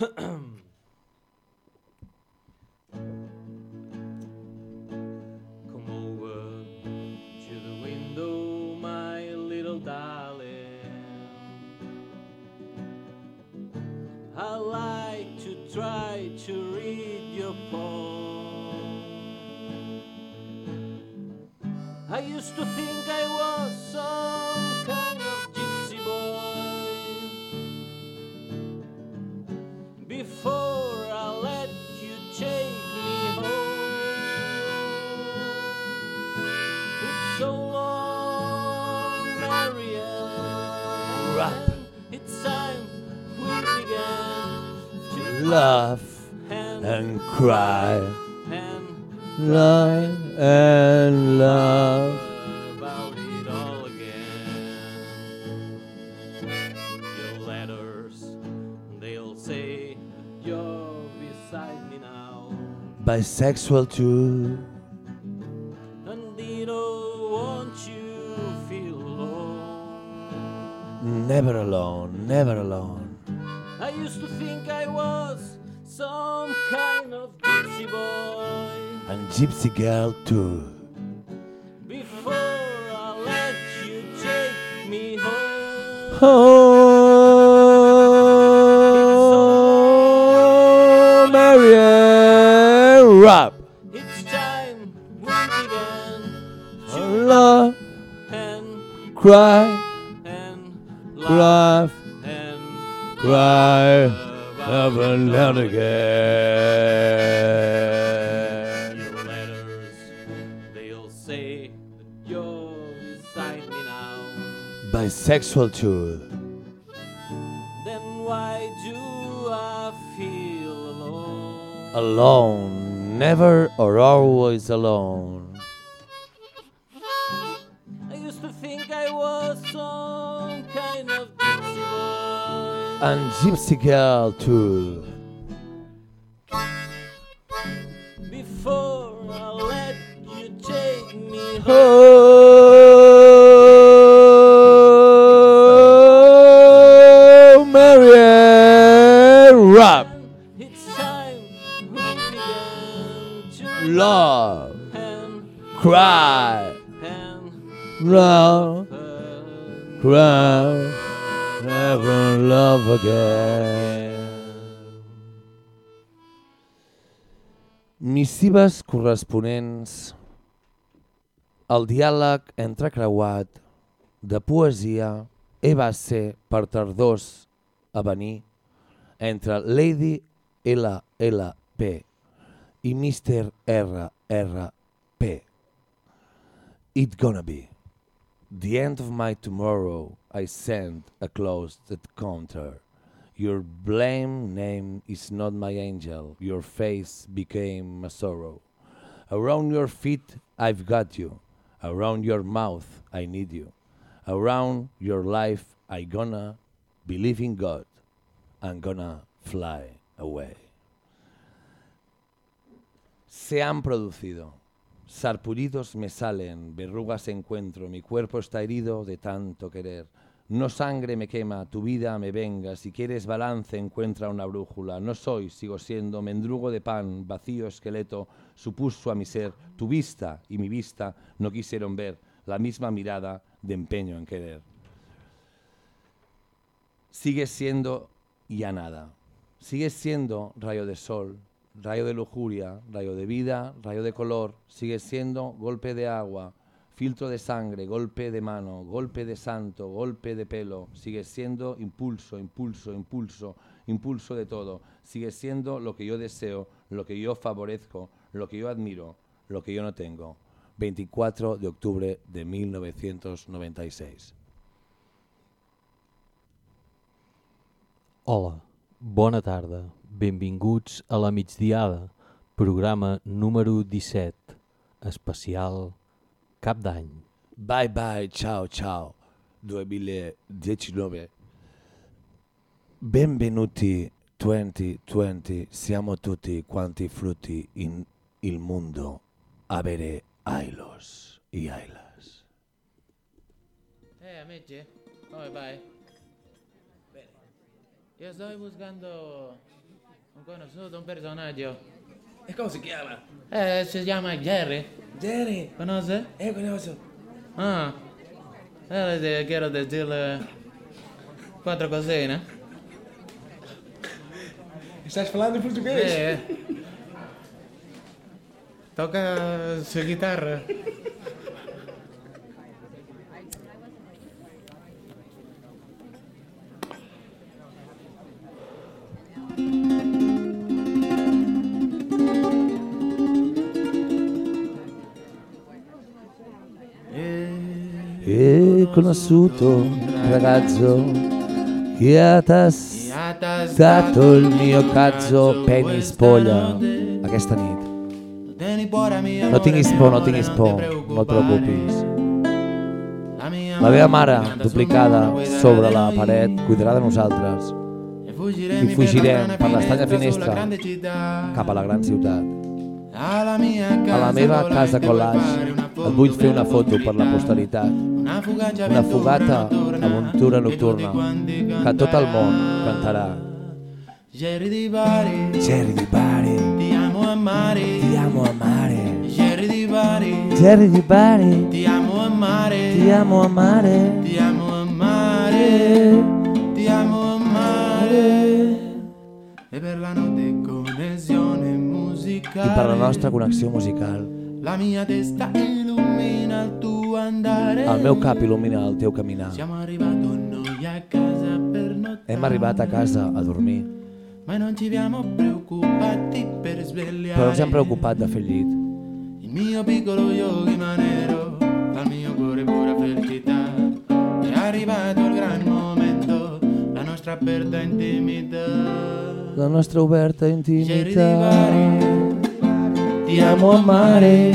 Ahem. Bisexual too. And they don't you feel alone. Never alone, never alone. I used to think I was some kind of gypsy boy And gypsy girl too. before I let you take me home. Oh, Bisexual too. Then why do I feel alone? Alone, never or always alone. I used to think I was some kind of gypsy boy. And gypsy girl too. Missives corresponents al diàleg entrecreuat de poesia e va ser per tardors a venir entre Lady LLP i Mr. RRP. It gonna be. The end of my tomorrow I send a closed counter. Your blame name is not my angel. Your face became a sorrow. Around your feet I've got you. Around your mouth I need you. Around your life I gonna believe in God. I'm gonna fly away. Se han producido. Sarpullidos me salen, verrugas encuentro, mi cuerpo está herido de tanto querer. No sangre me quema, tu vida me venga, si quieres balance encuentra una brújula. No soy, sigo siendo, mendrugo de pan, vacío esqueleto, supuso a mi ser, tu vista y mi vista no quisieron ver la misma mirada de empeño en querer. Sigues siendo ya nada, sigues siendo rayo de sol, rayo de lujuria, rayo de vida, rayo de color, sigue siendo golpe de agua, filtro de sangre, golpe de mano, golpe de santo, golpe de pelo, sigue siendo impulso, impulso, impulso, impulso de todo, sigue siendo lo que yo deseo, lo que yo favorezco, lo que yo admiro, lo que yo no tengo. 24 de octubre de 1996. Hola, bona tarda, benvinguts a la migdiada, programa número 17, especial Cap d'Any. Bye bye, ciao ciao, 2019. Benvenuti 2020, siamo tutti quanti frutti in il mondo a bere ailos y ailas. Eh, amici, come vai? Bene. Io sto buscando Ho conosciuto un personaggio. E come si chiama? Eh, si chiama Jerry. Jerry. Conoce? Eh, conosco. Ah. Eh, le quiero decirle quattro cosine. Estás falando português? Eh. Toca su chitarra. E conosciuto un ragazzo che ha tassato il mio cazzo penis polla aquesta nit. No tinguis por, no tinguis por, no et preocupis. La meva mare, duplicada sobre la paret, cuidarà de nosaltres. I fugirem per l'estranya finestra cap a la gran ciutat. A la meva casa collage. et vull fer una foto per la posteritat, una fogata aventura nocturna que tot el món cantarà. Jerry di Bari, Jerry di Bari, ti amo amare. ti amo amare. Jerry di Bari, Jerry di Bari, ti amo amare. ti amo amare. Ti amo amare, ti amo amare. E per la notte connessione musicale. I per la nostra connexió musical. La mia testa illumina il tuo andare. El meu cap il·lumina el teu caminar. Siamo arrivati noi a casa per nottare. Hem arribat a casa a dormir, Ma non ci siamo preoccupati per svegliare. però ens hem preocupat de fer el llit. Il mio piccolo yogi manero, dal mio cuore pura felicità. È arrivato il gran momento, la nostra aperta intimità. La nostra oberta Jerry di intimitat. Bari, Ti amo amare,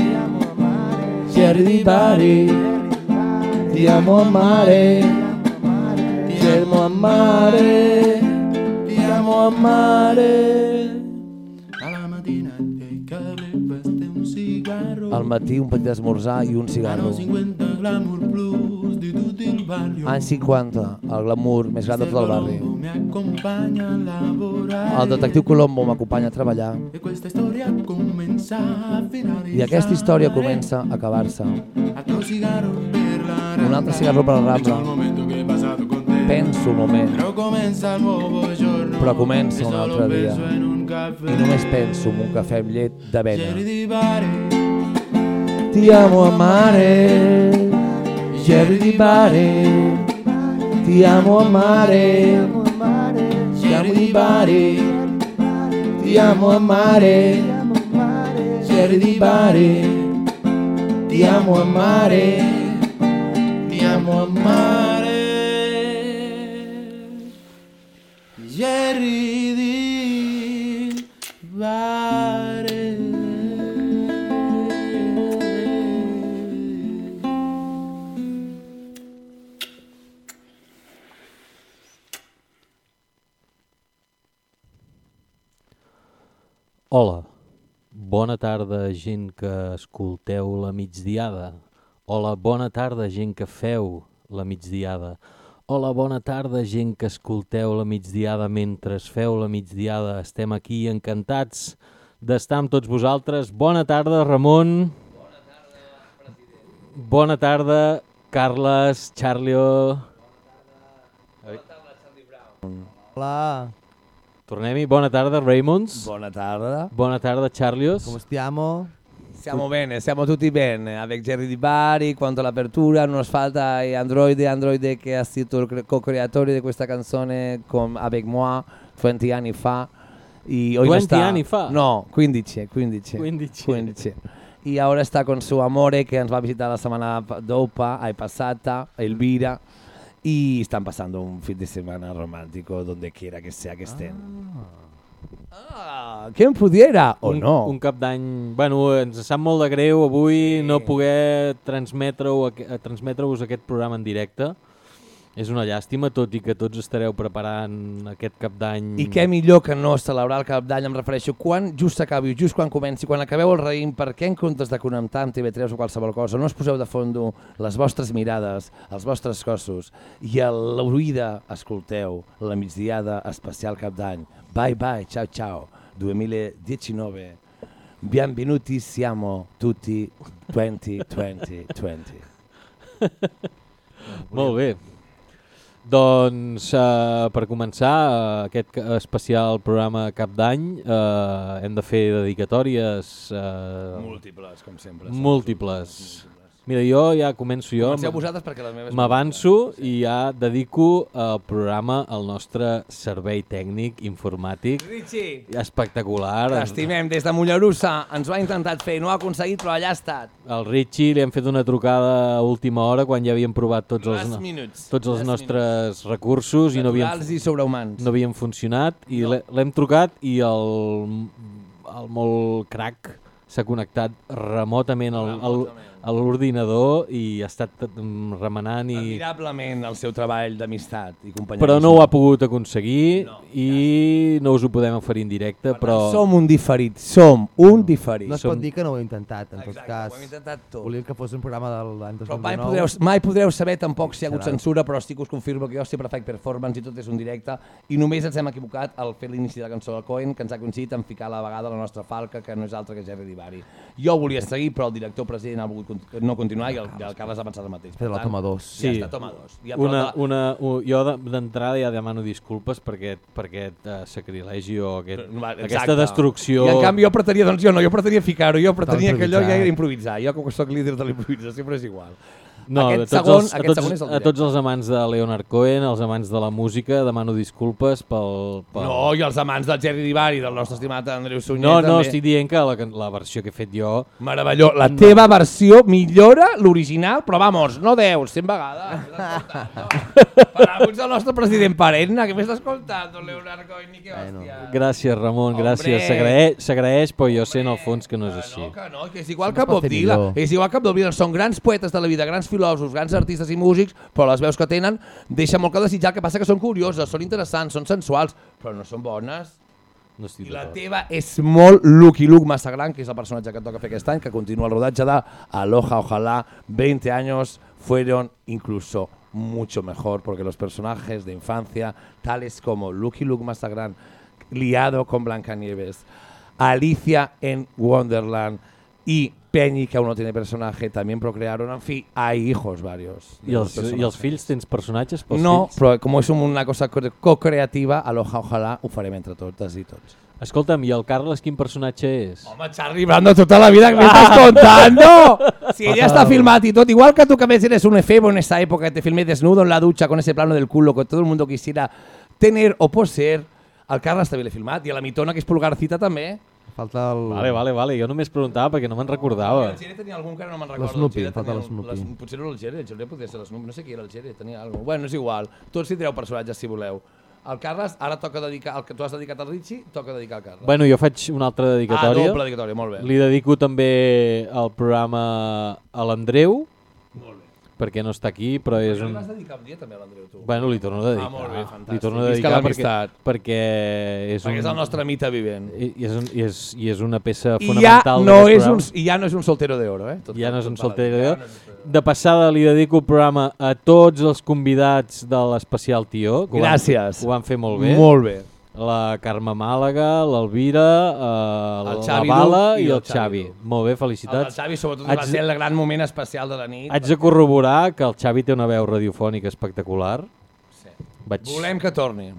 Jerry di Bari. Ti amo amare, ti amo amare, ti amo amare. alla Al matí un petit esmorzar i un cigarro. Anno 50 glamour blues di tutto il barrio. Anys 50, el glamour més gran de tot el barri. El detectiu Colombo m'acompanya a treballar i aquesta història comença a acabar-se. Un altre cigarro per la Rambla. Penso un moment, Però comença un altre dia. i només penso en un cafè amb llet d'avena. Ti amo amare, Jerry di Bari. Ti amo amare, Jerry di Bari. Ti amo amare, Jerry di Bari. Ti amo amare, ti amo amare. Jerry Hola, bona tarda gent que escolteu la migdiada. Hola, bona tarda gent que feu la migdiada. Hola, bona tarda gent que escolteu la migdiada mentre feu la migdiada. Estem aquí encantats d'estar amb tots vosaltres. Bona tarda, Ramon. Bona tarda, Carles, Charlio. Hola, Tornem-hi. Bona tarda, Raymonds. Buona tarda. Bona tarda, Charlios. come stiamo? Siamo bene, siamo tutti bene. Avec Jerry Di Bari, quanto all'apertura, nos falta Android, Android che ha cre- co-creatore di questa canzone con Avec Moi 20 anni fa. Y hoy no 20 está- anni fa? No, 15, 15. 15. 15. Y ahora está con su amore que nos va a visitar la semana pa- dopa, hay pasata, Elvira. Y están pasando un fin de semana romántico donde quiera que sea que estén. Ah, ¿quién pudiera o un, no? un cap d'any... Bueno, ens sap molt de greu avui no poder transmetre-vos aquest programa en directe. És una llàstima, tot i que tots estareu preparant aquest cap d'any... I què millor que no celebrar el cap d'any, em refereixo, quan just acabi, just quan comenci, quan acabeu el raïm, per què en comptes de connectar amb TV3 o qualsevol cosa, no us poseu de fondo les vostres mirades, els vostres cossos, i a l'oïda escolteu la migdiada especial cap d'any. Bye bye, ciao ciao. 2019. Benvenuti siamo tutti 2020. Molt bé. Doncs uh, per començar uh, aquest especial programa Cap d'any uh, hem de fer dedicatòries uh, Múltiples, com sempre. múltiples. Mira, jo ja començo jo, Comenceu vosaltres perquè les meves... m'avanço i ja dedico el programa al nostre servei tècnic informàtic Richie, espectacular. t'estimem des de Mollerussa. Ens ho ha intentat fer, no ho ha aconseguit, però allà ha estat. Al Richie li hem fet una trucada a última hora quan ja havíem provat tots els, Last no- minutes. tots els Last nostres recursos i no havien, i sobrehumans. no havien funcionat i l'he- l'hem trucat i el, el molt crac s'ha connectat remotament al, al, a l'ordinador i ha estat mm, remenant i... Admirablement el seu treball d'amistat i companyia. Però no ho ha pogut aconseguir i no us ho podem oferir en directe, però... Som un diferit, som un diferit. No es Som- pot dir que no ho he intentat, en tot Exacte, cas. ho hem intentat tot. Volíem que fos un programa de l'any Però mai 2019. podreu, mai podreu saber tampoc si hi ha hagut Serà. censura, però sí que us confirmo que jo sempre faig performance i tot és un directe i només ens hem equivocat al fer l'inici de la cançó del Cohen, que ens ha coincidit en ficar a la vegada la nostra falca, que no és altra que Jerry Divari. Jo volia seguir, però el director president ha volgut no continuar i el, i el Carles ha pensat el mateix. Fer de la toma dos. Ja Sí. està, toma dos. Ja, però Una, de- una, jo de- d'entrada ja demano disculpes per aquest, per aquest uh, sacrilegi o aquest, Va, aquesta exacte. destrucció. I en canvi jo pretenia, doncs jo no, jo pretenia ficar-ho, jo pretenia que allò ja improvisar. era improvisar. Jo com que sóc líder de la improvisació, però és igual. No, aquest a tots, segon- els, a, aquest tots, segon és el a directe. tots els amants de Leonard Cohen, els amants de la música, demano disculpes pel... pel... No, i els amants del Jerry Divari, del nostre estimat Andreu Sunyer, no, no, també. estic dient que la, la versió que he fet jo... Meravellós. La teva versió millora l'original, però vamos, no 10, 100 vegades. Per alguns del nostre president Parentna, que m'estàs escoltant, don Leonard Cohen, ni que Bueno. hòstia. Gràcies, Ramon, Hombre. gràcies. S'agraeix, s'agraeix, però jo sé en el fons que no és així. No, que no, que és igual que Bob Dylan. És igual que Bob Dylan. Són grans poetes de la vida, grans filòsofs, grans artistes i músics, però les veus que tenen deixen molt que desitjar. Que passa que són curioses, són interessants, són sensuals, però no són bones. No estic I la teva és molt Lucky Luke massa gran, que és el personatge que et toca fer aquest any, que continua el rodatge de Aloha, ojalá, 20 años fueron incluso mucho mejor, porque los personajes de infancia, tales como Lucky Luke massa gran, liado con Blancanieves, Alicia en Wonderland y Penny, que aún no tiene personaje, también procrearon, en fi, hay hijos varios. I los I els fills, tens personatges pels No, fills? però com és una cosa co- co-creativa, Aloha, ojalá, ho farem entre totes i tots. Escolta'm, i el Carles quin personatge és? Home, Charlie Brando tota la vida que me estás contando. Si ella está filmado y todo, igual que tú que a veces eres un efebo en esa época que te filmé desnudo en la ducha con ese plano del culo que todo el mundo quisiera tener o poseer, al Carles també l'he filmat i a la mitona que és Pulgarcita també. Falta el... Vale, vale, vale. Jo només preguntava perquè no me'n recordava. El Gere tenia algun que ara no me'n recordo. L'Snoopy, falta l'Snoopy. les- Potser no era el Gere, el Gere podia ser l'Snoopy, no sé qui era el Gere, tenia alguna Bueno, és igual, tots tindreu personatges si voleu. El Carles, ara toca dedicar, el que tu has dedicat al Richie, toca dedicar al Carles. Bueno, jo faig una altra ah, dedicatòria. doble dedicatòria, molt bé. Li dedico també el programa a l'Andreu, perquè no està aquí, però és un... vas dedicar un dia també a l'Andreu, tu? Bueno, li torno a dedicar. Ah, molt bé, fantàstic. Li torno a dedicar perquè, perquè és, Perquè un, és el nostre mite vivent. i, i és, un, i, és, i és una peça I ja fonamental no, és un. I ja no és un soltero d'oro, eh? Tot, Ja no és un soltero d'oro. De passada li dedico el programa a tots els convidats de l'especial Tió, que ho van- Gràcies. ho van fer molt bé. Molt bé. La Carme Màlaga, l'Alvira, eh, El la Xavi Bala Duc i i el el Xavi Xavi. Molt bé, El del felicitats. Xavi, sobretot, Haig va ser el gran moment especial de la nit. Haig de corroborar que el Xavi té una veu radiofònica espectacular. Sí. Vaig, Volem que torni.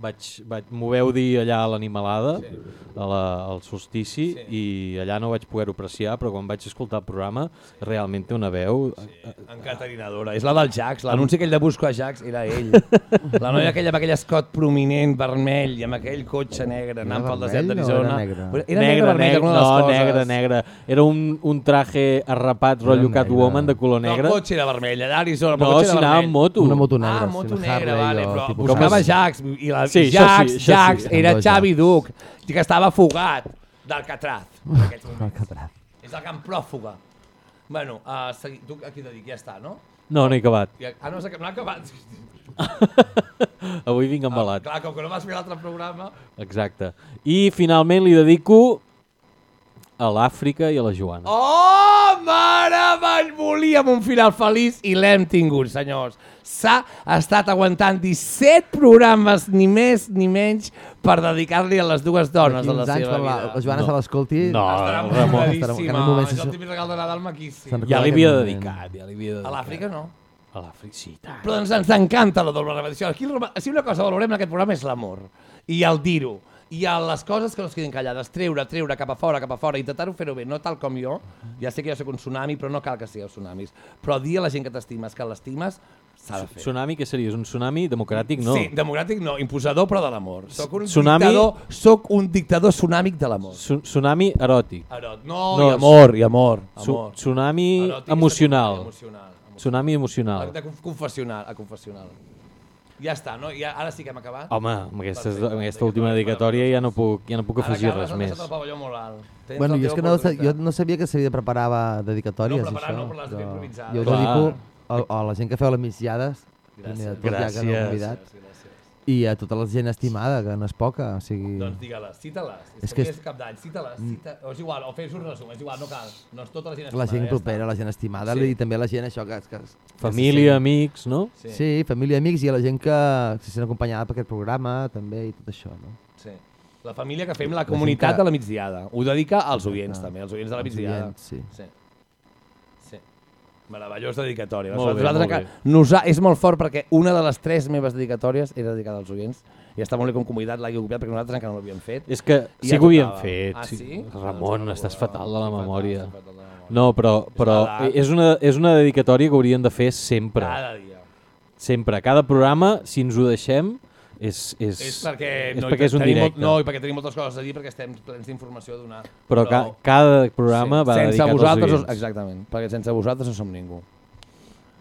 Vaig, vaig, m'ho veu dir allà a l'Animalada, sí. a la, al solstici, Sí. i allà no vaig poder-ho apreciar, però quan vaig escoltar el programa realment té una veu... eh, Encaterinadora. És la del Jax. L'anunci aquell de Busco a Jax era ell. la noia aquella amb aquell escot prominent, vermell, i amb aquell cotxe negre anant pel desert vermell o d'Arizona. era negre? Era negre, vermell, negre, de les no, coses. negre, negre. Era un, un traje arrapat, rotllo negre. Catwoman de color No, el negre. cotxe era vermell, allà a Arizona, però No, el cotxe si era anava vermell. amb moto. Una moto negra. Ah, sí, moto negra, vale, però buscava. Jax, i la, Sí, això Jax, sí, això Jax, sí. era Xavi. Duc, que estava fugat d'Alcatraz. en aquests moments. És el camp pròfuga. Bueno, uh, segui, tu aquí te dic, ja està, no? No, no he acabat. Ja, ah, no, no ha acabat. Avui vinc Ah, embalat. clar, com que no vas fer l'altre programa... Exacte. I finalment li dedico a l'Àfrica i a la Joana. Oh, mare, me'n volíem un final feliç i l'hem tingut, senyors. S'ha estat aguantant 17 programes, ni més ni menys, per dedicar-li a les dues dones de la seva quan la, vida. la Joana No. se l'escolti... No, Estarà emocionadíssima. És el típic regal de Nadal maquíssim. Ja li havia dedicat, ja li havia dedicat. A l'Àfrica no. A l'Àfrica, sí, tant. Però ens, ens encanta la doble repetició. Aquí, si una cosa valorem en aquest programa és l'amor. I el dir-ho. I a les coses que no es quedin callades. Treure, treure, cap a fora, cap a fora. Intentar-ho fer-ho bé, no tal com jo. Ja sé que jo soc un tsunami, però no cal que sigueu tsunamis. Però dir a la gent que t'estimes que l'estimes s'ha de fer. Tsunami, què seria? És un tsunami democràtic? No. Sí, democràtic no, imposador però de l'amor. Soc un Tsunami- dictador, soc un dictador tsunàmic de l'amor. Tsu- Tsunami eròtic. Erot. No, No, i amor, i amor. Amor. Tsunami Eròtic emocional. emocional. emocional. Tsunami emocional. De conf- confessional, a confessional. Ja està, no? Ja, ara sí que hem acabat. Home, amb aquesta, Perfecte, amb aquesta última dedicatòria ja no puc, ja no puc afegir Ara, res més. el pavelló molt alt. Tens Bueno, jo és que no, jo no sabia que s'havia de preparar dedicatòries, No, preparar això. no, però l'has de. Jo ho Clar. dedico a, a la gent que feu les migdiades, de tot, ja que no i a tota la gent estimada, que no és poca. O sigui, Doncs digue-les, cita-les. És, És que que és cap d'any, cita-les. Cita... O és igual, o fes un resum, és igual, no cal. No és tota la gent la gent estimada, ja propera, està. la gent estimada, Sí. i també la gent això que... que, que Família, amics, no? Sí. sí, família, amics i a la gent que se sent acompanyada per aquest programa també i tot això, no? Sí. La família que fem, la gent comunitat que- de la migdiada. Ho dedica als oients, Ah. també, als oients de la Els migdiada. oients. Sí. sí. Meravellós dedicatòria. Molt bé, molt encara- Nosa és molt fort perquè una de les tres meves dedicatòries era dedicada als oients i està molt bé com convidat, l'hagi copiat perquè nosaltres encara no l'havíem fet. És que sí que ho havíem fet. Ah, sí? Ramon, Doncs estàs no, fatal de la memòria. No, però, però és una, és una dedicatòria que hauríem de fer sempre. Cada dia. Sempre. Cada programa, si ens ho deixem, és, és, És perquè, és, no, perquè és un tenim molt- directe. No, i perquè tenim moltes coses a dir perquè estem plens d'informació a donar. però ca, cada programa va sense dedicat vosaltres, als oients. Exactament, perquè sense vosaltres no som ningú.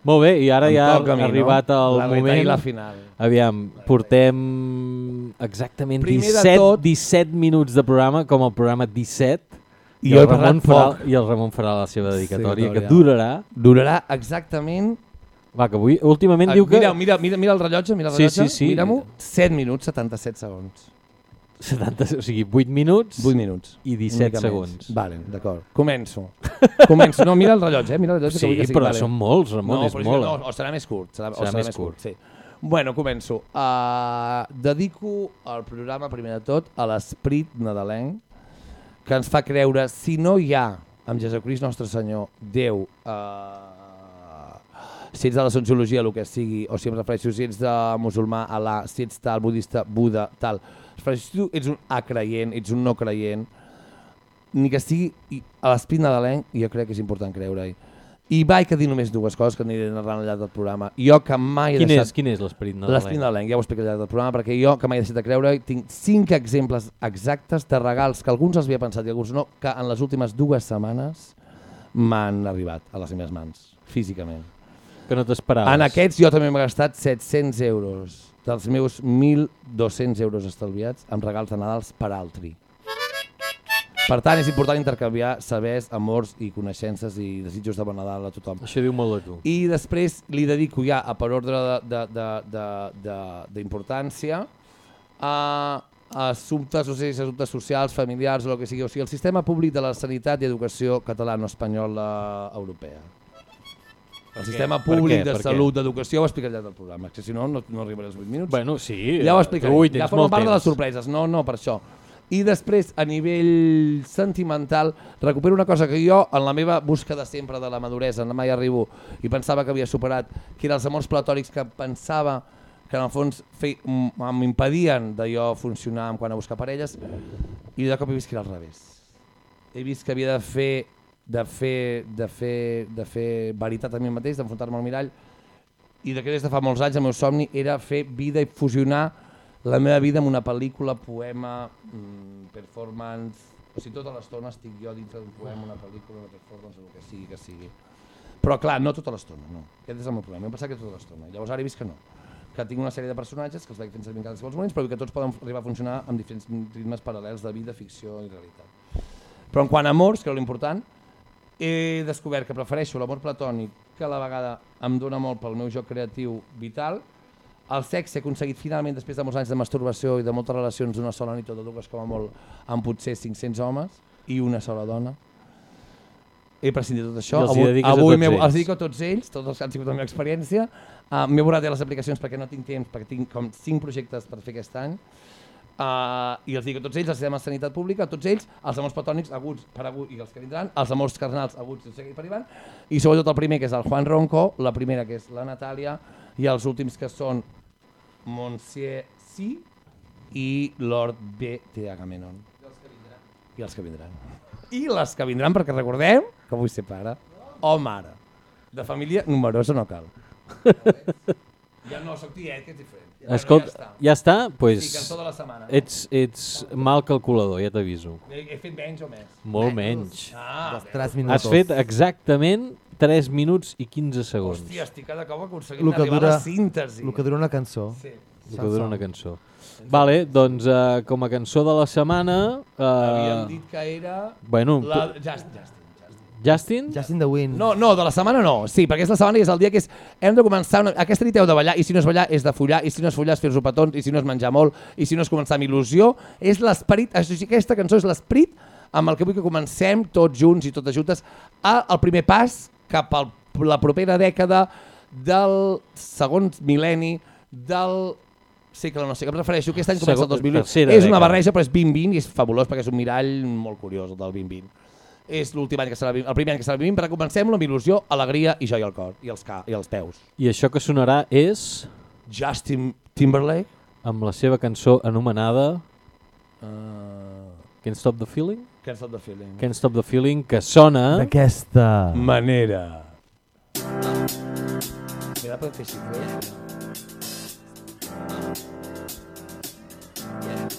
Molt bé, i ara Em ja toca a mi, ha arribat no? el la moment... la final. Aviam, portem exactament Primer de 17, tot- 17 minuts de programa, com el programa 17, I i, el Ramon farà, i el Ramon farà la seva dedicatòria, que Dedicatòria. durarà... Durarà exactament... Va, que avui, últimament Ah, diu que... mira, mira, mira, mira el rellotge, mira el Sí, rellotge. sí, sí. Mira-m'ho, 7 minuts, 77 segons. 70, o sigui, 8 minuts 8 minuts. i Una 17 mica segons. Vale, d'acord. Començo. Començo. No, mira el rellotge, eh? Mira el rellotge. Sí, que que però vale. són molts, Ramon, no, és molt. No, o serà més curt. Serà, Serà o serà més més curt. curt. Sí. Bueno, començo. Uh, dedico el programa, primer de tot, a l'esprit nadalenc que ens fa creure, si no hi ha amb Jesucrist nostre Senyor, Déu, uh, si ets de la sociologia, el que sigui, o si em refereixo, si ets de musulmà, Alà, si ets tal, budista, Buda, tal, si tu ets un acreient, ets un no creient, ni que sigui i a l'esprit nadalenc, jo crec que és important creure-hi. I vaig a dir només dues coses que aniré narrant al llarg del programa. Jo que mai he Quin deixat... és, quin és l'esperit nadalenc? nadalenc, ja ho explico al llarg del programa, perquè jo que mai he deixat de creure tinc cinc exemples exactes de regals que alguns els havia pensat i alguns no, que en les últimes dues setmanes m'han arribat a les meves mans, físicament. Que no t'esperaves. En aquests jo també m'he gastat 700 euros dels meus 1.200 euros estalviats amb regals de Nadals per altri. Per tant, és important intercanviar sabers, amors i coneixences i desitjos de bon Nadal a tothom. Això diu molt de tu. I després li dedico ja, a per ordre d'importància, a assumptes, o sigui, assumptes socials, familiars o el que sigui. O sigui, el sistema públic de la sanitat i educació catalano-espanyola europea. El sistema públic de salut, d'educació, ho explicaré al llarg del programa, que si no, no, no arribaré als 8 minuts. Bueno, sí. Ja ho explicaré, Ui, ja tens forma part de les sorpreses, no, no, per això. I després, a nivell sentimental, recupero una cosa que jo, en la meva búsqueda sempre de la maduresa, no mai arribo, i pensava que havia superat, que eren els amors platòrics que pensava que en el fons m'impedien d'allò funcionar en quant a buscar parelles, i de cop he vist que era al revés. He vist que havia de fer de fer, de fer, de fer veritat a mi mateix, d'enfrontar-me al mirall, i de que des de fa molts anys el meu somni era fer vida i fusionar la meva vida amb una pel·lícula, poema, mm, performance... O sigui, tota l'estona estic jo dintre d'un poema, una pel·lícula, una performance, el que sigui, que sigui. Però clar, no tota l'estona, no. Aquest és el meu problema. Jo pensava que tota l'estona. Llavors ara he vist que no. Que tinc una sèrie de personatges que els vaig fent servir en qualsevol moments, però que tots poden arribar a funcionar amb diferents ritmes paral·lels de vida, ficció i realitat. Però en quant a amors, que és l'important, he descobert que prefereixo l'amor platònic, que a la vegada em dóna molt pel meu joc creatiu vital. El sexe he aconseguit finalment, després de molts anys de masturbació i de moltes relacions d'una sola nit o de dues com a molt, amb potser 500 homes, i una sola dona. He prescindit de tot això. I els avui dediques a avui tots els dedico a tots ells, tots els que han sigut la meva experiència. Uh, M'he borrat ja les aplicacions perquè no tinc temps, perquè tinc com cinc projectes per fer aquest any. Uh, I els dic a tots ells, el sistema de sanitat pública, a tots ells, els amors platònics aguts per agut i els que vindran, els amors carnals aguts i els que i sobretot el primer que és el Juan Ronco, la primera que és la Natàlia, i els últims que són Monsieur C i Lord B. de Agamenon. I els que vindran. I les que vindran, perquè recordem que vull ser pare o mare. De família numerosa no cal. ja no, soc tiet, que és diferent. Bueno, Escolta, ja està. ja està? Pues Sí, cançó de la setmana. ets, ets mal calculador, ja t'aviso. He, he fet menys o més? Molt menys. Ah, Dels 3 Has minuts. fet exactament 3 minuts i 15 segons. Hòstia, estic cada cop aconseguint Lo que arribar dura- a la síntesi. El que dura una cançó. Sí. El que dura una cançó. Vale, doncs uh, com a cançó de la setmana... Havíem Uh, dit que era... bueno, La... tu- Just, Justin, Justin. Justin? The Wind. No, no, de la setmana no. Sí, perquè és la setmana i és el dia que és... Hem de començar... Una... Aquesta nit heu de ballar, i si no és ballar és de follar, i si no és follar és fer-nos petons, i si no és menjar molt, i si no és començar amb il·lusió. És l'esperit... Això sí, aquesta cançó és l'esperit amb el que vull que comencem tots junts i totes juntes a el primer pas cap a la propera dècada del segon mil·lenni del segle, no sé, que em refereixo, aquest any comença el Segon- 2020. tercera És una barreja, però és 2020 i és fabulós perquè és un mirall molt curiós el del 2020. És l'últim any que serà el primer any que serà 2020, però comencem-lo amb il·lusió, alegria i joia al cor, i els, ca, i els peus. I això que sonarà és Justin Timberlake. amb la seva cançó anomenada Uh, Can't Stop the Feeling? Can't Stop the Feeling. Can't Stop the Feeling, que sona... D'aquesta... Manera. Mira, podem fer així, eh? I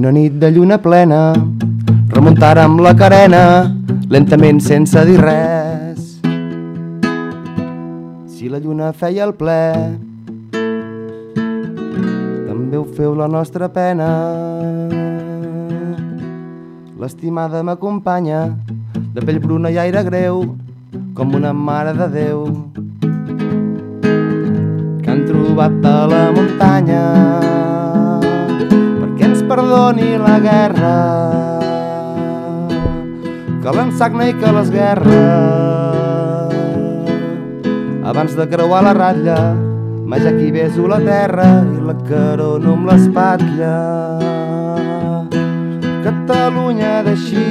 Una nit de lluna plena, remuntàrem la carena, lentament sense dir res. Si la lluna feia el ple, també ho feu la nostra pena. L'estimada m'acompanya, de pell bruna i aire greu, com una mare de Déu, que han trobat a la muntanya perdoni la guerra. Que l'ensagna i que l'esguerra. Abans de creuar la ratlla mai ja qui beso la terra i la carono amb l'espatlla. Catalunya d'així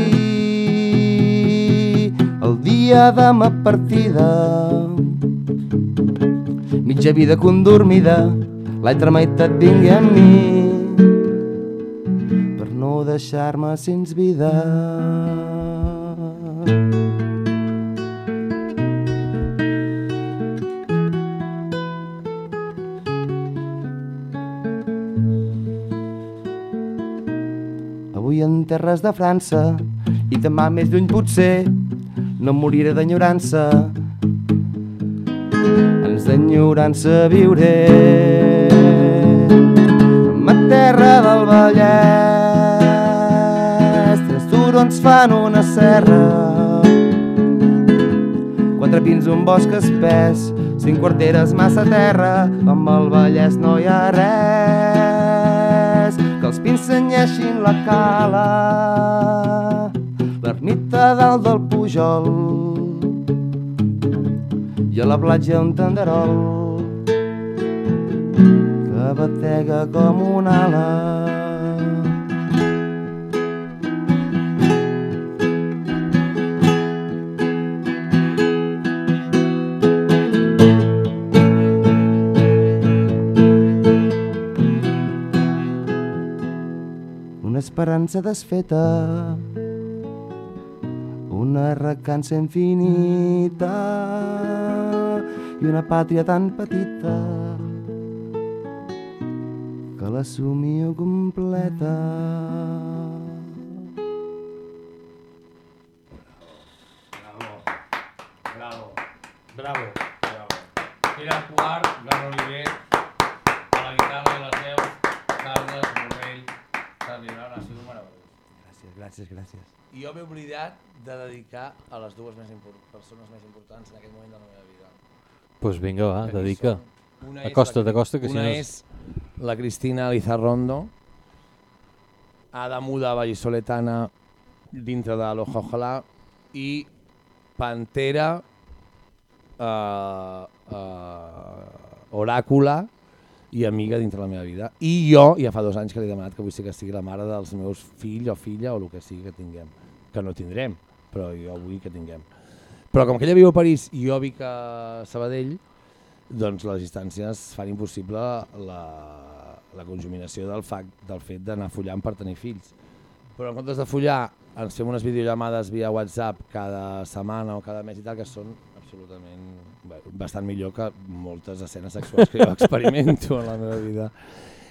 el dia de ma partida. Mitja vida condormida l'altra meitat vingui amb mi deixar-me sense vida. Avui en terres de França i demà més lluny potser no moriré d'enyorança. Ens d'enyorança viuré. En terra del Vallès turons fan una serra. Quatre pins un bosc espès cinc quarteres massa terra. Amb el Vallès no hi ha res. Que els pins senyeixin la cala l'ermita dalt del Pujol. I a la platja un tenderol que batega com un ala. Esperança desfeta. Una recança infinita i una pàtria tan petita que la somio completa. Bravo, bravo, bravo. Era Quart, Gran Oliver, a la guitarra i les veus, Carles Morell, Xavi Brown, ha sigut meravellós. Gràcies, gràcies. I jo m'he oblidat de dedicar a les dues més persones més importants en aquest moment de la meva vida. Doncs pues vinga, va, Que dedica. Una és acosta't, que si no és la Cristina Lizarrondo, Ada Muda Vallisoletana dintre de l'Oja Ojalà i Pantera uh, uh, Oràcula i amiga dintre la meva vida. I jo, ja fa dos anys que li he demanat que vull ser que sigui la mare dels meus fills o filla o el que sigui que tinguem. Que no tindrem, però jo vull que tinguem. Però com que ella viu a París i jo vic a Sabadell, doncs les distàncies fan impossible la, la conjuminació del, fac, del fet d'anar follant per tenir fills. Però en comptes de follar, ens fem unes videollamades via WhatsApp cada setmana o cada mes i tal, que són absolutament bastant millor que moltes escenes sexuals que jo experimento en la meva vida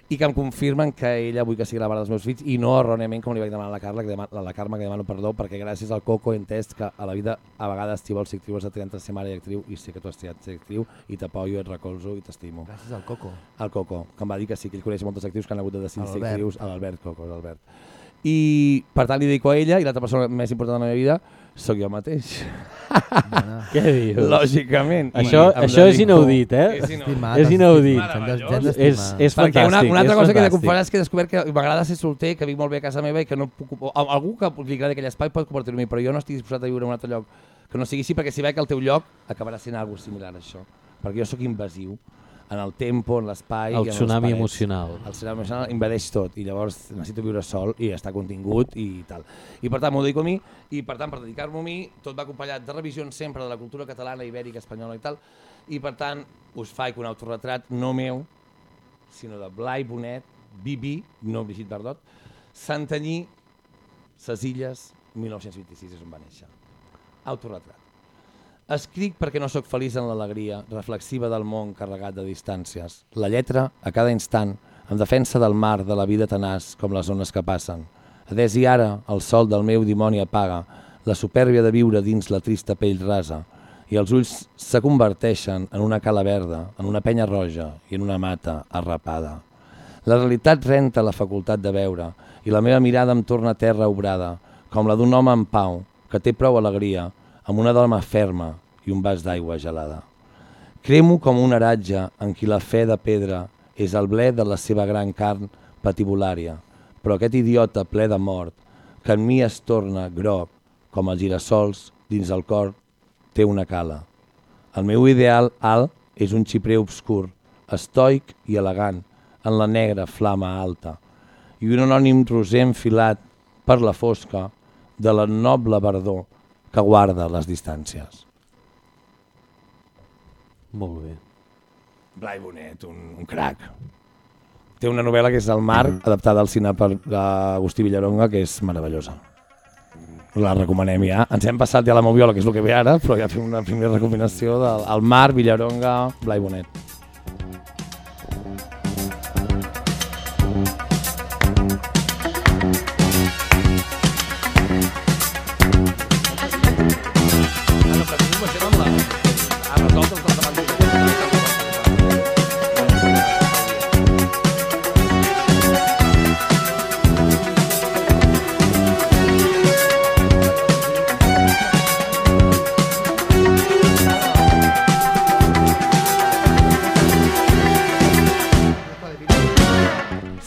i que em confirmen que ella vull que sigui la mare dels meus fills i no erròniament com li vaig demanar a la Carla, que demano, a la Carme que demano perdó perquè gràcies al Coco he entès que a la vida a vegades si vols ser actriu has de triar ser mare i actriu i sé que tu has triat ser actriu i t'apoyo, et recolzo i t'estimo. Gràcies al Coco. El Coco, que em va dir que sí, que ell coneix moltes actrius que han hagut de decidir ser actrius, a l'Albert Coco, l'Albert. I per tant li dedico a ella i l'altra persona més important de la meva vida sóc jo mateix, Bona. Què dius? lògicament. Això, això és inaudit, eh? És inaudit. Estimat, És inaudit. És, és Perquè fantàstic. una, una altra és cosa que he de fantàstic. confessar és que he descobert que m'agrada ser solter, que vic molt bé a casa meva i que no puc... Algú que li agradi aquell espai pot mi, però jo no estic disposat a viure en un altre lloc que no sigui així, perquè si veig que el teu lloc acabarà sent alguna similar a això. Perquè jo sóc invasiu en el tempo, en l'espai... El tsunami emocional. El tsunami emocional invadeix tot i llavors necessito viure sol i estar contingut i tal. I per tant m'ho dedico a mi i per tant per dedicar-m'ho a mi tot va acompanyat de revisions sempre de la cultura catalana, ibèrica, espanyola i tal i per tant us faig un autorretrat no meu sinó de Blai Bonet, Bibi, no Brigitte Bardot, Santanyí, Ses Illes, 1926 és on va néixer. Autorretrat. Escric perquè no sóc feliç en l'alegria reflexiva del món carregat de distàncies. La lletra, a cada instant, en defensa del mar, de la vida tenaç, com les ones que passen. Adés i ara, el sol del meu dimoni apaga, la supèrbia de viure dins la trista pell rasa, i els ulls se converteixen en una cala verda, en una penya roja i en una mata arrapada. La realitat renta la facultat de veure i la meva mirada em torna a terra obrada, com la d'un home en pau, que té prou alegria, amb una doma ferma i un vas d'aigua gelada. Cremo com un aratge en qui la fe de pedra és el ble de la seva gran carn patibulària, però aquest idiota ple de mort, que en mi es torna groc com els girassols dins el cor, té una cala. El meu ideal alt és un xiprer obscur, estoic i elegant, en la negra flama alta, i un anònim roser enfilat per la fosca de la noble verdor que guarda les distàncies. Molt bé. Blai Bonet, un, un crac. Té una novel·la que és El mar, adaptada al cine per Agustí Villaronga, que és meravellosa. La recomanem ja. Ens hem passat ja la moviola, que és el que ve ara, però ja fem una primera recomanació del El mar, Villaronga, Blai Bonet.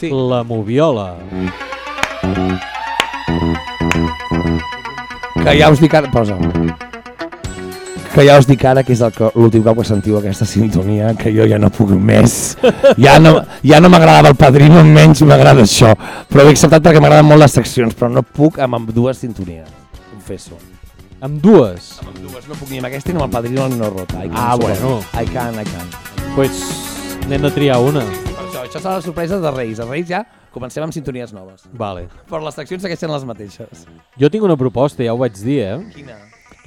Sí. La moviola. Que ja us dic ara... Posa. Que ja us dic ara que és el que- l'últim cop que sentiu aquesta sintonia, que jo ja no puc més. Ja no, ja no m'agradava el padrino, menys m'agrada això. Però he acceptat perquè m'agraden molt les seccions, però no puc amb, amb dues sintonies, confesso. Amb dues. Amb dues no puc ni amb aquesta ni amb el padrino ni no rota. I Ah, bueno. I can, I can. Pues n'hem de triar una. Això, això serà la sorpresa de Reis. A Reis ja comencem amb sintonies noves. Vale. Però les seccions segueixen les mateixes. Jo tinc una proposta, ja ho vaig dir, eh? Quina?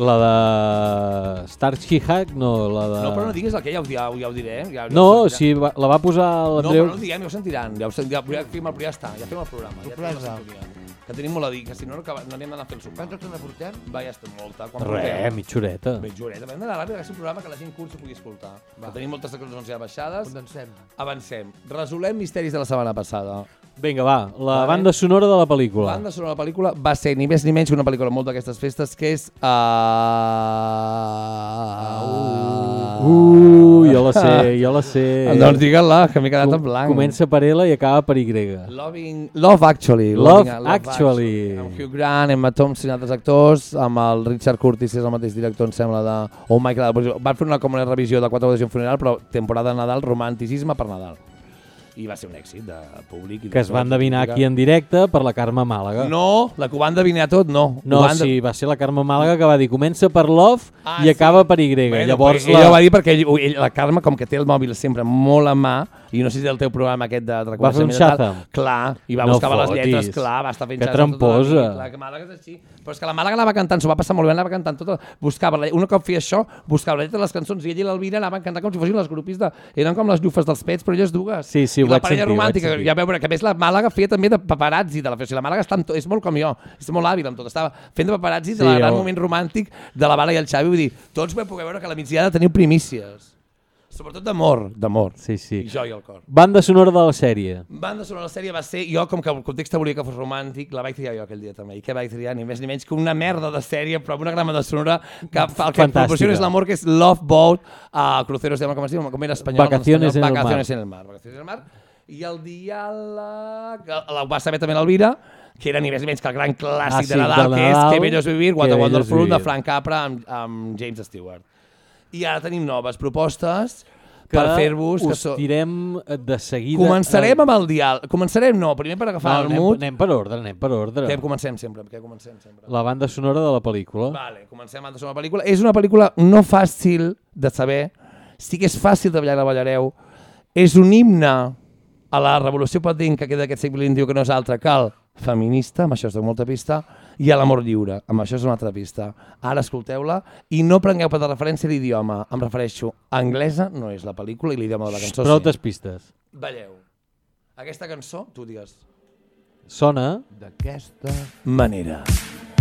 La de Starsky Hack, no, la de... No, però no diguis el que ja ho, ja, ho- ja ho diré. eh? Ja, ja No, ho si va, la va posar No, l'Andreu... però no ho diguem, ja ho sentiran. Ja, ho sent, ja, ja, fem el, ja està, ja fem el programa. Ja fem Sorpresa. Que tenim molt a dir, que si no, no, no anem d'anar a fer el sopar. Quanta estona portem? Va, ja està molta. Quan Re, mitja horeta. Mitja horeta. Hem d'anar a l'àrea, que és un programa que la gent curt s'ho pugui escoltar. Va. Que tenim moltes seccions ja baixades. Condensem. Avancem. Resolem misteris de la setmana passada. Vinga, va, la Vale. banda sonora de la La pel·lícula. banda sonora de la pel·lícula va ser ni més ni menys que una pel·lícula molt d'aquestes festes, que és... Uh... Uh, jo la sé, jo la sé. Doncs digue-la, que m'he quedat en Com- blanc. Comença per L i acaba per Y. Loving, Love Actually. Love Loving- Actually. Amb Hugh Grant, Emma Thompson i altres actors, amb el Richard Curtis, és el mateix director, em sembla, de... O Michael... Van fer una, com una revisió de quatre bodes i un funeral, però temporada de Nadal, romanticisme per Nadal. I va ser un èxit de públic. I Que es va endevinar aquí en directe per la Carme Màlaga. No, la que ho va endevinar tot, no. No, va ende- sí, va ser la Carme Màlaga que va dir comença per Love Ah, i sí. acaba per Y. Bueno, Llavors però ella la... ho va dir perquè ell, ell, la Carme, com que té el mòbil sempre molt a mà, i no sé si el teu programa aquest de Va fer un reconeixement Shazam. clar, i va No buscar les lletres, clar, va estar fent Que tota la tramposa. Clar, que Màlaga és així. Però és que la Màlaga anava cantant, s'ho va passar molt bé, anava cantant tota, buscava, la, un cop feia això, buscava la lletra de les cançons i ella i l'Alvira anaven cantant com si fossin les grupis de... Eren com les llufes dels pets, però elles dues. Sí, sí, I la parella sentir, romàntica, ja veu veure que a més la Màlaga feia també de paparazzi de la festa. O sigui, la Màlaga està to, és molt com jo, és molt hàbil amb tot. Estava fent de paparazzi Sí, de la gran jo- moment romàntic de la Bala i el Xavi. Vull dir, tots vau poder veure que a la migdiada teniu primícies. Sobretot d'amor, d'amor. Sí, sí. I joia al cor. Banda sonora de la sèrie. Banda sonora de la sèrie va ser, jo com que el context volia que fos romàntic, la vaig triar jo aquell dia també. I què vaig triar? Ni més ni menys que una merda de sèrie, però amb una gran banda sonora que fa, el que proporciona és l'amor, que és Love Boat, a Cruceros, de Mar, com es diu, com era espanyol? Vacaciones en el mar. Vacaciones en el mar. Vacaciones en el mar. I el diàleg, el, el va saber també l'Alvira, que era ni més ni menys que el gran clàssic Ah, sí, de Nadal, de que és Nadal, Que bello és vivir, What a Wonderful, de. Frank Capra amb, amb James Stewart. I ara tenim noves propostes Que per fer-vos... que us so- tirem de seguida... Començarem amb el diàleg. Començarem, no, primer per agafar No, el anem, anem per ordre, anem per ordre. Què comencem sempre? Què comencem sempre? La banda sonora de la pel·lícula. Vale, comencem amb la pel·lícula. És una pel·lícula no fàcil de saber, sí que és fàcil de ballar, la ballareu. És un himne a la revolució podinca que d'aquest segle XX diu que no és altra que el feminista, amb això es deu molta pista, i a l'amor lliure, amb això és una altra pista. Ara escolteu-la i no prengueu per de referència l'idioma. Em refereixo a anglesa, no és la pel·lícula, i l'idioma de la cançó Prou sí. pistes. Balleu. Aquesta cançó, tu digues, Sona... d'aquesta manera. I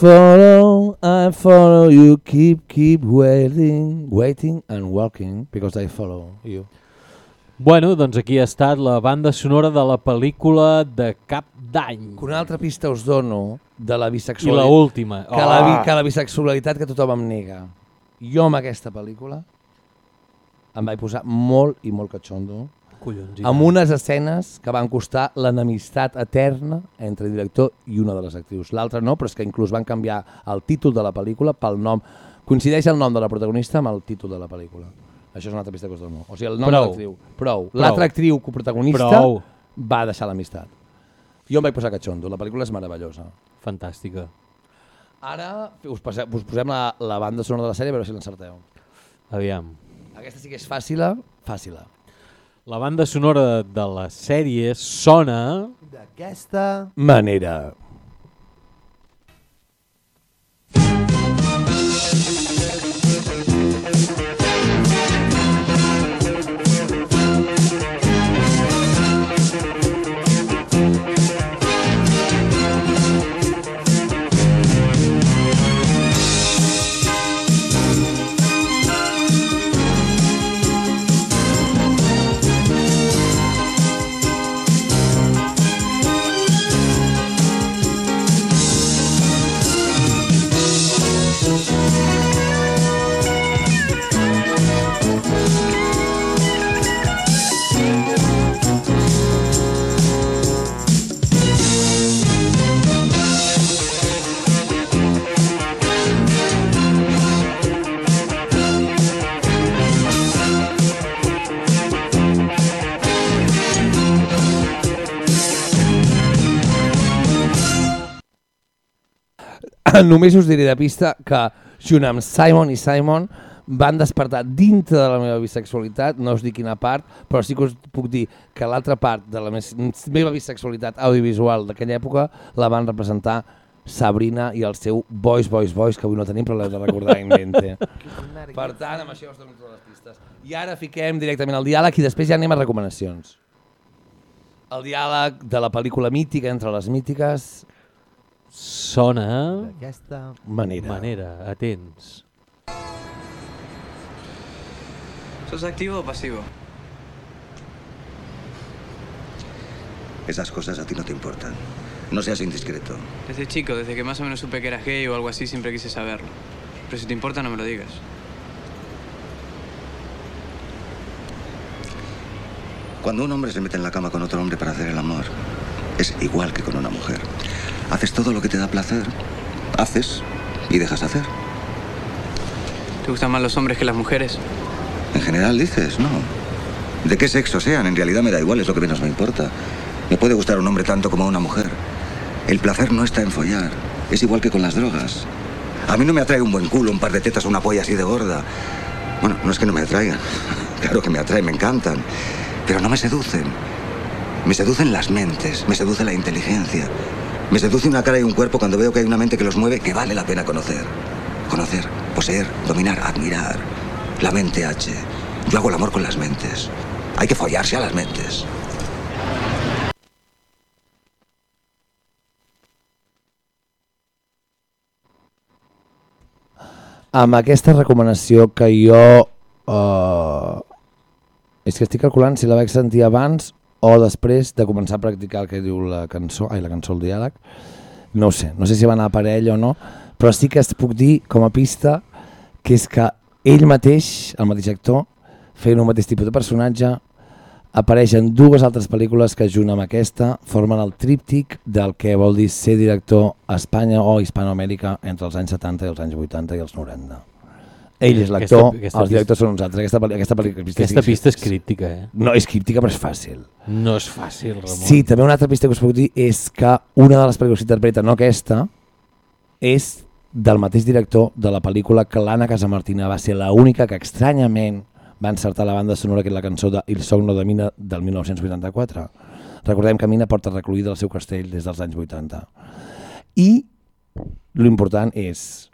follow, I follow you, keep, keep waiting, waiting and walking, because I follow you. Bueno, doncs aquí ha estat la banda sonora de la pel·lícula de Cap d'Any. Una altra pista us dono de la I bisexualitat. la última. que, la, Ah! que la bisexualitat que tothom em nega. Jo amb aquesta pel·lícula em vaig posar molt i molt catxondo Collons, amb unes escenes que van costar l'enemistat eterna entre el director i una de les actrius. L'altra no, però és que inclús van canviar el títol de la pel·lícula pel nom. Coincideix el nom de la protagonista amb el títol de la pel·lícula. Això és una altra pista que us dono. O sigui, el nom Prou. de l'actriu. Prou. L'altra actriu coprotagonista Prou. va deixar l'amistat. Jo em vaig posar catxondo. La pel·lícula és meravellosa. Fantàstica. Ara us, pase, us posem la, la banda sonora de la sèrie a veure si l'encerteu. Aviam. Aquesta sí que és fàcil, fàcil. La banda sonora de la sèrie sona... D'aquesta... Manera. Només us diré de pista que junt amb Simon i Simon van despertar dintre de la meva bisexualitat, no us dic quina part, però sí que us puc dir que l'altra part de la meva bisexualitat audiovisual d'aquella època la van representar Sabrina i el seu Boys, Boys, Boys, que avui no tenim, però l'heu de recordar en mente. Per tant, amb això us dono totes les pistes. I ara fiquem directament al diàleg i després ja anem a recomanacions. El diàleg de la pel·lícula mítica entre les mítiques, Sona... D'aquesta... manera. Manera, atents. ¿Sos activo o pasivo? Esas cosas a ti no te importan. No seas indiscreto. Desde chico, desde que más o menos supe que eras gay o algo así, siempre quise saberlo. Pero si te importa, no me lo digas. Cuando un hombre se mete en la cama con otro hombre para hacer el amor, es igual que con una mujer. Haces todo lo que te da placer. Haces y dejas hacer. ¿Te gustan más los hombres que las mujeres? En general dices, no. De qué sexo sean, en realidad me da igual, es lo que menos me importa. Me puede gustar un hombre tanto como una mujer. El placer no está en follar. Es igual que con las drogas. A mí no me atrae un buen culo, un par de tetas o una polla así de gorda. Bueno, no es que no me atraigan. Claro que me atraen, me encantan. Pero no me seducen. Me seducen las mentes, me seduce la inteligencia. Me seduce una cara y un cuerpo cuando veo que hay una mente que los mueve que vale la pena conocer. Conocer, poseer, dominar, admirar. La mente H. Yo hago el amor con las mentes. Hay que follarse a las mentes. amb aquesta recomanació que jo uh, que estic calculant si la vaig sentir o després de començar a practicar el que diu la cançó, ai la cançó, el diàleg no ho sé, no sé si va anar a parell o no però sí que es puc dir com a pista que és que ell mateix, el mateix actor fent un mateix tipus de personatge apareix en dues altres pel·lícules que junt amb aquesta formen el tríptic del que vol dir ser director a Espanya o Hispanoamèrica entre els anys 70 i els anys 80 i els 90. Ell és l'actor, Aquesta- aquesta els directors són uns altres. Aquesta, aquesta, pel·li- pista, Aquesta pista és críptica, eh? No, és críptica però és fàcil. No és fàcil, Ramon. Sí, també una altra pista que us puc dir és que una de les pel·lícules que interpreta, no aquesta, és del mateix director de la pel·lícula que l'Anna Casamartina va ser l'única que estranyament va encertar la banda sonora que és la cançó de Il Sogno de Mina del 1984. Recordem que Mina porta recluïda el seu castell des dels anys 80. I l'important és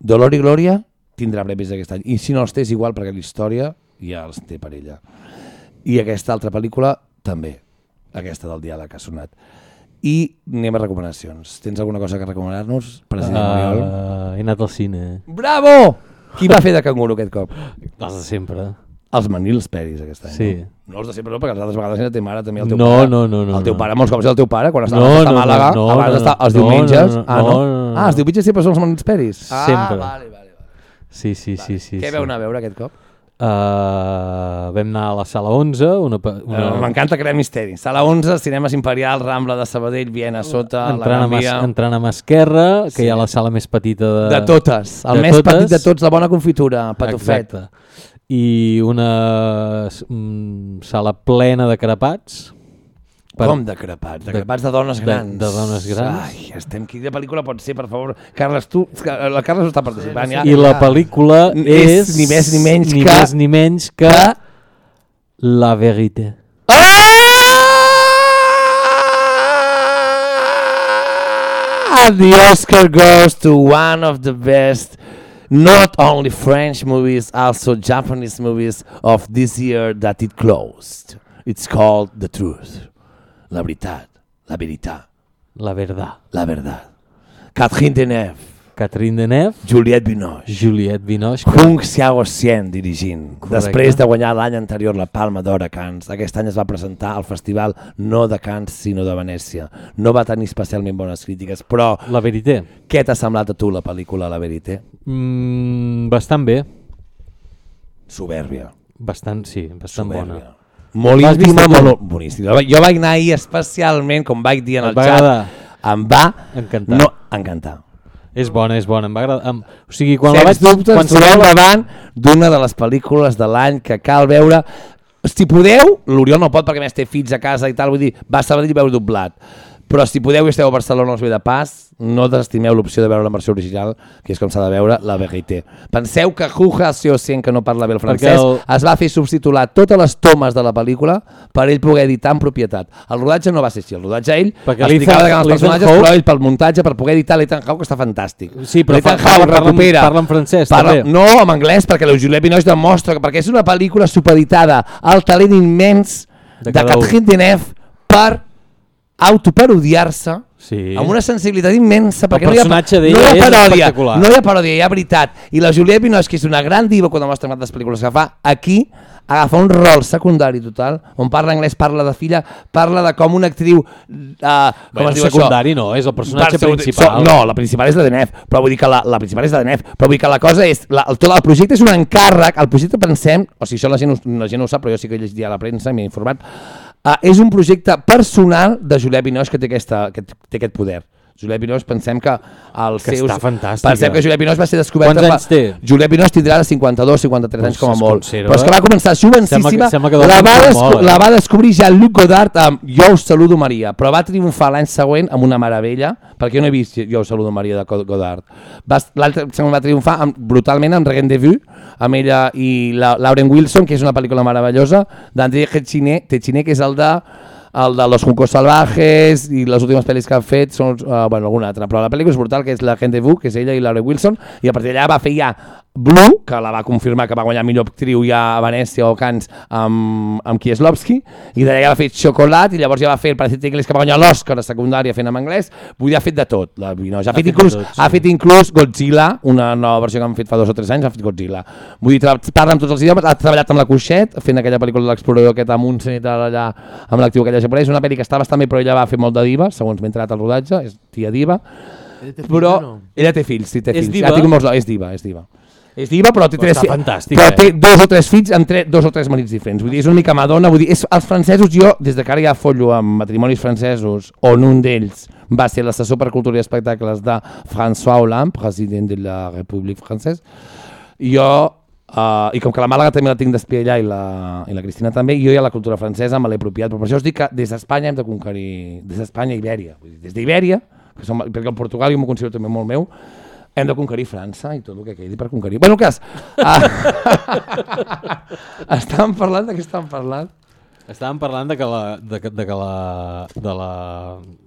Dolor i Glòria tindrà premis aquest any. I si no els té és igual perquè la història ja els té per ella. I aquesta altra pel·lícula també, aquesta del diàleg que ha sonat. i anem a recomanacions. Tens alguna cosa que recomanar-nos, president uh... Oriol? He anat al cine. Bravo! Qui va fer de canguro aquest cop? Els de sempre. Els Manils Peris aquest any. Sí. No, no els de sempre, no, perquè les altres vegades era teva mare, també el teu No, pare. no, no, no, El teu no. pare, molts cops era el teu pare, quan estava No, a no, Màlaga, no, abans no, d'estar els no, diumenges. no, no, ah, no? no, no, no. Ah, els diumenges sempre són els Manils Peris. Ah, Sempre. vale, vale. Vale. Sí, sí, sí. sí Què sí. veu anar a veure aquest cop? Uh, vam anar a la sala 11, una, una, No. M'encanta crear misteri. Sala 11, Cinemes Imperial, Rambla de Sabadell, Viena, sota, la entrant, Gran a mà, Via... entrant a mà esquerra, que Sí. hi ha la sala més petita de... De totes. El de més totes. petit de tots, la bona confitura, patufet. Exacte. I una mm, sala plena de crepats. Per- Com de crepats? De crepats de dones de- grans. de dones grans. Ai, estem... Quina pel·lícula pot ser, per favor? Carles, tu... La Carles està participant. Ja. I la pel·lícula És és... ni més ni menys ni que- més ni menys que... que- La Verité. And the Oscar goes to one of the best, not only French movies, also Japanese movies of this year that it closed. It's called The Truth. La veritat, la veritat, La Verdad. la verdad. Catherine Deneuve, Catherine Deneuve, Juliette Binoche, Juliette Binoche. que- Hung Xiaoxian dirigint. Correcte. Després de guanyar l'any anterior la Palma d'Or a Cannes, aquest any es va presentar al festival no de Cannes sinó de Venècia. No va tenir especialment bones crítiques, però La Verité. què t'ha semblat a tu la pel·lícula La Verité? Mm, bastant bé. Soberbia. Bastant, sí, bastant bona. Molt L'has vist íntima, molt boníssima. Jo vaig anar ahir especialment, com vaig dir en Et el va xat, agradar? em va Encantar. no encantar. És bona, és bona. Em va agradar. Em... O sigui, quan la Sens vaig... dubte quan ens trobem sonava- davant d'una de les pel·lícules de l'any que cal veure si podeu, l'Oriol no pot perquè més té fills a casa i tal, vull dir, va a Sabadell i veu doblat però si podeu i esteu a Barcelona o us ve de pas no desestimeu l'opció de veure la versió original que és com s'ha de veure la verité penseu que Juha Xiocien, que no parla bé el francès el- es va fer subtitular totes les tomes de la pel·lícula per ell poder editar en propietat. El rodatge no va ser així, el rodatge ell Perquè explicava que eren els personatges Hawke- però ell pel muntatge, per poder editar l'Ethan Hawke està fantàstic. Sí, però l'Ethan fa- Hawke parla- recupera. parla en francès, parla, també. no, en anglès, perquè Juliette Binoche demostra que perquè és una pel·lícula supeditada al talent immens de, De. Catherine Deneuve per autoparodiar-se Sí. amb una sensibilitat immensa perquè no hi ha, personatge no hi ha paròdia, no hi ha paròdia, hi ha veritat. I la Juliette Binoche, que és una gran diva quan demostra amb altres pel·lícules que fa, aquí agafa un rol secundari total on parla anglès, parla de filla parla de com una actriu uh, com Bueno, es diu secundari no, és el personatge Per- principal. So, no, la principal és la de Nef, però vull dir que la, la principal és la de Nef, però vull dir que la cosa és, la, el, tot el projecte és un encàrrec, el projecte pensem, o sigui, això la gent, la gent no ho sap, però jo sí que llegia a la premsa i m'he informat, uh, és un projecte personal de Juliette Binoche que té, aquesta, que té aquest poder. Juliette Binoche pensem que els Que seus... està fantàstica. Pensem que Juliette Binoche va ser descoberta... Quants anys té? Juliette Binoche tindrà de 52, 53 anys com a molt. conserva. Però és que va començar jovencíssima, Sembla que- sembla que la, va molt, eh? la va descobrir Jean-Luc Godard amb Jo us saludo Maria, però va triomfar l'any següent amb una meravella, perquè jo no he vist Jo us saludo Maria de Godard. Va, L'altre següent va triomfar amb, brutalment amb Regent de Vue, amb ella i la, Lauren Wilson, que és una pel·lícula meravellosa, d'André Techiné, que és el de el de Los Juncos Salvajes i les últimes pel·lis que ha fet són, uh, bueno, alguna altra, però la pel·lícula és brutal, que és la Gente Vu, que és ella i Lauren Wilson, i a partir d'allà va fer ja Blue, que la va confirmar que va guanyar millor actriu ja a Venècia o Cannes amb, amb Kieslowski, i d'allà va fer Chocolat, i llavors ja va fer el Paracet Inglés que va guanyar l'Oscar a secundària fent en anglès, vull dir, ha fet de tot, la Vinoja. Ha, Ha fet, fet de inclús, tot, sí. ha fet inclús Godzilla, una nova versió que han fet fa dos o tres anys, ha fet Godzilla. Vull dir, parla amb tots els idiomes, ha treballat amb la Cuixet, fent aquella pel·lícula de l'explorador aquest amb un tal allà, amb l'actiu aquella japonès, una pel·li que està bastant bé, però ella va fer molt de diva, segons m'he entrat al rodatge, és tia diva, però ella té fills, sí, té És fills. diva? Ha tingut molts, és diva, és diva. És diva, però té, Però tres, fi- però té eh? dos o tres fills amb tre, dos o tres marits diferents. Vull dir, és una mica Madonna. Vull dir, és, els francesos, jo, des de que ara ja follo amb matrimonis francesos, on un d'ells va ser l'assessor per cultura i espectacles de François Hollande, president de la República Francesa, jo, uh, i com que la Màlaga també la tinc d'espia allà i la, i la Cristina també, jo ja la cultura francesa me l'he apropiat, però per això us dic que des d'Espanya hem de conquerir, des d'Espanya i Ibèria, vull dir, des d'Ibèria, que som, perquè el Portugal jo m'ho considero també molt meu, hem de conquerir França i tot el que quedi per conquerir. Bueno, el cas, uh, estàvem parlant de què estàvem parlant? Estàvem parlant de que la, de, que- de que la, de la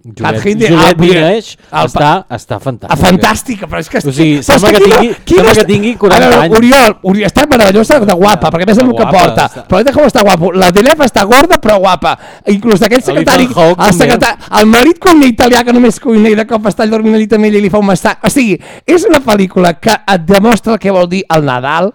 Juliette, Hindi, Juliette ah, vull dir, Binoche el està, està Ah, fantàstica. fantàstica, però és que... O sigui, però és sembla que quina- tingui- quina sembla que tingui 40 A veure, anys. Oriol, Oriol, està meravellosa de guapa, perquè a més és el que Guapa, porta. està. Però com està guapo. La Delef està gorda però guapa. Inclús aquell secretari, Ethan Hawke el, també. secretari, el marit cuiner italià que només cuina i de cop està dormint a nit amb ell i li fa un massatge. O sigui, és una pel·lícula que et demostra el que vol dir el Nadal,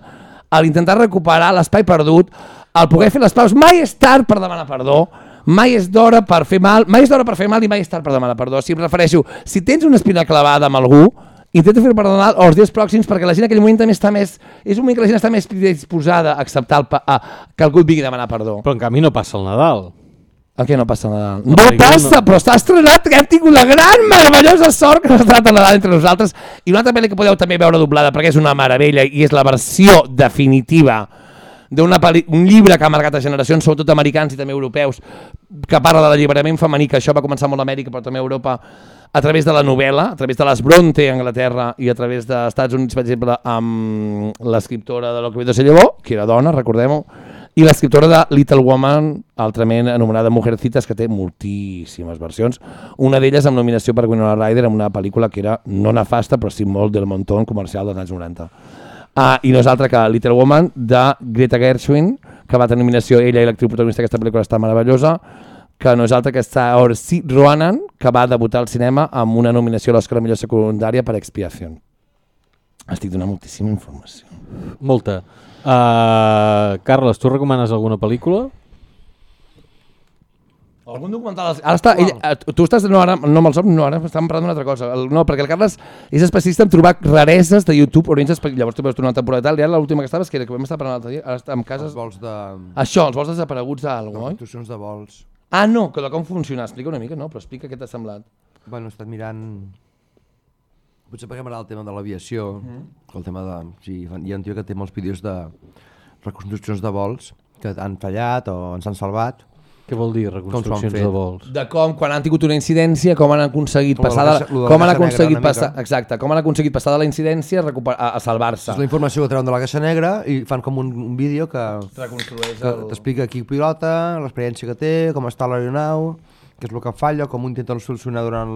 a l'intentar recuperar l'espai perdut, el poder fer les paus. Mai és tard per demanar perdó, mai és d'hora per fer mal, mai és d'hora per fer mal i mai és tard per demanar perdó. Si em refereixo, si tens una espina clavada amb algú, intenta fer perdonar els dies pròxims perquè la gent en aquell moment també està més... És un moment que la gent està més disposada a acceptar el, a, que algú et vingui a demanar perdó. Però en canvi no passa el Nadal. El que no passa a Nadal? No pel·lícula passa, no. però està estrenat, que hem tingut la gran, meravellosa sort que s'ha estrenat a Nadal entre nosaltres. I una altra pel·li que podeu també veure doblada, perquè és una meravella i és la versió definitiva d'un llibre que ha marcat a generacions, sobretot americans i també europeus, que parla de l'alliberament femení, que això va començar molt a Amèrica, però també a Europa, a través de la novel·la, a través de les Bronte a Anglaterra i a través dels Estats Units, per exemple, amb l'escriptora de l'Ocovito se llevó, que era dona, recordem-ho, i l'escriptora de Little Woman, altrament anomenada Mujercitas, que té moltíssimes versions. Una d'elles amb nominació per Winona Ryder en una pel·lícula que era no nefasta, però sí molt del montón comercial dels anys 90. Ah, I no és altra que Little Woman de Greta Gershwin, que va tenir nominació ella i l'actriu protagonista d'aquesta pel·lícula està meravellosa, que no és altra que està Orsi Roanan, que va debutar al cinema amb una nominació a l'Oscar a millor secundària per Expiación. Estic donant moltíssima informació. Molta. Uh, Carles, tu recomanes alguna pel·lícula? Algun documental... Ara està, ell, eh, tu estàs, no, ara, no me'l som, no, ara estàvem parlant d'una altra cosa. El, no, perquè el Carles és especialista en trobar rareses de YouTube orients espe- Llavors tu veus una temporada i tal, i ara l'última que estaves, que era que vam estar parlant l'altre dia, ara està en cases... Els vols de... Això, els vols desapareguts d'algú, oi? Instruccions de vols. Ah, no, que de com funciona. Explica una mica, no, però explica què t'ha semblat. Bueno, he estat mirant... Potser perquè m'agrada el tema de l'aviació, el tema de... Sí, hi ha un tio que té molts vídeos de reconstruccions de vols que han fallat o ens han salvat. Què vol dir reconstruccions de vols? De com, quan han tingut una incidència, com han aconseguit Com la passar de, lo de la com han aconseguit passar, exacte, com han aconseguit passar de la incidència a, recuperar, a, a salvar-se. És la informació que treuen de la caixa negra i fan com un, un vídeo que, Reconstrueix que el... t'explica qui pilota, l'experiència que té, com està l'aeronau, què és el que falla, com ho intenten solucionar durant,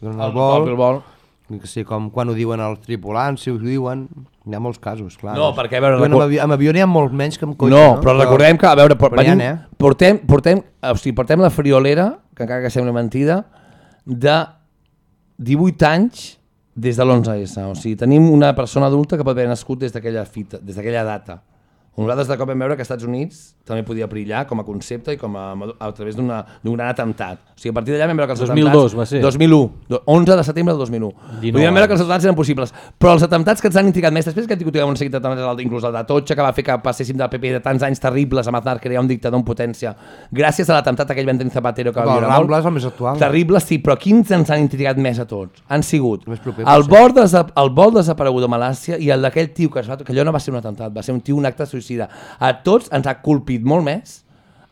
durant el, el vol. el vol. Que sí, com quan ho diuen els tripulants, si ho diuen, hi ha molts casos, clar. No, perquè, a veure, recu- amb, avi amb avió n'hi ha molt menys que amb cotxe, no, no? però recordem que, a veure, por, n'hi ha, venim, eh? portem, portem, o sigui, portem la friolera, que encara que sembla mentida, de 18 anys des de l'11S. O sigui, tenim una persona adulta que pot haver nascut des d'aquella fita, des d'aquella data. Nosaltres de cop vam veure que als Estats Units també podia perillar com a concepte i com a, a través d'una- d'un gran atemptat. O sigui, a partir d'allà vam veure que els 2002 atemptats... va ser. 2001, do- 11 de setembre del 2001. 19 Podíem veure que els atemptats eren possibles, però els atemptats que ens han intrigat més, després que hem tingut un seguit d'atemptats, inclús el d'Atotxa, que va fer que passéssim del PP de tants anys terribles amb Aznar, que era un dictador en potència, gràcies a l'atemptat aquell Benjamin Zapatero que va viure Rambla és molt. el més actual. Terrible, sí, però quins ens han intrigat més a tots? Han sigut proper, el, vol desa el vol desaparegut de Malàcia i el d'aquell tio que, es va, que allò no va ser un atemptat, va ser un tio, un acte suïcida. A tots ens ha colpit molt més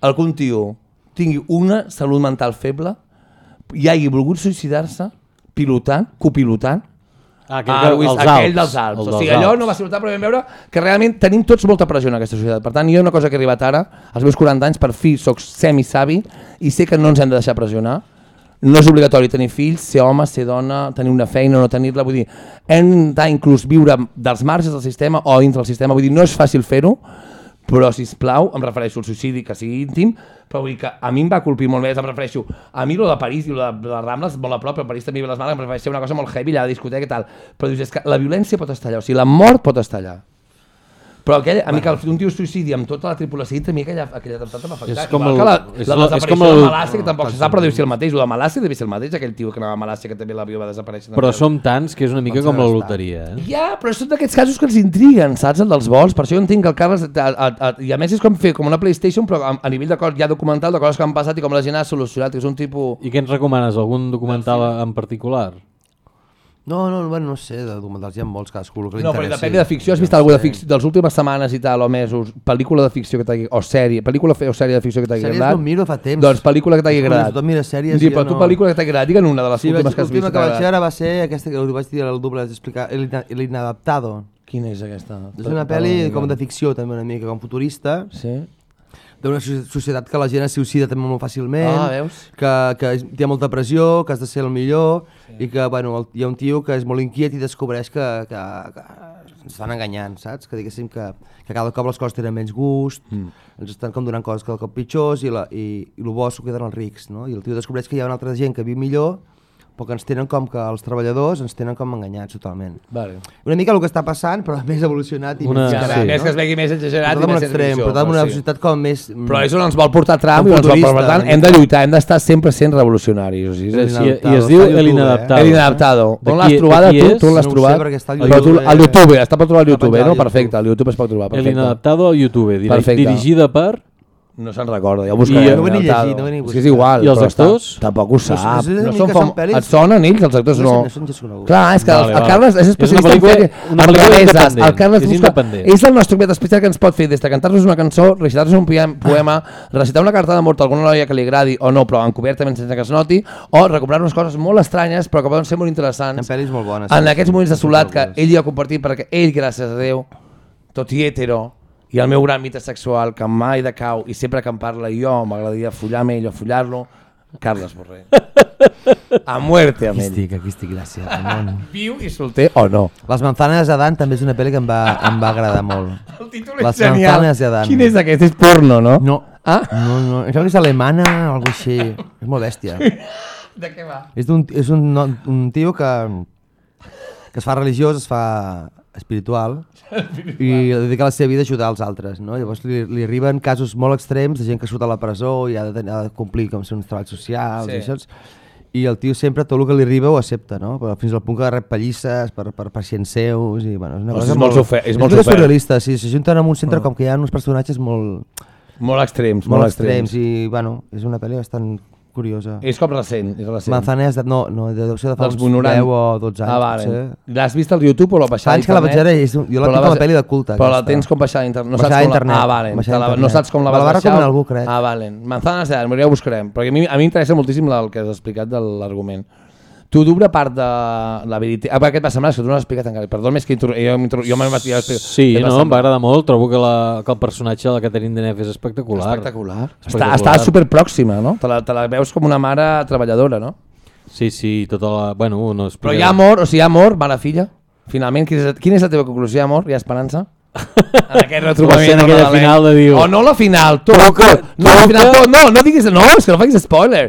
el que un tio tingui una salut mental feble i hagi volgut suïcidar-se pilotant, copilotant, Ah, Ah, Luis, els aquell dels Alps. el O dels sigui, allò Alps. no va ser notat, però vam veure que realment tenim tots molta pressió en aquesta societat. Per tant, jo una cosa que he arribat ara, als meus 40 anys, per fi sóc semi-savi i sé que no ens hem de deixar pressionar. No és obligatori tenir fills, ser home, ser dona, tenir una feina o no tenir-la. Vull dir, hem d'intentar inclús viure dels marges del sistema o dintre del sistema. Vull dir, no és fàcil fer-ho, però si plau, em refereixo al suïcidi que sigui íntim, però vull dir que a mi em va colpir molt més, em refereixo a mi lo de París i lo de, de les Rambles molt a prop, però a París també ha les males, em refereixo a una cosa molt heavy, allà de discoteca i tal, però dius, és que la violència pot estar allà, o sigui, la mort pot estar allà. Però aquell, a mi que un tio suïcidi amb tota la tripulació, a mi aquella, aquella atemptat em va afectar. És com el- la, és la la- és desaparició com el- de Malàcia, que tampoc se sap, però deu ser el mateix. El de Malàcia deu ser el mateix, aquell tio que anava a Malàcia, que també l'avió va desaparèixer. Però som tants que és una mica Com com la loteria. Eh? Ja, però són d'aquests casos que ens intriguen, saps, el dels vols. Per això jo entenc que el Carles... A, a, a, I a més és com fer com una PlayStation, però a, a nivell de cos, ja documental de coses que han passat i com la gent ha solucionat, que és un tipus... I què ens recomanes? Algun documental en particular? No, no, bueno, no sé, de documentals hi ha molts, cadascú el que li No, però interessi. depèn de ficció. Has vist alguna de ficció, de les últimes setmanes i tal, o mesos, pel·lícula de ficció que t'hagi... O sèrie, pel·lícula o sèrie de ficció que t'hagi Sèries agradat? no miro fa temps. Doncs pel·lícula que t'hagi agradat. tothom mira sèries Di, i però jo tu no. pel·lícula que t'hagi agradat, digue'n una de les Sí, vaig, últimes que has vist. l'última que que vaig t'ha veure va ser aquesta que us vaig dir el doble d'explicar, El Ina- El Inadaptado. Quina és aquesta? És una pel·li com de ficció també una mica, com futurista, Sí? D'una soci- societat que la gent es suïcida també molt fàcilment, Ah, veus? que, que té molta pressió, que has de ser el millor, sí. i que bueno, el, hi ha un tio que és molt inquiet i descobreix que, que, que ens estan enganyant, saps? Que diguéssim que, que cada cop les coses tenen menys gust, mm. ens estan com donant coses cada cop pitjors i, la, i, i el bo s'ho queden els rics, no? I el tio descobreix que hi ha una altra gent que viu millor, però que ens tenen com que els treballadors ens tenen com enganyats totalment. Vale. Una mica el que està passant, però més evolucionat i Una- més exagerat, sí. Més que es vegui més exagerat Portat i més extrem, portat amb però una sí. societat com més... Però és on ens vol portar Trump i ens vol portar, per tant, hem de lluitar, hem d'estar sempre sent revolucionaris. O sigui, és així. I es diu El Inadaptado. El inadaptado. De On l'has qui tu? Tu l'has No ho sé, trobat? perquè està al Però tu- YouTube. al YouTube, està per trobar al YouTube, penjat no? al. Perfecte, al YouTube es pot trobar, El. Inadaptado a YouTube, dirigida per... No se'n recorda, ja ho buscarem. I- No ho he ni llegit, no he ni És que és igual. I els actors? Tampoc ho sap. no No són que fam... Et sonen ells, els actors No no? són. Clar, és que Vale, el. Carles és És una especialista pel·lícula- en fer una en independent, El Carles és busca... independent. És el nostre convidat especial que ens pot fer des de cantar-nos una cançó, recitar-nos un poem- poema, recitar una carta d'amor a alguna noia que li agradi o no, però encobertament sense que es noti, o recuperar unes coses molt estranyes però que poden ser molt interessants ha pel·lis molt bones. en aquests moments de solat que ell hi ha compartit perquè ell, gràcies a Déu, tot i hetero, i el meu gran mite sexual que mai decau i sempre que em parla jo m'agradaria follar amb ell o follar-lo, Carles Borrell. A muerte amb Aquí ell. estic, aquí estic, gràcies. Ramon. Viu i solter o no? Les manzanes de Dan també és una pel·li que em va, em va agradar molt. El títol Les manzanes de Dan. Quin és aquest? És porno, no? No, Ah? no, no. Em sembla que és alemana o alguna així. És molt bèstia. De què va? És, un, és un, un tio que, que es fa religiós, es fa espiritual i dedica la seva vida a ajudar els altres. No? Llavors li, li arriben casos molt extrems de gent que surt a la presó i ha de, tenir- ha de complir com ser uns treballs socials Sí. i això. I el tio sempre tot el que li arriba ho accepta, no? Però fins al punt que rep pallisses per, per pacients seus i bueno, és una Ostres, cosa és molt sofer- és és molt sofert. surrealista, sí, s'ajunten en un centre com que hi ha uns personatges molt, Molt extrems, molt, molt, extrems. extrems. i bueno, és una pel·li bastant curiosa. És com recent, és recent. Manzanes de, no, no, deu ser de fa Dels uns 90. 10 o 12 anys. Ah, vale. potser. L'has vist al YouTube o l'ha baixat anys que la vaig veure, és, jo la Però tinc com vas- a pel·li de culte. Però la aquesta. tens com baixada a internet. No Baixada saps a internet, La... Ah, vale. baixada Te la... a No internet. saps com la Me vas la va baixar? recomanar algú, crec. Ah, vale. Manzanas de Almeria ho buscarem. Perquè a mi, a mi m'interessa moltíssim la- el que has explicat de l'argument. Tu d'obra part de la veritat... Ah, què et va semblar? És que tu no l'has explicat encara. Perdó, més que intro... jo, jo m'he ja Sí, no, em va agradar molt. Trobo que, la, que el personatge de la Catherine Deneuve és espectacular. Espectacular. Està, Espectacular. està super pròxima, no? Te la, te la veus com una mare treballadora, no? Sí, sí, tota la... Bueno, no Però hi ha amor, o sigui, hi ha amor, mare-filla. Finalment, quina és, quina és la teva conclusió, amor? Hi ha esperança? En aquest retrobament. L'escena aquella final de diu- O no la final, tot. Truca, no, la final, tot. No, no diguis... No, és que no facis spoiler.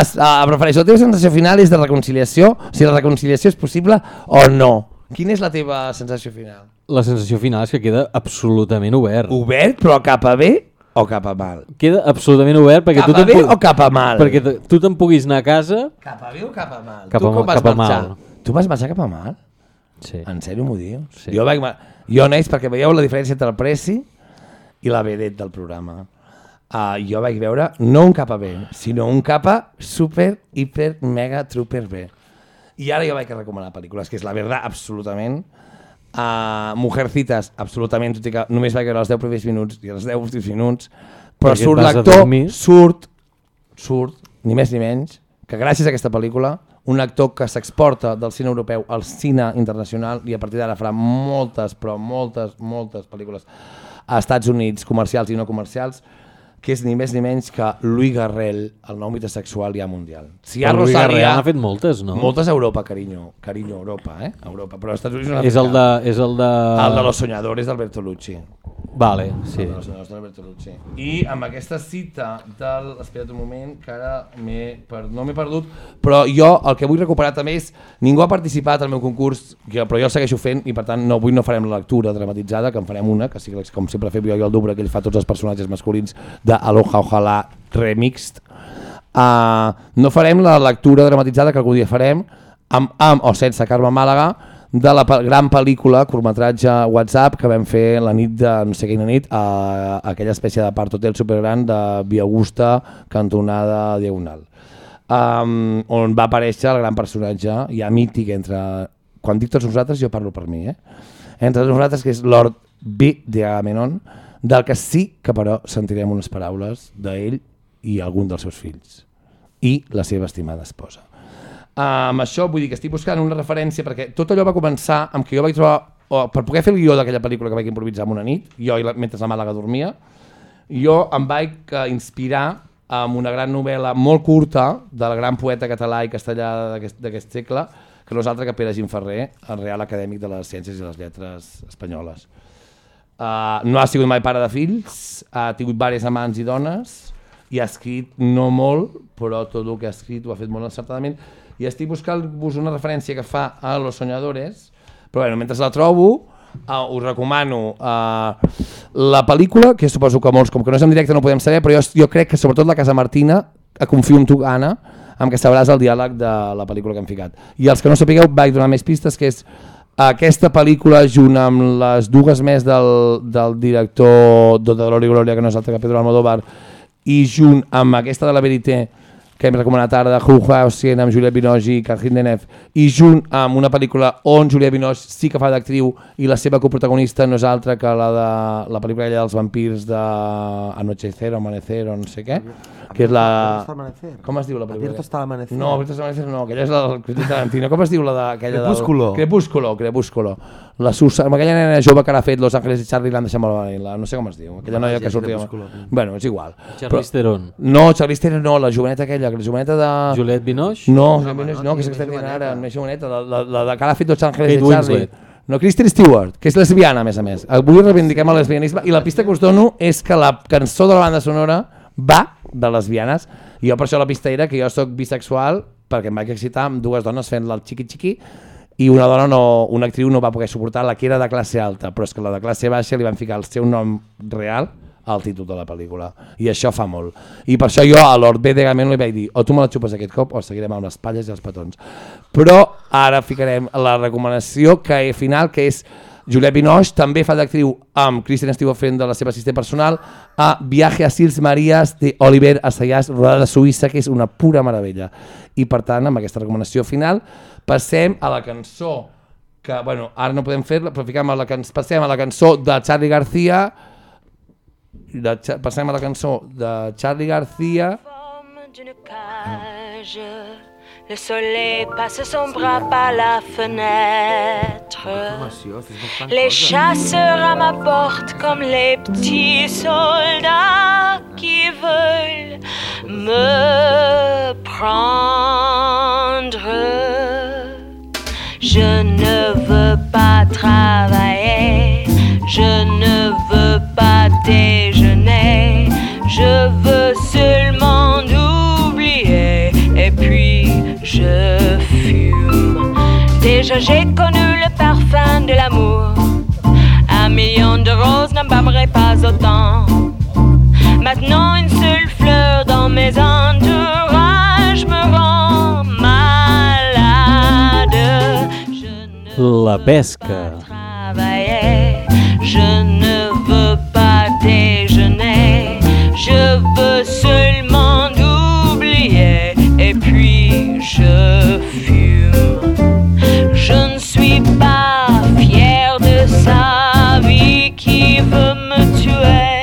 Es, uh, prefereixo, la teva sensació final és de reconciliació, si la reconciliació és possible o no. Quina és la teva sensació final? La sensació final és que queda absolutament obert. Obert, però cap a bé o cap a mal? Queda absolutament obert perquè Cap tu te'n bé pu- o cap a mal? perquè tu te'n puguis anar a casa... Cap a bé o cap a mal? Cap tu a com ma- vas cap a marxar? mal. Tu vas marxar cap a mal? Sí. En sèrio m'ho dius? Sí. Jo, vaig, ma- jo neix perquè veieu la diferència entre el Preci i la vedet del programa. Uh, jo vaig veure no un cap a B, sinó un cap a super, hiper, mega, trooper B. I ara jo vaig recomanar pel·lícules, que és la verdad, absolutament. Uh, Mujercitas, absolutament, tot i que només vaig veure els 10 primers minuts i els 10 últims minuts, però Perquè surt a l'actor, surt, surt, ni més ni menys, que gràcies a aquesta pel·lícula, un actor que s'exporta del cine europeu al cine internacional i a partir d'ara farà moltes, però moltes, moltes pel·lícules a Estats Units, comercials i no comercials, que és ni més ni menys que Louis Garrel, el nou mite sexual ja mundial. Si ha Louis Rosalia... Garrel n'ha fet moltes, no? Moltes a Europa, carinyo. Carinyo, Europa, eh? Europa. Però als Estats Units no És el de... És el de... El de Los Soñadores d'Alberto Lucci. Vale, sí. El. I amb aquesta cita del... Espera't un moment, que ara per... no m'he perdut, però jo el que vull recuperar també és... Ningú ha participat al meu concurs, que, però jo el segueixo fent i per tant no, avui no farem la lectura dramatitzada, que en farem una, que sí, que com sempre fem jo i el Dubre, que ell fa tots els personatges masculins de Aloha Ojalà Remixed. Uh, no farem la lectura dramatitzada que algun dia farem amb, amb o sense Carme Màlaga de la gran pel·lícula, curtmetratge WhatsApp que vam fer la nit de no sé quina nit a, a aquella espècie de part hotel supergran de Via Augusta, cantonada Diagonal. Um, on va aparèixer el gran personatge ja mític entre quan dic tots nosaltres jo parlo per mi eh? entre nosaltres que és Lord B. de Agamenon del que sí que però sentirem unes paraules d'ell i algun dels seus fills i la seva estimada esposa amb això vull dir que estic buscant una referència perquè tot allò va començar amb que jo vaig trobar, o per poder fer el guió d'aquella pel·lícula que vaig improvisar en una nit, jo i la, mentre la Màlaga dormia, jo em vaig eh, inspirar amb una gran novel·la molt curta del gran poeta català i castellà d'aquest segle, que no és altre que Pere Gimferrer, el Real Acadèmic de les Ciències i les Lletres Espanyoles. Uh, no ha sigut mai pare de fills, ha tingut diverses amants i dones, i ha escrit no molt, però tot el que ha escrit ho ha fet molt encertadament, i estic buscant-vos una referència que fa a Los Soñadores, però bueno, mentre la trobo, uh, us recomano uh, la pel·lícula, que suposo que molts, com que no és en directe no podem saber, però jo, jo crec que sobretot la Casa Martina, eh, confio en tu, Anna, amb que sabràs el diàleg de la pel·lícula que hem ficat. I els que no sapigueu, vaig donar més pistes, que és aquesta pel·lícula junt amb les dues més del, del director de Dolor i Glòria, que no és altre que Pedro Almodóvar, i junt amb aquesta de la Verité, que hem recomanat ara de Hu Hausien amb Juliette Binoche i Carhin Deneuve, i junt amb una pel·lícula on Juliette Binoche sí que fa d'actriu i la seva coprotagonista no és altra que la de la pel·lícula dels vampirs de Anochecer o Amanecer o no sé què, que és la... Com es diu la pel·lícula? Abierto hasta el amanecer. No, Abierto hasta el amanecer no, aquella és la del Tarantino. Com es diu la d'aquella? Crepúsculo. Del... Crepúsculo, Crepúsculo. La Susa, amb aquella nena jove que ara ha fet Los Ángeles i Charlie l'han deixat molt malament, la, no sé com es diu, aquella noia que sortia... Bueno, és igual. Charlize Theron. No, Charlize Theron no, la joveneta aquella, que la joveneta de... Juliette Binoche? No, No, no, home, no, no, que més dient ara, més joveneta, la, la, la, de que ara ha fet Los Ángeles Kate i Charlie. No, Kristen Stewart, que és lesbiana, a més a més. Avui reivindiquem el lesbianisme i la pista que us dono és que la cançó de la banda sonora va de lesbianes. I jo per això la pista era que jo sóc bisexual perquè em vaig excitar amb dues dones fent el xiqui-xiqui i una dona, no, una actriu no va poder suportar la que era de classe alta, però és que la de classe baixa li van ficar el seu nom real al títol de la pel·lícula. I això fa molt. I per això jo a Lord B de Gament li vaig dir o tu me la xupes aquest cop o seguirem amb les palles i els petons. Però ara ficarem la recomanació que final, que és Juliette Binoche també fa d'actriu amb Kristen Stewart fent de la seva assistent personal a Viaje a Sils Marías de Oliver Assayas, rodada de Suïssa, que és una pura meravella. I per tant, amb aquesta recomanació final, passem a la cançó que, bueno, ara no podem fer-la, però fiquem a la can... passem a la cançó de Charlie García, de, passem a la cançó de Charlie García, forme d'une cage. Le soleil passe son bras par la fenêtre. Les chasseurs à ma porte comme les petits soldats qui veulent me prendre. Je ne veux pas travailler, je ne veux pas déjeuner, je veux seulement oublier. Et puis je fume. Déjà j'ai connu le parfum de l'amour, un million de roses n'embâmerait pas autant. Maintenant une seule fleur dans mes entourages La travailler, je ne veux pas déjeuner, je veux seulement oublier et puis je fume. Je ne suis pas fier de sa vie qui veut me tuer.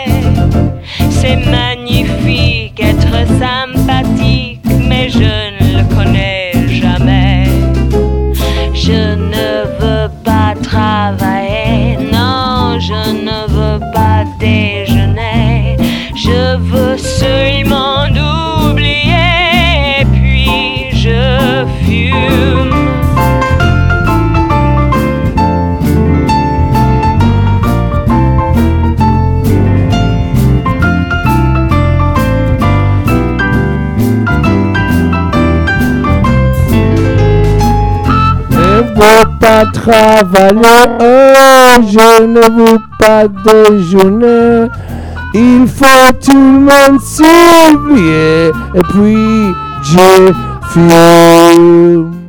Travailler, oh, je ne veux pas déjeuner. Il faut tout le monde s'oublier, et puis je fume.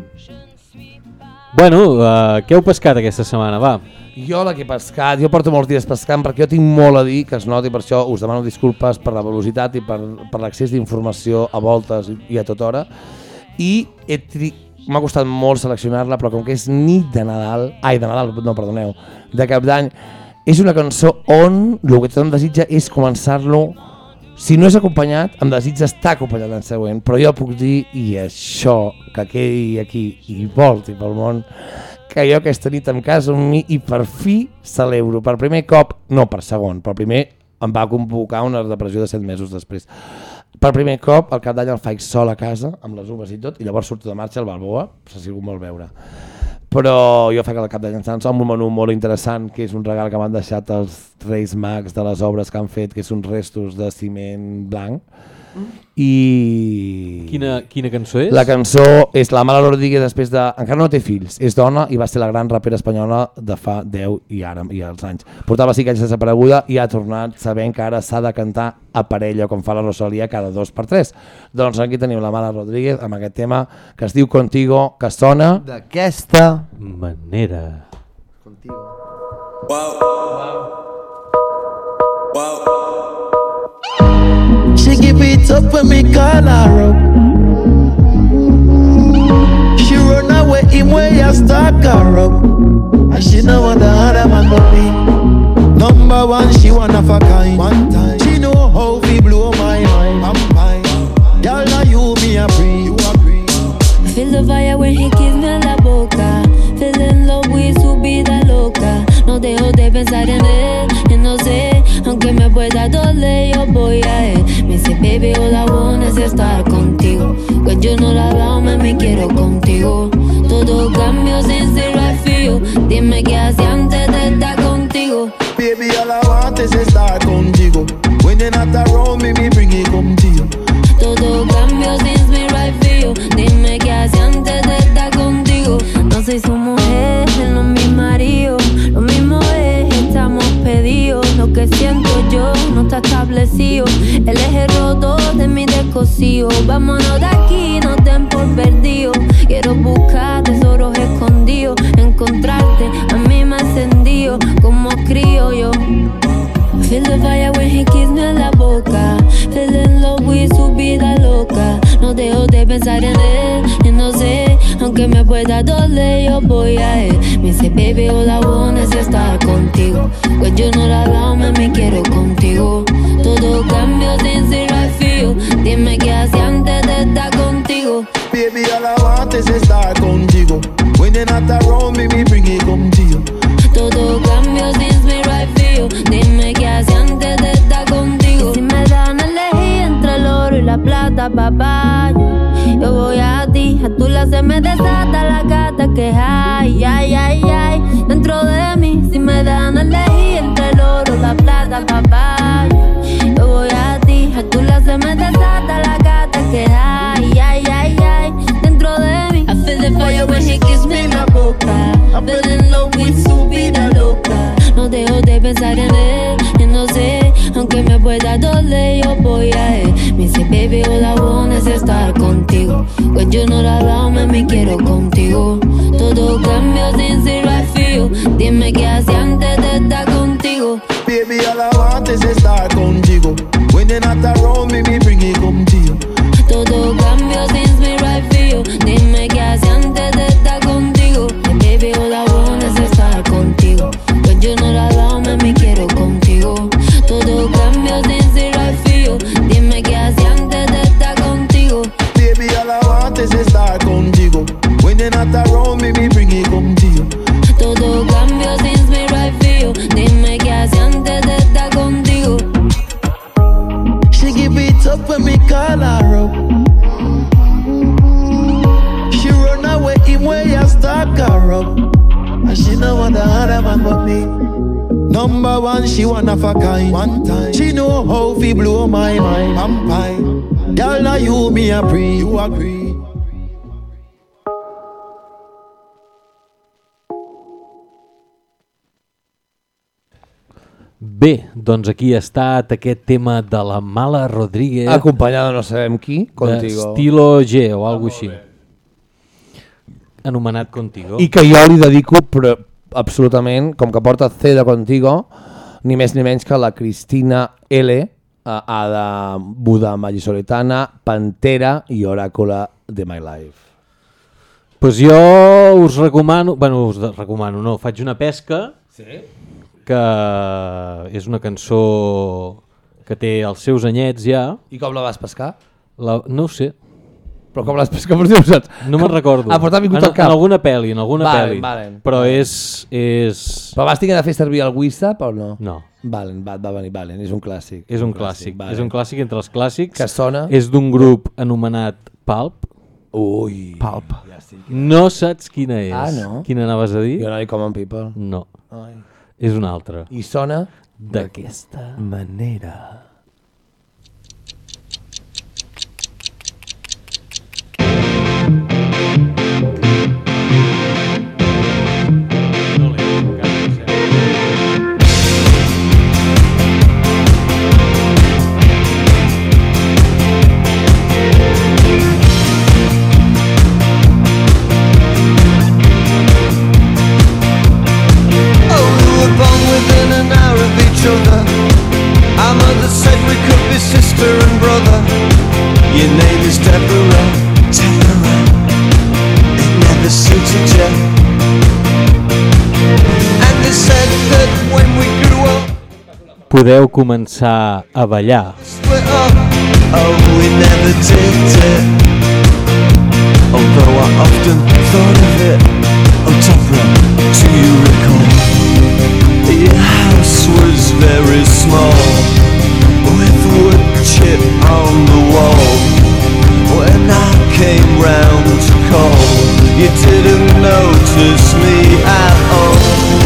Bueno, uh, què heu pescat aquesta setmana? Va, Jo la que he pescat, jo porto molts dies pescant perquè jo tinc molt a dir, que es noti, per això us demano disculpes per la velocitat i per, per l'accés d'informació a voltes i a tota hora. I he tri... m'ha costat molt seleccionar-la, però com que és nit de Nadal, ai, de Nadal, no, perdoneu, de Cap d'Any, és una cançó on el que tothom desitja és començar-lo si no és acompanyat, em desitja estar acompanyat l'any següent, però jo puc dir, i això, que quedi aquí i volti pel món, que jo aquesta nit em caso amb mi i per fi celebro, per primer cop, no per segon, per primer em va convocar una depressió de set mesos després. Per primer cop, al cap d'any el faig sol a casa, amb les uvas i tot, i llavors surto de marxa al Balboa, si algú vol veure. Però jo faig al cap d'any en amb un menú molt interessant, que és un regal que m'han deixat els Reis Mags de les obres que han fet, que són restos de ciment blanc, i... Quina, quina cançó és? La cançó és la Mala Rodríguez després de... Encara no té fills, és dona i va ser la gran rapera espanyola de fa 10 i ara i els anys. Portava 5 anys desapareguda i ha tornat sabent que ara s'ha de cantar a parella com fa la Rosalia cada dos per tres. Doncs aquí tenim la Mala Rodríguez amb aquest tema que es diu Contigo, que sona... D'aquesta manera. She give it up when me call her up. She run away him way I stalk her up. And she know what the other man but me. Number one, she one of a kind. One time. She know how we blow my mind. I'm fine. Girl, now you me a free. You agree? Feel the fire when he kiss me en la boca. Feel in love with su vida loca. No dejo de pensar en me pueda doler, yo voy a él. Me dice, baby, all I want is estar contigo. When you know that I me, quiero contigo. Todo cambio sin ser you. Dime qué hacía antes de estar contigo. Baby, all I want is estar contigo. When you're not around me, me bring it you. Todo cambio sin for you. Dime qué hacía antes de estar contigo. No soy su mujer, no es mi marido. Lo mismo es, estamos pedidos. Que siento yo no está establecido. El roto de mi descosido. Vámonos de aquí, no den por perdido. Quiero buscar tesoros escondidos. Encontrarte, a mí me encendido. Como crío yo. Feel the fire when he kiss me en la boca. Feel in love with su vida loca. No dejo de pensar en él. Y no sé, aunque me pueda doler, yo voy a él. Me dice, baby, all I want es estar contigo. Pues yo no la hago, me quiero contigo. Todo cambio sin ser you. Dime qué hacía antes de estar contigo. Baby, all I want is estar contigo. When you're not around me, me bring it you. Todo cambio sin me for you. Dime la plata, papá, yo, yo voy a ti. A tu la se me desata la gata que hay, ay, ay, ay. Dentro de mí, si me dan a elegir entre el oro la plata, papá, yo, yo voy a ti. A tu la se me desata la gata que hay, ay, ay, ay. Dentro de mí, I feel the fire when he kiss me la boca. I feel in love with su vida loca. No dejo de pensar en él, no sé, aunque me pueda doler, yo voy a él. Me dice, baby, all I want es estar contigo. When you know that I me, quiero contigo. Todo cambio sin ser you. Dime qué hacía antes de estar contigo. Baby, all I want is estar contigo. When you're not around me, me bring it you. Todo cambio sin up. And she know what the other man but me. Number one, she one of a kind. One time. She know how we blow my mind. I'm fine. Girl, now you me a pre. You agree? Bé, doncs aquí ha estat aquest tema de la Mala Rodríguez. Acompanyada no sabem qui, Contigo. Estilo G o alguna així. Anomenat Contigo. I que jo li dedico però, absolutament, com que porta C de Contigo, ni més ni menys que la Cristina L, a, a de Buda Magisoletana, Pantera i Oràcula de My Life. Pues jo us recomano, bueno, us recomano, no, faig una pesca Sí? que és una cançó que té els seus anyets ja. I com la vas pescar? La, no ho sé. Però com l'has pescat? Per ho saps? No me'n recordo. Ah, però t'ha vingut en, al cap. En alguna pel·li, en alguna Vale, pel·li. vale. Però és, és... Però vas tenir de fer servir el WhatsApp o no? No. Valen, va, va venir Valen, és un clàssic. És un clàssic, Valen. és un clàssic entre els clàssics. Que sona... És d'un grup anomenat Pulp. Ui. Pulp. Ja estic... No saps quina és. Ah, no? Quina anaves a dir? United Common People. No. Ai. És una altra. I sona... D'aquesta manera. Podeu començar a ballar. I notice me at all.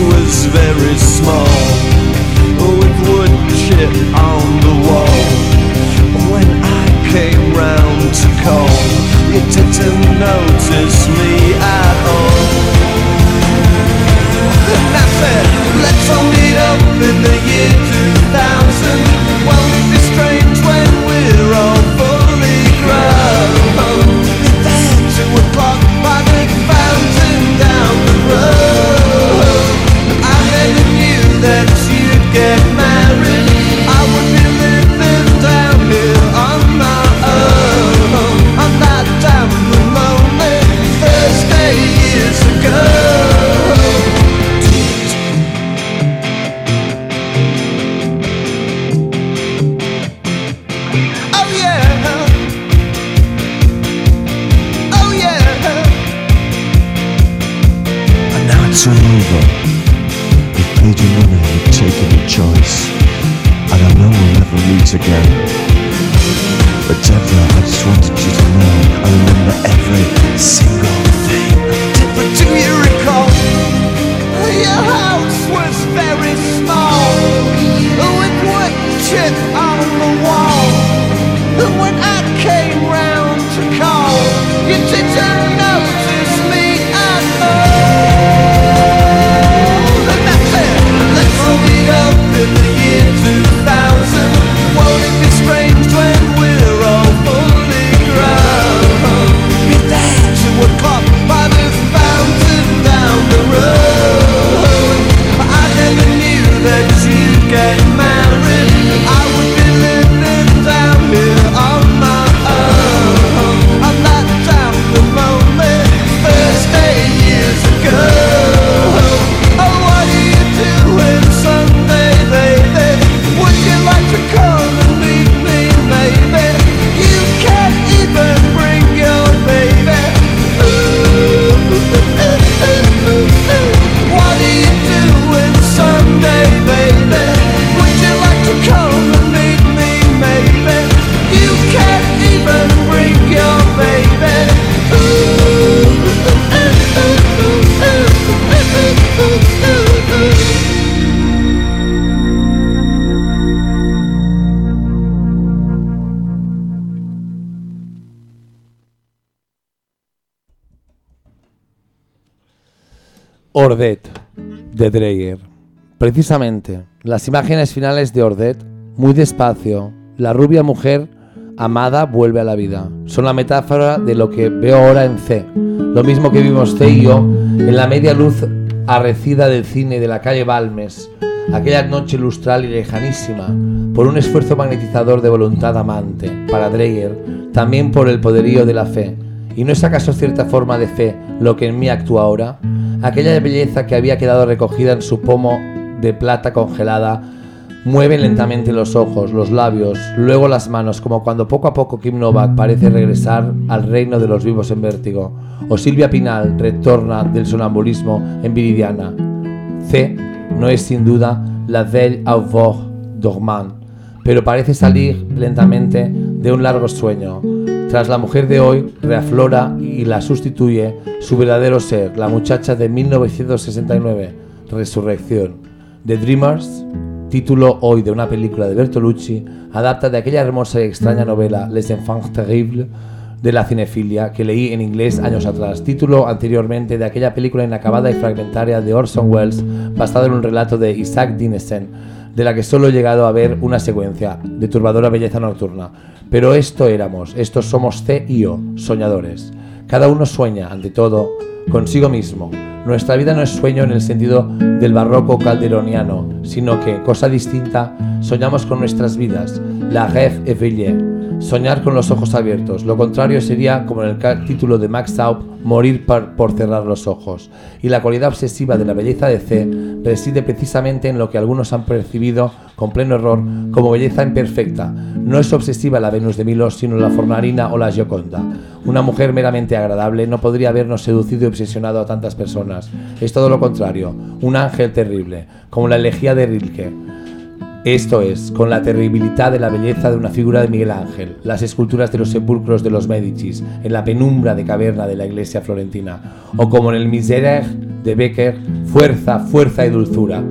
Was very small, with wood chip on the wall. When I came round to call, you didn't notice me at all. I said, let's all meet up in the year 2000. Precisamente, las imágenes finales de Ordet, muy despacio, la rubia mujer amada vuelve a la vida. Son la metáfora de lo que veo ahora en C. Lo mismo que vimos C y yo en la media luz arrecida del cine de la calle Balmes, aquella noche lustral y lejanísima, por un esfuerzo magnetizador de voluntad amante, para Dreyer, también por el poderío de la fe. ¿Y no es acaso cierta forma de fe lo que en mí actúa ahora? Aquella belleza que había quedado recogida en su pomo de plata congelada, mueve lentamente los ojos, los labios, luego las manos, como cuando poco a poco Kim Novak parece regresar al reino de los vivos en vértigo, o Silvia Pinal retorna del sonambulismo en Viridiana. C no es sin duda la Belle Avoir Dormant, pero parece salir lentamente de un largo sueño. Tras la mujer de hoy, reaflora y la sustituye su verdadero ser, la muchacha de 1969, Resurrección. The Dreamers, título hoy de una película de Bertolucci, adapta de aquella hermosa y extraña novela Les Enfants Terribles de la cinefilia que leí en inglés años atrás, título anteriormente de aquella película inacabada y fragmentaria de Orson Welles basada en un relato de Isaac Dinesen, de la que solo he llegado a ver una secuencia, de turbadora belleza nocturna. Pero esto éramos, estos somos C y yo, soñadores. Cada uno sueña, ante todo, consigo mismo. Nuestra vida no es sueño en el sentido del barroco calderoniano, sino que, cosa distinta, soñamos con nuestras vidas, la rêve éveillée, soñar con los ojos abiertos. Lo contrario sería, como en el título de Max Saup, morir por cerrar los ojos. Y la cualidad obsesiva de la belleza de C reside precisamente en lo que algunos han percibido, con pleno error, como belleza imperfecta. No es obsesiva la Venus de Milo, sino la Fornarina o la Gioconda. Una mujer meramente agradable no podría habernos seducido y obsesionado a tantas personas. Es todo lo contrario, un ángel terrible, como la elegía de Rilke. Esto es, con la terribilidad de la belleza de una figura de Miguel Ángel, las esculturas de los sepulcros de los Medicis, en la penumbra de caverna de la iglesia florentina, o como en el Miserere de Becker, fuerza, fuerza y dulzura.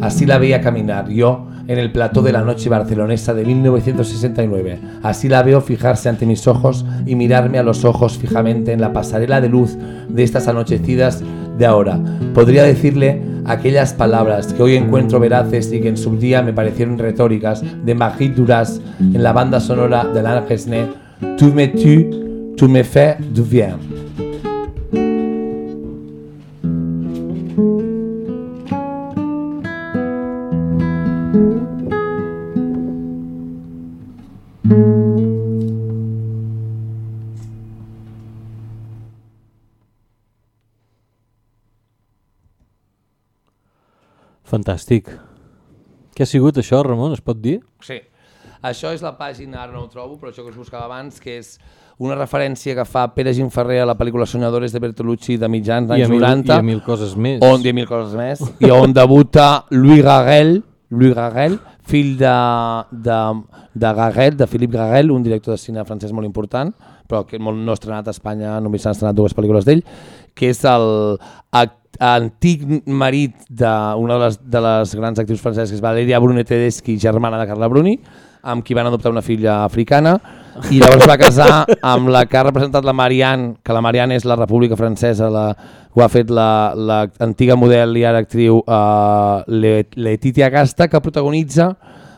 Así la veía caminar yo en el plató de la noche barcelonesa de 1969. Así la veo fijarse ante mis ojos y mirarme a los ojos fijamente en la pasarela de luz de estas anochecidas de ahora. Podría decirle aquellas palabras que hoy encuentro veraces y que en su día me parecieron retóricas de Magritte Duras en la banda sonora de Alain Resnais, Tu me tu, tu me fais du bien. Fantàstic. Què ha sigut això, Ramon? Es pot dir? Sí. Això és la pàgina, ara no ho trobo, però això que us buscava abans, que és una referència que fa Pere Ginferrer a la pel·lícula Soñadores de Bertolucci de mitjans I a anys mil- 90. i a mil coses més. On, I a mil coses més. I on debuta Louis Garrel, Louis Garrel, fill de, de, de Garrel, de Philippe Garrel, un director de cine francès molt important, però que molt no ha estrenat a Espanya, només s'han estrenat dues pel·lícules d'ell, que és el antic marit d'una de, les, de les grans actrius franceses, Valeria Bruni Tedeschi, germana de Carla Bruni, amb qui van adoptar una filla africana, i llavors va casar amb la que ha representat la Marianne, que la Marianne és la República Francesa, la, ho ha fet la, la antiga model i ara actriu uh, Letitia Casta, que protagonitza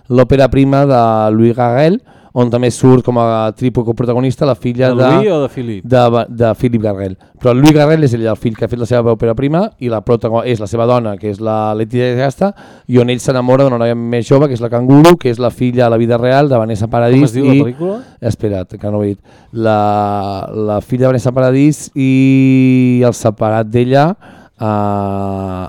l'òpera prima de Louis Garrel, on també surt com a triple coprotagonista la filla De de, Louis o de Philippe? de, de Philippe Garrel. Però el Louis Garrel és ell el fill que ha fet la seva òpera prima i la protago és la seva dona, que és la Letitia Casta, i on ell s'enamora d'una noia més jove, que és la Canguru, que és la filla a la vida real de Vanessa Paradís. Com es diu la i... pel·lícula? Espera't, que no ho he dit. La, la filla de Vanessa Paradís i el separat d'ella a,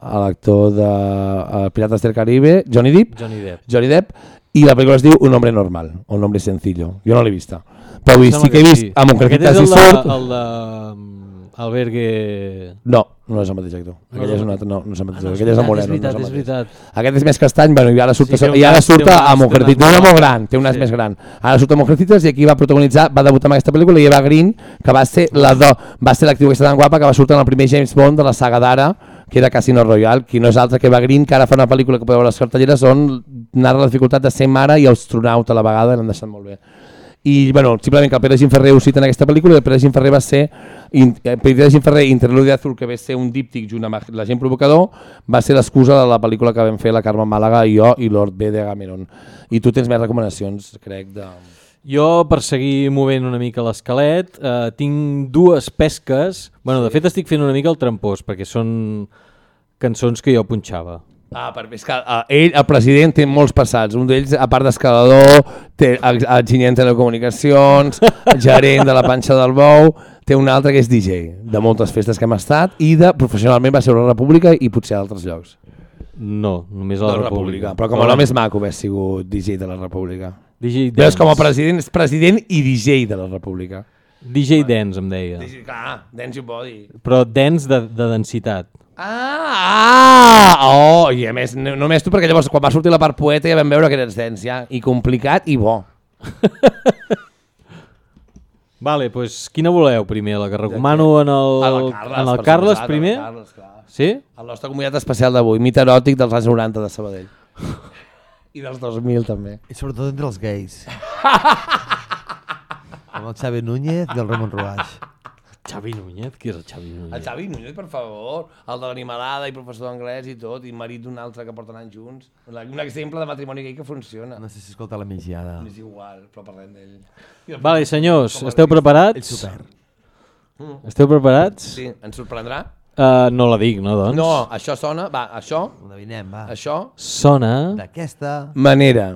a l'actor de a Pirates del Caribe, Johnny Depp. Johnny Depp. Johnny Depp. I la pel·lícula es diu Un hombre normal, Un hombre sencillo. Jo no l'he vista. Però vull, sí que he vist a Mujercitas Aquest i és el de, surt... el de um, Albergue... No, no és el mateix actor. No Aquell és és un altre, no, no és el mateix Ah, no, és Aquell és el moreno. és veritat, no és mateix. veritat. Aquest és més castany, bueno, i ara surt, Sí, un i ara surt un a té Mujercitas. Té una molt gran. té un nas Sí. més gran. Ara surt a Mujercitas i aquí va protagonitzar, va debutar amb aquesta pel·lícula i Eva Green, que va ser la do, va ser l'actriu aquesta tan guapa que va sortir en el primer James Bond de la saga d'ara, que era Casino Royale, qui no és altre que Eva Green, que ara fa una pel·lícula que podeu veure a les cartelleres on narra la dificultat de ser mare i astronauta a la vegada, l'han deixat molt bé. I bueno, simplement que el Pere Ginferrer ho cita en aquesta pel·lícula i el Pere Ginferrer va ser In, eh, Petita de Gent Ferrer, Interlude Azul, que ve a ser un díptic junt amb la gent provocador, va ser l'excusa de la pel·lícula que vam fer la Carme Màlaga i jo i Lord B de Gameron. I tu tens més recomanacions, crec, de... Jo, per seguir movent una mica l'esquelet, eh, tinc dues pesques. Bueno, de fet estic fent una mica el trampós, perquè són cançons que jo punxava. Ah, per, és que uh, ell, el president, té molts passats. Un d'ells, a part d'escalador, té enginyer en telecomunicacions, gerent de la panxa del bou, té un altre que és DJ, de moltes festes que hem estat, i de professionalment va ser a la República i potser a altres llocs. No, només a la, De República. Però com a nom és maco haver sigut DJ de la República. DJ Veus, Dance. com a president, és president i DJ de la República. DJ Dance, em deia. DJ, clar, dance your body. Però dance de, de densitat. Ah, ah, oh, i a més, no- només tu, perquè llavors quan va sortir la part poeta ja vam veure que eres dens, ja, i complicat i bo. Vale, pues, quina voleu primer? La que recomano en el, Ah, la Carles, en el Carles primer? el Carles, clar. Sí? El nostre convidat especial d'avui, mit eròtic dels anys 90 de Sabadell. I dels 2000 també. I sobretot entre els gais. Amb el Xavi Núñez i el Ramon Ruaix. Xavi Núñez? Qui és el Xavi Núñez? El Xavi Núñez, per favor, el de l'animalada i professor d'anglès i tot, i marit d'un altre que porten anys junts. Un exemple de matrimoni gay que funciona. No sé si escolta la migdiada. És igual, però parlem d'ell. El- Vale, senyors, esteu preparats? Ell super. Mm. Esteu preparats? Sí, ens sorprendrà? Uh, no la dic, no, doncs? No, això sona, va, això, Ho endevinem, va. això, Sona... D'aquesta... manera.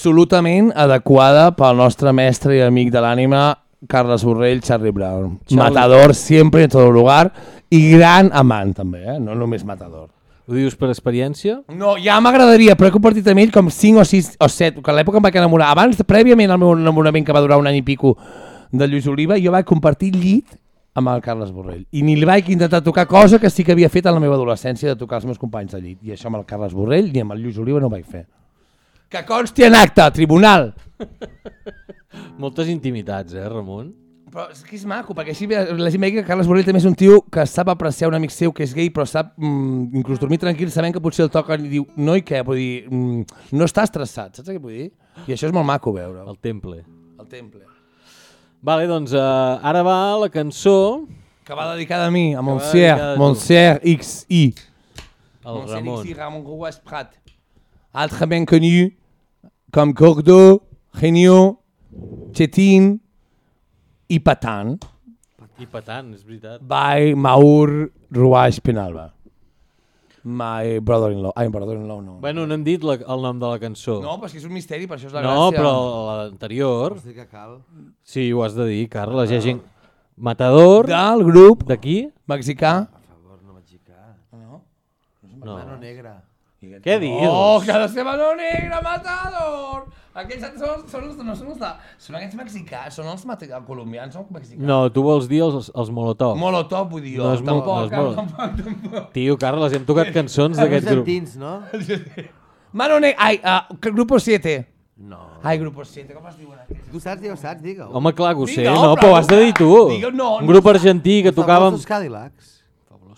Absolutament adequada pel nostre mestre i amic de l'ànima, Carles Borrell, Charlie Brown. Charlie. Matador sempre en tot lugar i gran amant també, eh? no només matador. Ho dius per experiència? No, ja m'agradaria, però he compartit amb ell com 5 o 6 o 7, que a l'època em vaig enamorar. Abans, prèviament al meu enamorament, que va durar un any i pico, de Lluís Oliva, jo vaig compartir llit amb el Carles Borrell. I ni li vaig intentar tocar cosa que sí que havia fet en la meva adolescència de tocar els meus companys de llit. I això amb el Carles Borrell ni amb el Lluís Oliva no ho vaig fer. Que consti en acte, tribunal. Moltes intimitats, eh, Ramon? Però és que és maco, perquè així ve- la gent vegi que Carles Borrell també és un tio que sap apreciar un amic seu que és gay, però sap mm, inclús dormir tranquil sabent que potser el toquen i diu, no i què, vull dir, mm, no està estressat, saps què vull dir? I això és molt maco veure. El temple. El temple. Vale, doncs uh, ara va la cançó... Que va dedicada a mi, a Monsieur. Monsieur XI. El Monsieur Ramon. XI, Ramon Rouas Prat. Altrement connu comme Gordo, Genio, Chetin i Patan I patant, és veritat. by Maur Ruaix Penalba. My brother-in-law. Ai, brother-in-law no. Bueno, no hem dit la, el nom de la cançó. No, però és que és un misteri, per això és la no, gràcia. però l'anterior... Vols dir que cal? Sí, ho has de dir, Carles. Hi ha gent... Matador... Del grup... D'aquí? Mexicà. No. Mano negra. Què dius? Oh, ser mano negra, matador! Aquells són, són, els- no són els de... Són aquests mexicans, són els mate- colombians, són mexicans. No, tu vols dir els, els Molotov. Molotov, vull dir jo. No és tampoc, no és mo- tampoc, tampoc. Tio, Carles, hem tocat cançons d'aquest grup. Argentins, no? Mano negra... Ai, uh, Grupo 7. No. Ai, Grupo 7, com es diuen aquests? Tu saps, ho saps, digue-ho. Home, clar que ho sé, no, però però ho has de dir tu. Digue-ho, no, Un grup argentí que tocàvem... Famosos Cadillacs.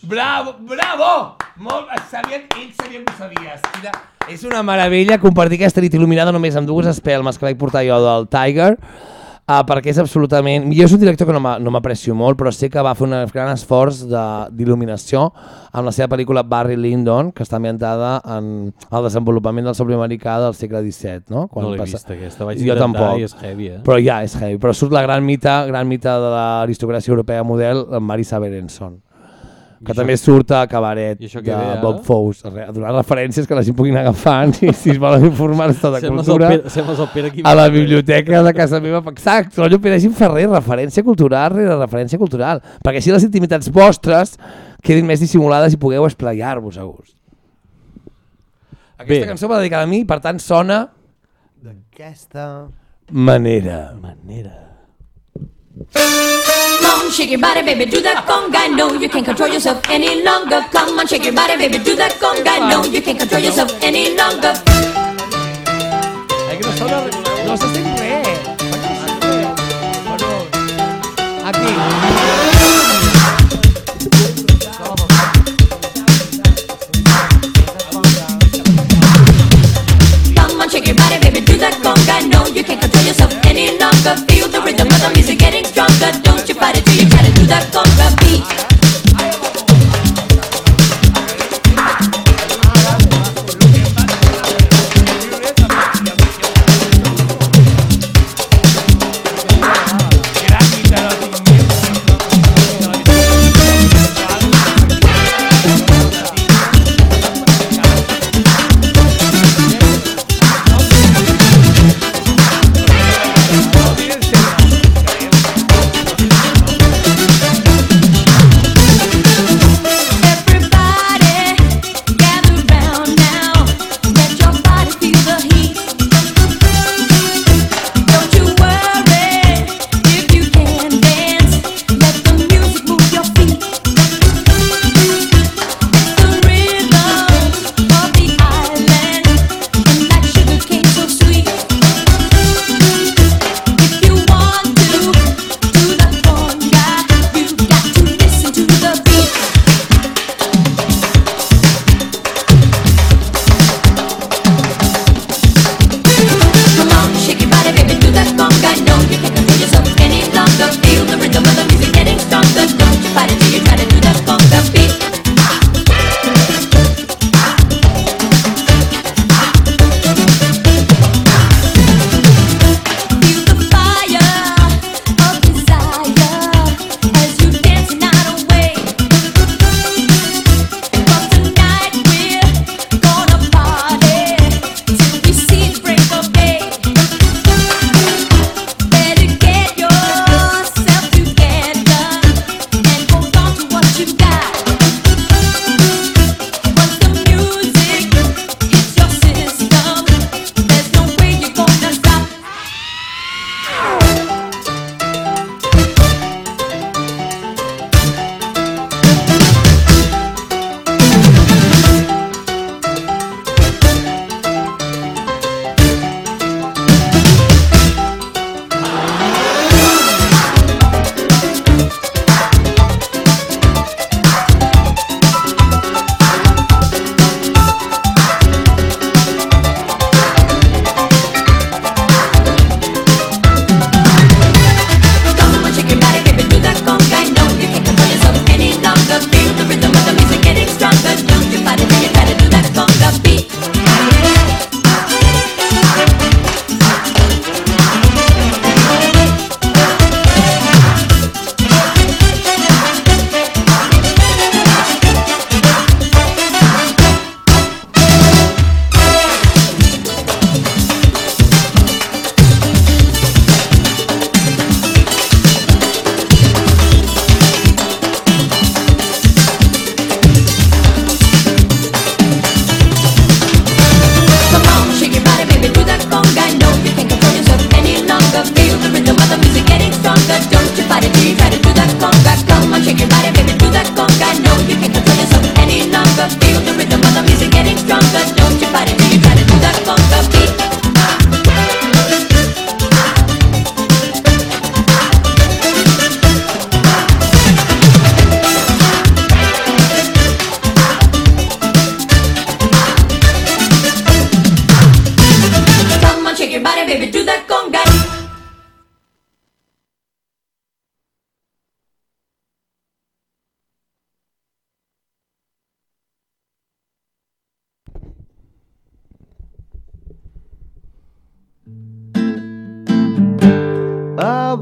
Bravo, bravo! Molt, sabien, ells sabien que ho sabies. Quina... És una meravella compartir aquesta nit il·luminada només amb dues espelmes que vaig portar jo del Tiger, uh, perquè és absolutament... Jo és un director que no m'a- no m'aprecio molt, però sé que va fer un gran esforç de- d'il·luminació amb la seva pel·lícula Barry Lyndon, que està ambientada en el desenvolupament del somni americà del segle XVII, no? No l'he vist, aquesta. Vaig jo tampoc. i és heavy, eh? Però ja, és heavy. Però surt la gran mita, gran mita de l'aristocràcia europea model, Marisa Berenson que això- també surt a Cabaret I això de ve, ara? Bob Fosse, a re- a donar referències que la gent puguin agafar i si es volen informar-se de cultura el Pere- Pere a la biblioteca de casa meva. Exacte, rotllo Pere Quim Ferrer, referència cultural rere referència cultural, perquè així les intimitats vostres quedin més dissimulades i pugueu esplayar-vos a gust. Aquesta Bé. cançó va dedicada a mi, per tant sona D'aquesta... manera. Manera. Come on, shake your body, baby, do that conga. No, you can't control yourself any longer. Come on, shake your body, baby, do that conga. No, you can't control yourself any longer. Ai, que no sona no se sent res. Aquí. Come on, shake your body, baby, do that conga. No, you can't control yourself any longer. Feel the rhythm of the music getting stronger. That conga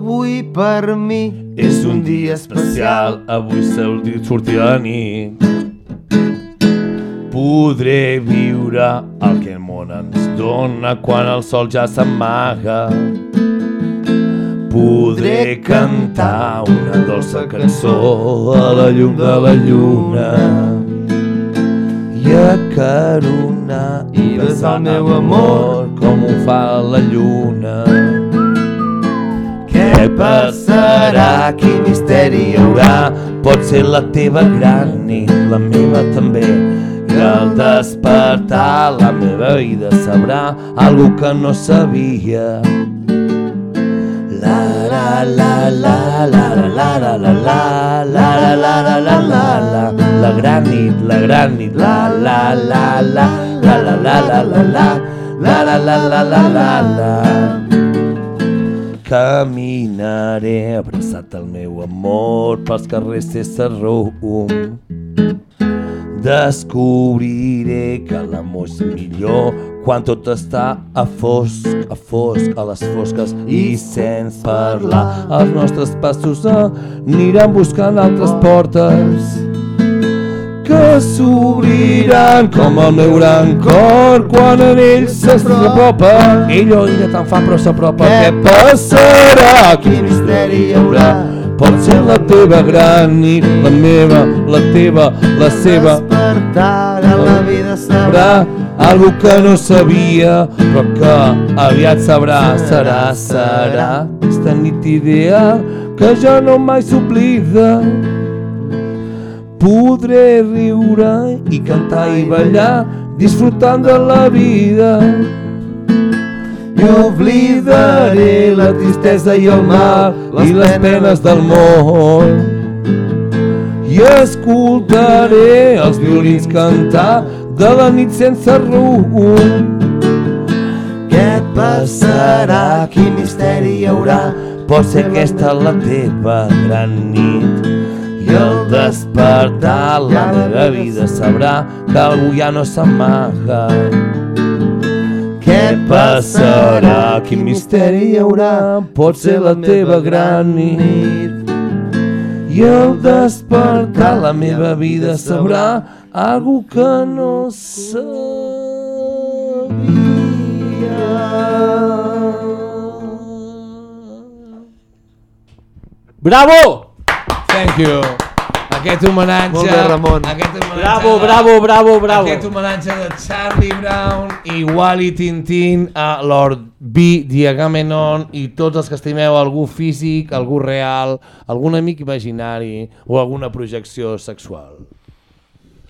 Avui per mi És un dia especial, avui sortir, la nit. Podré viure el que el món ens dona quan el sol ja s'amaga. Podré cantar una dolça cançó a la llum de la lluna i acaronar i besar el meu amor com ho fa la lluna. Què passarà? Quin misteri hi haurà? Pot ser la teva gran nit, la meva també. I al despertar la meva vida sabrà algo que no sabia. La la la la la la la la la la la la la la la la la gran nit, la gran nit, la la la la la la la la la la la la la la la la Caminaré abraçat al meu amor pels carrers rumb. Descobriré que l'amor és millor quan tot està a fosc, a fosc, a les fosques i sense parlar. Els nostres passos aniran buscant altres portes que s'obriran com el meu gran cor quan en ell s'apropa. Ell o ella tan fa però s'apropa. Què passarà? Quin misteri hi haurà? Pot ser la teva gran nit, la meva, la teva, la seva. Despertar a la vida Sabrà algo que no sabia, però que aviat sabrà. Serà, serà esta nit ideal que ja no mai s'oblida. Podré riure i cantar i ballar, disfrutant de la vida. I oblidaré la tristesa i el mal i les penes del món. I escoltaré els violins cantar de la nit sense rumb. Què passarà? Quin misteri hi haurà? Pot ser aquesta la teva gran nit. I al despertar la meva vida sabrà que algú ja no s'amaga. Què passarà? Quin misteri hi haurà? Pot ser la teva gran nit. I al despertar la meva vida sabrà algo que no Bravo! Thank you. Aquest homenatge... Molt bé, Ramon. Aquest homenatge Bravo, bravo, bravo, bravo. Aquest homenatge de Charlie Brown i Wally Tintin a Lord B. Diagamenon i tots els que estimeu algú físic, algú real, algun amic imaginari o alguna projecció sexual.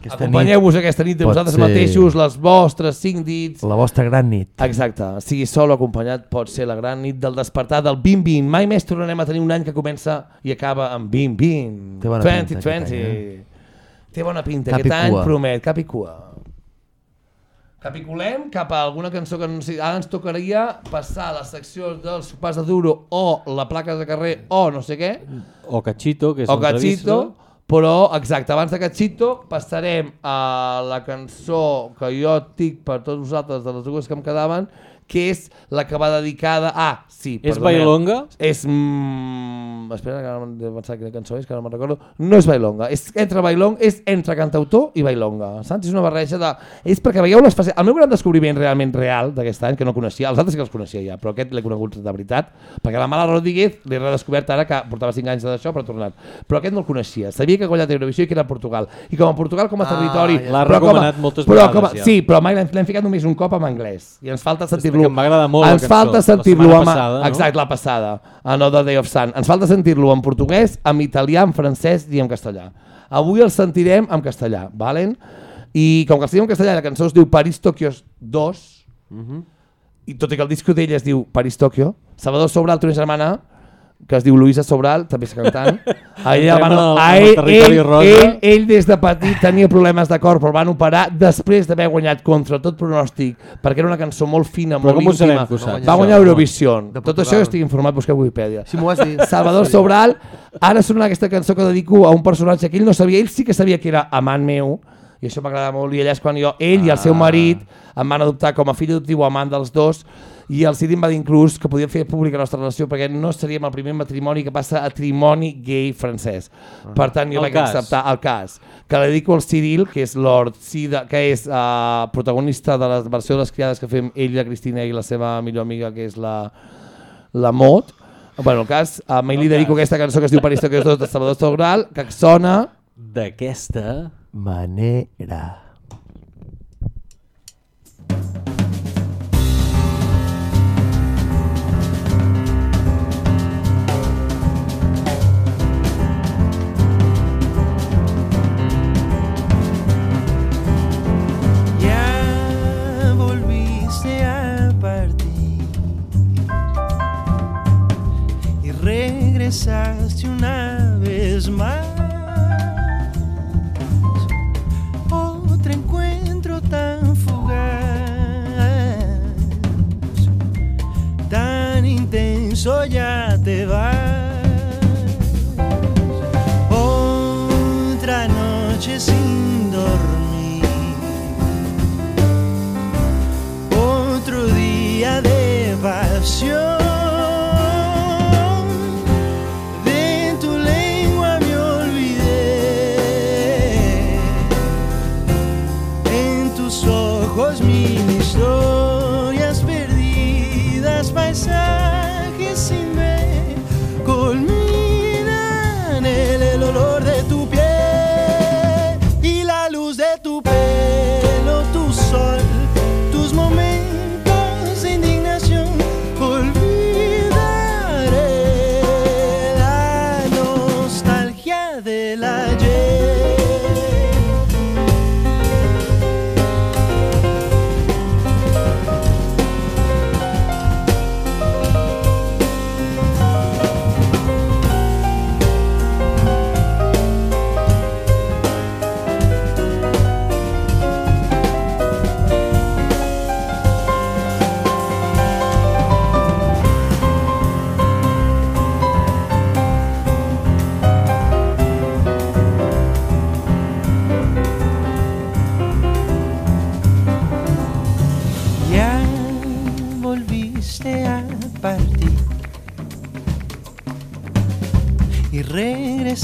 Aquesta Acompanyeu-vos aquesta nit de pot vosaltres ser- mateixos, les vostres cinc dits. La vostra gran nit. Exacte, sigui sol o acompanyat pot ser la gran nit del despertar del 2020. Mai més tornarem a tenir un any que comença i acaba amb 2020. Té bona pinta, 2020. aquest any, eh? Té bona pinta, Cap aquest any promet, cap i cua. Capiculem cap a alguna cançó que no sé, ara ens tocaria passar a la secció dels sopars de duro o la placa de carrer o no sé què, O Cachito, que és o. Cachito, però, exacte, abans de Cachito passarem a la cançó que jo tinc per tots vosaltres de les dues que em quedaven, que és la que va dedicada a... Sí, És perdoneu. Bailonga? És... Mm, espera, que ara m'he de pensar quina cançó és, que ara me'n recordo. No és Bailonga, és entre Bailong, és entre cantautor i Bailonga, saps? És una barreja de... És perquè veieu les facetes... El meu gran descobriment realment real d'aquest any, que no coneixia, els altres que els coneixia ja, però aquest l'he conegut de veritat, perquè la Mala Rodríguez l'he redescobert ara que portava 5 anys d'això, però ha tornat. Però aquest no el coneixia. Sabia que ha guanyat Eurovisió i que era Portugal. I com a Portugal com a Ah, territori... L'ha però com a- recomanat moltes però vegades, com a, ja. Sí, però mai l'hem ficat només un cop en anglès. I ens falta sentir-lo... que em va agradar molt Ens falta sentir-lo en... passada, no? Exacte, la passada. Another Day of Sun. Ens falta sentir-lo en portuguès, en italià, en francès i en castellà. Avui el sentirem en castellà, valen? I com que sentim en castellà, la cançó es diu Paris Tokyo 2, i tot i que el disco d'ell es diu Paris Tokyo, Salvador Sobral té una germana que es diu Luisa Sobral, també és cantant. A ella Entrem van, a al ell, ell, ell, ell des de petit tenia problemes de cor, però el van operar després d'haver guanyat contra tot pronòstic, perquè era una cançó molt fina, Però molt sabem, íntima. saps, Va això? guanyar Eurovisió. Tot això jo estic informat, busqueu Wikipedia. M'ho has dit. Salvador Sobral, ara sonarà aquesta cançó que dedico a un personatge que ell no sabia, ell sí que sabia que era amant meu, i això m'agrada molt, i allà és quan jo, ell i el seu marit em van adoptar com a fill adoptiu amant dels dos, i el Cidi em va dir inclús que podia fer pública la nostra relació perquè no seríem el primer matrimoni que passa a trimoni gay francès. Per tant, jo El vaig cas. acceptar el cas, que li dedico al Cyril, que és Lord Sida, que és uh, protagonista de la versió de les criades que fem ell, la Cristina i la seva millor amiga, que és la, la Mot. Bueno, el cas, a ell li dedico aquesta cançó que es diu París Tokyo 2 de Salvador Sobral, que sona... D'aquesta manera. Ya volviste a partir y regresaste una vez más. Intenso ya te vas. Otra noche sin dormir. Otro día de pasión.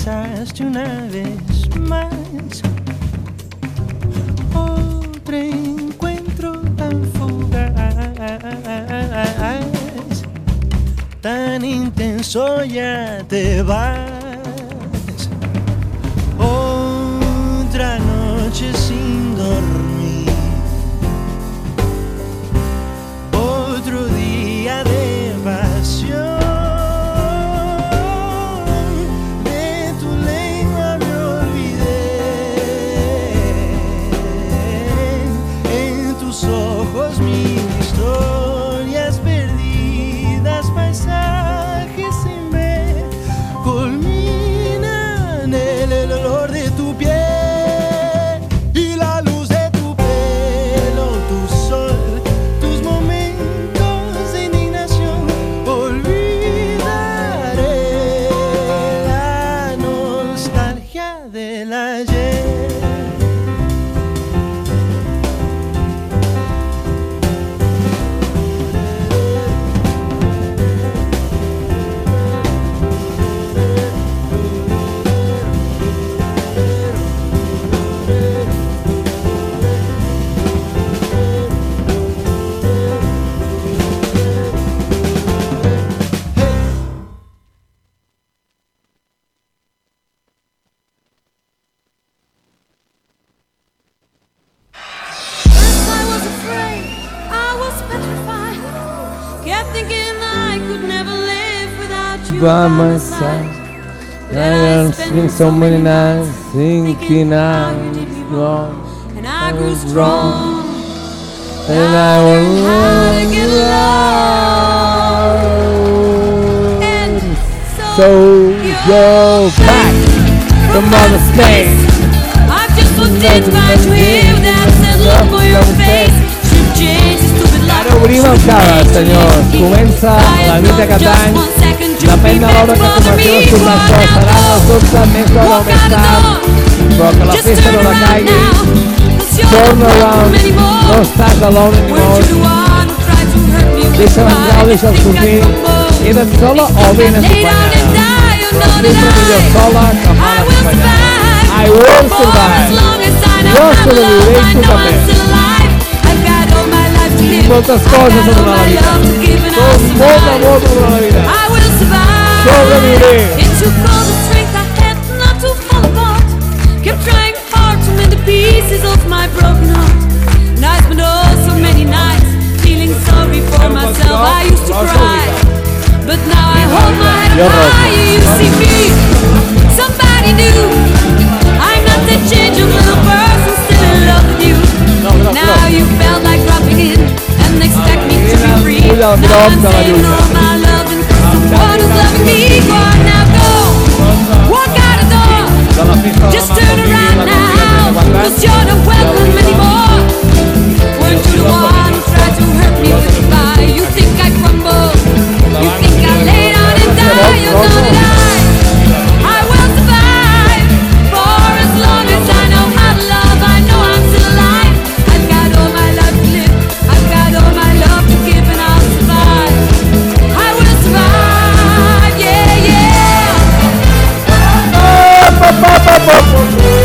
Regresaste una vez más. Otro encuentro tan fugaz, tan intenso ya te vas. By my side, I have spent so many nights thinking I was wrong, And I grew strong. and I was How to get along. And so you're back from other space. I've just looked into my dream that said look for your face. Obrim el cava, senyors. Comença la nit de Catany. Depèn de l'hora que comenceu a tornar això. Serà a les 12 més d'hora o més tard. però que la festa no la caigui. Turn around, no estàs alone anymore. Deixa'l entrar o deixa'l sortir. Queda't sola o ben acompanyada. Sempre millor sola que mal acompanyada. I will survive. Jo sobreviuré i tu també. Tinc moltes coses a donar a la vida. Tinc molta, molta a la vida. Sobreviuré. It the strength I had not to fall apart. Kept trying hard to mend the pieces of my broken heart. And I spent oh so many nights feeling sorry for myself. I used to cry, but now I hold my head up high. You see me, somebody new. I'm not that changeable little person still in love with you. Now you felt like dropping in and expect me to be free. Now I'm de la saying lluita. all my love and someone who's loving me. Go on now, go. Walk out the door. De la festa de Just turn around now, cause you're not welcome anymore. Weren't you the one who tried to hurt me with goodbye? You think I crumble? You think I lay down and die? You're gonna die. Vamos!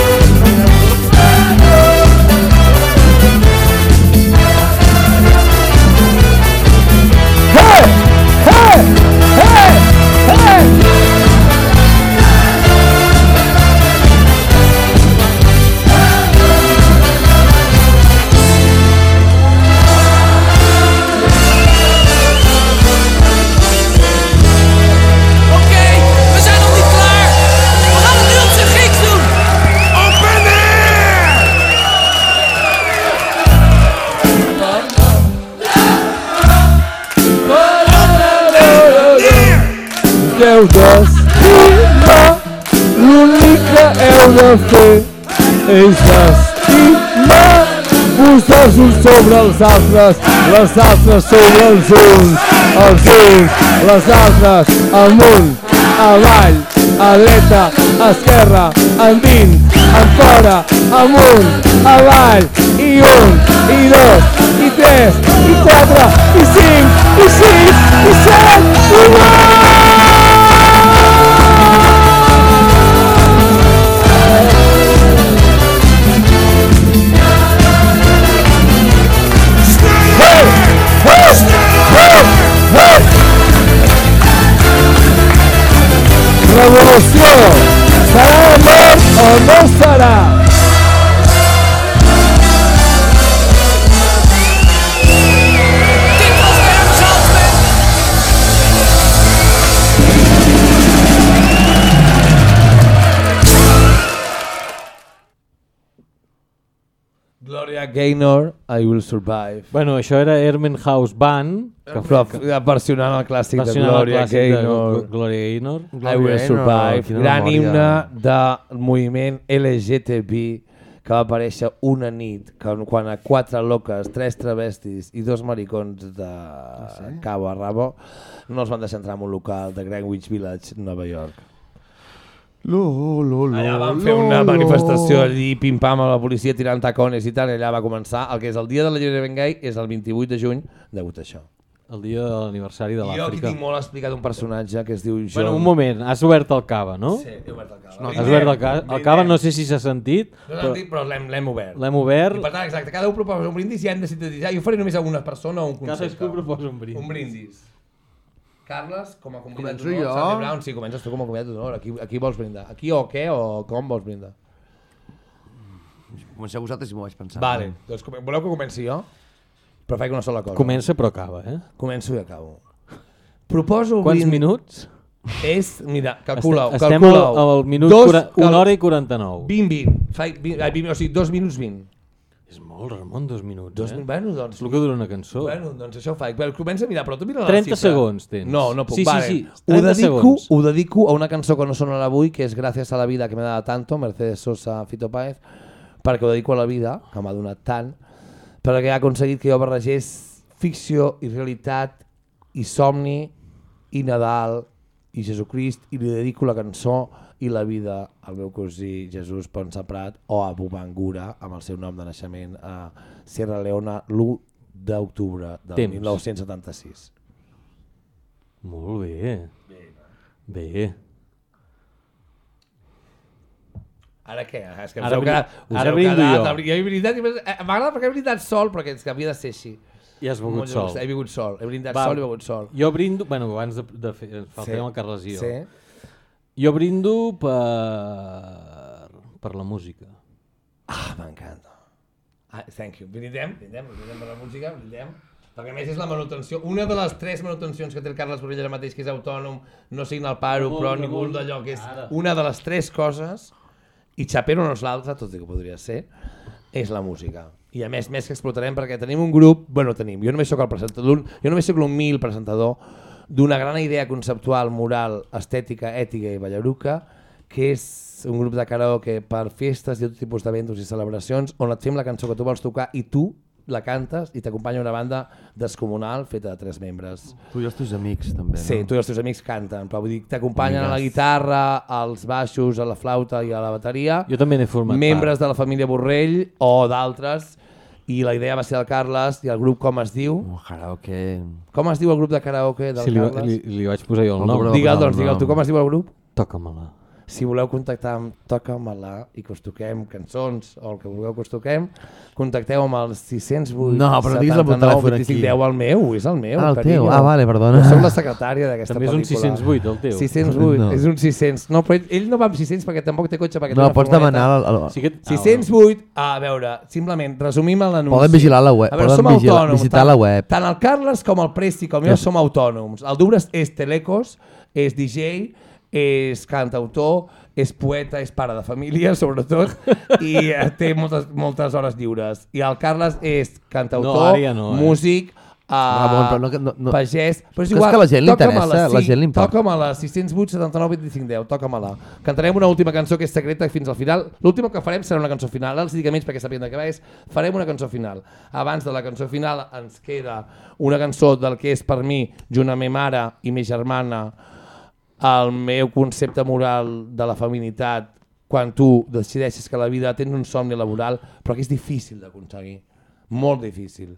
Déu d'estima, l'únic que heu de fer és estimar. Posar-vos uns sobre els altres, les altres sobre els uns, els uns, les altres, amunt, avall, a dreta, a esquerra, endins, en fora, amunt, avall, i un, i dos, i tres, i quatre, i cinc, i sis, i set, i nou! Revolució! Serà mort o no serà? Gaynor, I Will Survive. Bueno, això era Hermenhaus Band, que, Però versionant el clàssic de versionant el Gloria clàssic de Gaynor. Gl- Gloria Gaynor. I Will Survive, quina gran memòria. himne del moviment LGTB que va aparèixer una nit quan a quatre loques, tres travestis i dos maricons de sí? cabo a rabo no els van deixar entrar en un local de Greenwich Village, Nova York. Lo, lo, lo, Allà van fer lo, una lo. manifestació allí, pim-pam, amb la policia tirant tacones i tal, i allà va començar el que és el dia de l'alliberament gai, és el 28 de juny, degut a això. El dia de l'aniversari de Jo aquí l'Àfrica. tinc molt explicat un personatge que es diu John... Bueno, un moment, has obert el cava, no? Sí, he obert el cava. Has Brindem, obert el cava, el cava no sé si s'ha sentit, No l'hem però dit, però l'hem l'hem obert. l'hem obert. I per tant, exacte, cada un proposa un brindis i hem de sintetitzar. Jo faré només a una persona o un concepte. Cadascú proposa un brindis. Un brindis. Carles, com a convidat Començo d'honor. jo? Sandy Brown, sí, comences tu com a convidat d'honor. Aquí, aquí vols brindar? Aquí o què o com vols brindar? Comenceu vosaltres i m'ho vaig pensar. Vale, doncs com- voleu que comenci jo? Però faig una sola cosa. Comença però acaba, eh? Començo i acabo. Proposo Quants brindis- minuts? És, mira, calcula-ho, Estem calcula-ho. al, al minut Dos, cura, cal- una hora i 49. 20, 20. Faig 20, ai, 20, o sigui, 2 minuts 20. És molt, Ramon, dos minuts, Dos, eh? bueno, doncs... El que dura una cançó. Bueno, doncs això ho faig. Bueno, comença a mirar, però tu mira la 30 xifra. segons tens. No, no puc. Sí, sí, vale. sí, Ho 30 dedico, segons. ho dedico a una cançó que no sonarà avui, que és Gràcies a la vida que m'ha donat tanto, Mercedes Sosa, Fito Páez, perquè ho dedico a la vida, que m'ha donat tant, perquè ha aconseguit que jo barregés ficció i realitat i somni i Nadal i Jesucrist i li dedico la cançó i la vida al meu cosí Jesús Ponsa Prat o a Bubangura amb el seu nom de naixement a Sierra Leona l'1 d'octubre del Temps. 1976. Molt bé. Bé. Ara què? És que Ara us heu bri- quedat... Us ara heu brindo quedat, jo. Eh, m'agrada perquè he brindat sol, perquè és que havia de ser així. I has begut Molt sol. He begut sol, he brindat Va, sol i he begut sol. Jo brindo... Bueno, abans de, de fer... Faltaria Sí. el Carles i jo. Sí. Jo brindo per... per la música. Ah, m'encanta. Ah, thank you. Brindem, brindem, brindem per la música, brindem. Perquè a més és la manutenció, una de les tres manutencions que té el Carles Borrell ara mateix, que és autònom, no signa el paro, Ramon, però ningú d'allò, que és Ara. una de les tres coses, i Chapero no és l'altra, tot i que podria ser, és la música. I a més, més que explotarem perquè tenim un grup, bueno, tenim, jo només sóc el presentador, jo només sóc l'humil presentador d'una gran idea conceptual, moral, estètica, ètica i ballaruca, que és un grup de karaoke per festes i tot tipus d'eventos i celebracions on et fem la cançó que tu vols tocar i tu la cantes i t'acompanya una banda descomunal feta de tres membres. Tu i els teus amics, també, Sí, no? tu i els teus amics canten, però vull dir, t'acompanyen a la guitarra, als baixos, a la flauta i a la bateria. Jo també n'he format Membres de la família Borrell o d'altres. I la idea va ser del Carles i el grup com es diu? Un karaoke... Com es diu el grup de karaoke del Sí, li, Carles? li, li vaig posar jo el El nom. Digue'l, el doncs, digue'l tu, com es diu el grup? Toca-me-la. Si voleu contactar amb Toca-me-la i que us toquem cançons o el que vulgueu que us toquem, contacteu amb el 608 No, però digues el 79 telèfon 25 aquí. 10, el meu, és el meu, Ah, el carinyo. teu. Ah, vale, perdona. Jo soc la secretària d'aquesta També és un pel·lícula. 608, el teu. 608, No. és un 600. No, però ell, ell no va amb 600 perquè tampoc té cotxe perquè té No, una pots demanar... El, el... Sí que... 608, a veure, simplement, resumim l'anunci. Poden vigilar la web, A veure, poden som vigilar- autònoms. visitar tant, la web. Tant el Carles com el Presti com jo som autònoms. El Dubres és telecos, és DJ, és cantautor, és poeta, és pare de família, sobretot, i eh, té moltes, moltes hores lliures. I el Carles és No, cantautor, ja no, eh? músic, Uh, Ramon, però no- no- no- pagès, però és Que és igual, que a la gent li toca'm interessa, sí, la gent li importa. Toca'm a la 608 79 25 10, toca'm-la. Cantarem una última cançó que és secreta fins al final. L'última que farem serà una cançó final, ara els dic a menys perquè sapien de què va és, farem una cançó final. Abans de la cançó final ens queda una cançó del que és per mi, junt amb ma mare i ma germana, el meu concepte moral de la feminitat quan tu decideixes que la vida tens un somni laboral però que és difícil d'aconseguir, molt difícil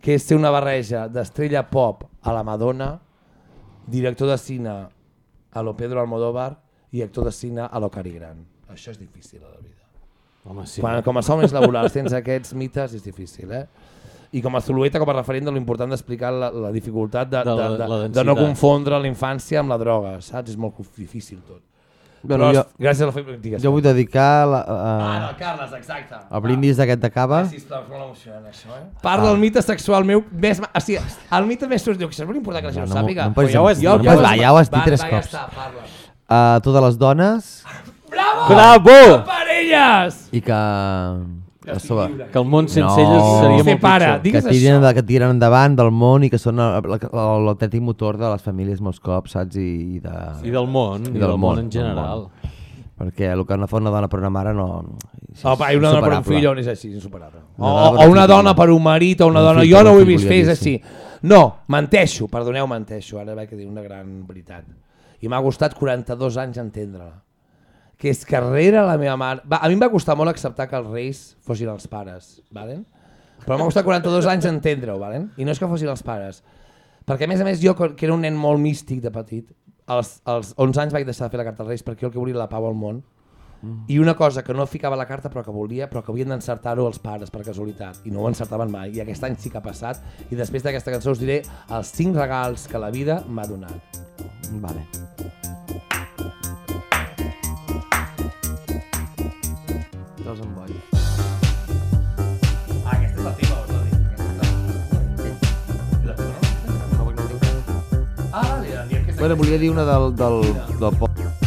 que és ser una barreja d'estrella pop a la Madonna, director de cine a lo Pedro Almodóvar i actor de cine a lo Cary Grant. Això és difícil a la vida. Home, sí. Quan, com a somnis laborals tens aquests mites és difícil, eh? I com a Zulueta, com a referent de l'important d'explicar la, la dificultat de, De de, la- de, la de, no confondre la infància amb la droga, saps? És molt difícil tot. Bueno, Però jo- gràcies a la feina... Digues. Jo vull dedicar la, Ah, a, no, Carles, exacte. el brindis d'aquest de cava. Ah, sisplau, és molt emocionant això, eh? Parla del mite sexual meu més... O sigui, el mite més sorgit, que això és molt important que la gent No, ho no, sàpiga. no Però ja ho has dit, no posis- va, ja ho has dit Va, tres va, cops. Ja està, parla. A totes les dones Bravo! Bravo! Parelles! i que... a sobre- Que el món sense elles seria molt Separa, pitjor. que tiren, això. que tiren endavant del món i que són el- el- l'autèntic motor de les famílies molts cops, saps? I, i, de, I del món, i del món en general. del món. Perquè el que no fa una dona per una mare no... és Oh, pa, i una dona per un fill on és així, insuperable. O, Una dona per o un una dona per un marit o una Un dona... Jo no ho he vist fer, és així. No, menteixo, perdoneu, menteixo. Ara vaig dir una gran veritat. I m'ha costat 42 anys entendre-la. Que és que rere la meva mare... Va, a mi em va costar molt acceptar que els reis fossin els pares, valen? però m'ha costat 42 anys entendre-ho, valen? i no és que fossin els pares. Perquè a més a més jo, que era un nen molt místic de petit, als, als 11 anys vaig deixar de fer la carta als reis perquè jo el que volia era la pau al món i una cosa que no ficava la carta però que volia, però que havien d'encertar-ho els pares per casualitat i no ho encertaven mai i aquest any sí que ha passat i després d'aquesta cançó us diré els 5 regals que la vida m'ha donat. Vale. Te'ls envoy. Ah, aquesta és la teva, no? Ah, vale, diem que és Bueno, volia dir una del, del, del pop.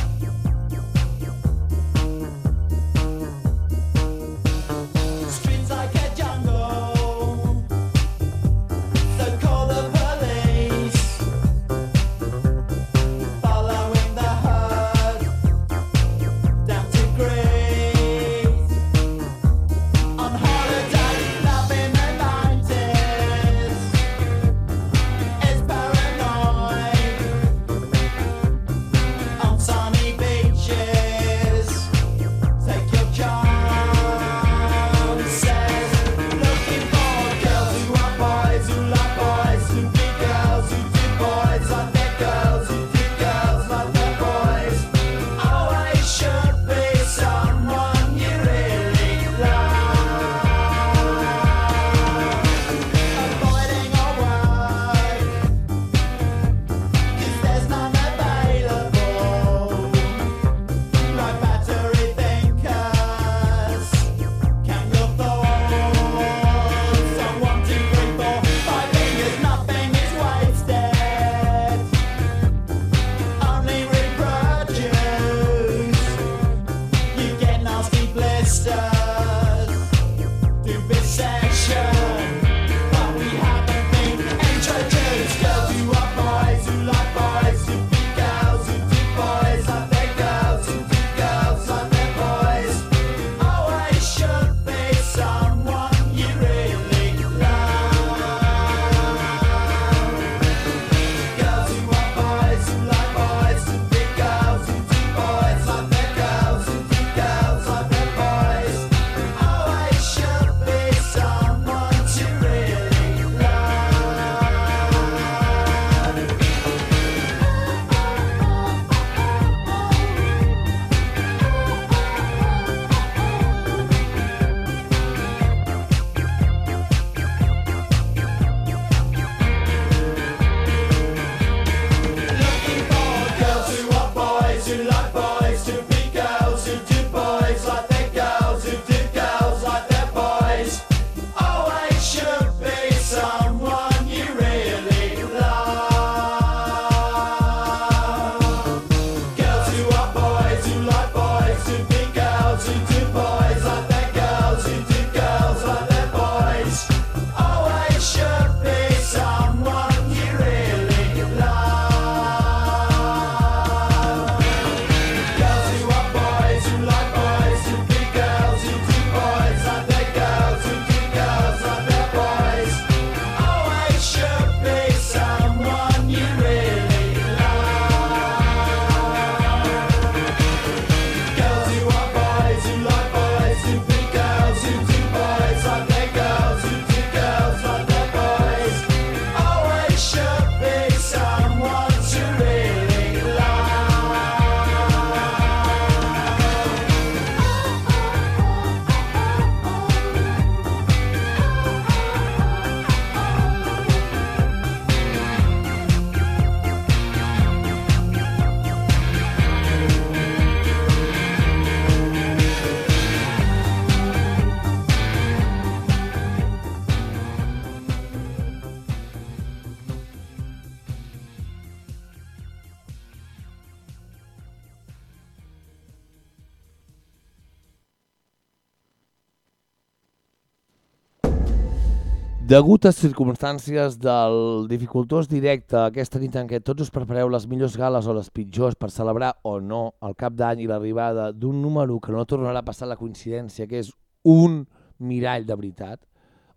Degut a circumstàncies del dificultós directe aquesta nit en què tots us prepareu les millors gales o les pitjors per celebrar o no el cap d'any i l'arribada d'un número que no tornarà a passar la coincidència, que és un mirall de veritat,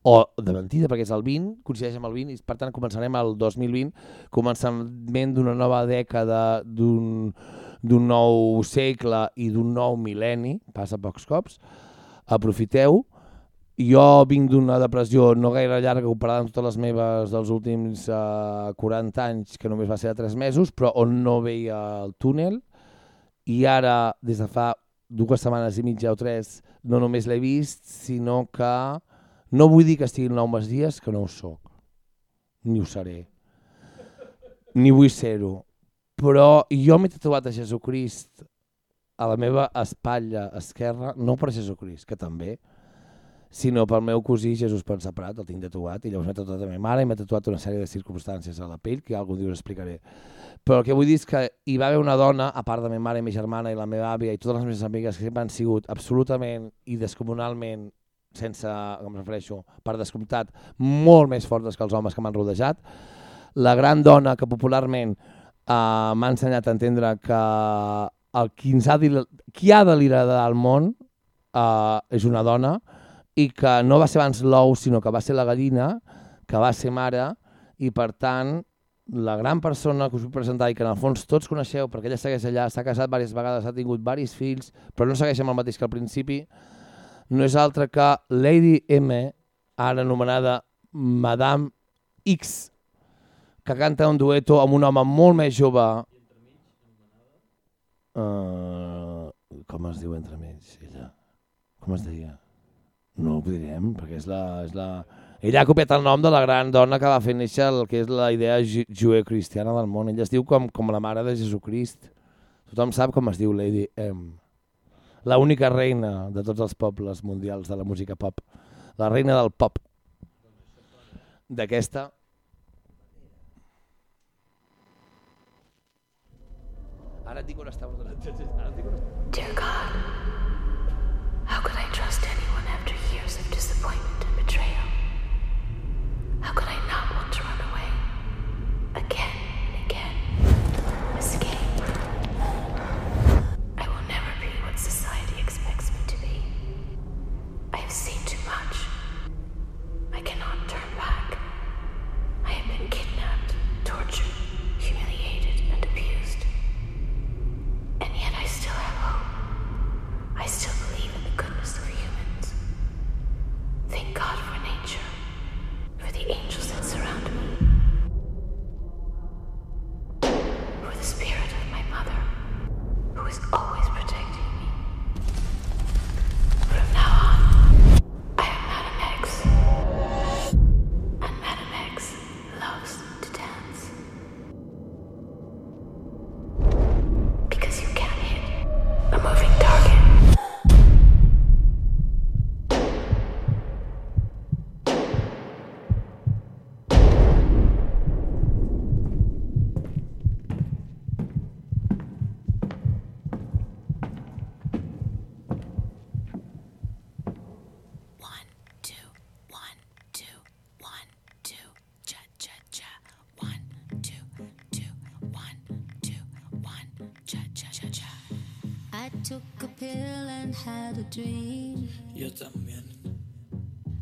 o de mentida, perquè és el 20, coincideix amb el 20, i per tant començarem el 2020, començament d'una nova dècada, d'un nou segle i d'un nou mil·lenni, passa pocs cops, aprofiteu, jo vinc d'una depressió no gaire llarga comparada amb totes les meves dels últims eh, 40 anys, que només va ser de 3 mesos, però on no veia el túnel, i ara, des de fa dues setmanes i mitja o tres, no només l'he vist, sinó que no vull dir que estigui en nou dies, que no ho sóc, ni ho seré, ni vull ser-ho, però jo m'he tatuat a Jesucrist a la meva espatlla esquerra, no per Jesucrist, que també, sinó pel meu cosí Jesús Pensaprat, el tinc tatuat, i llavors m'he tatuat a la meva mare i m'he tatuat una sèrie de circumstàncies a la pell, que algun dia us explicaré. Però el que vull dir és que hi va haver una dona, a part de la meva mare i la meva germana i la meva àvia i totes les meves amigues, que sempre han sigut absolutament i descomunalment sense, com em refereixo, per descomptat, molt més fortes que els homes que m'han rodejat. La gran dona que popularment eh, m'ha ensenyat a entendre que el qui, ha, qui ha de liderar el món eh, és una dona i que no va ser abans l'ou, sinó que va ser la gallina, que va ser mare, i per tant la gran persona que us vull presentar i que en el fons tots coneixeu perquè ella segueix allà, s'ha casat diverses vegades, ha tingut diversos fills, però no segueix amb el mateix que al principi, no és altra que Lady M, ara anomenada Madame X, que canta un dueto amb un home molt més jove. Uh, com es diu entremig, ella? Com es deia? No ho direm, perquè és la, és la... Ella ha copiat el nom de la gran dona que va fer néixer el que és la idea ju- jueu-cristiana del món. Ella es diu com, com la mare de Jesucrist. Tothom sap com es diu Lady M. La única reina de tots els pobles mundials de la música pop. La reina del pop. D'aquesta... Ara et dic on està. Està. Dear God, how could I trust disappointment and betrayal? How could I not want to run away? Again again. Dream. Yo también.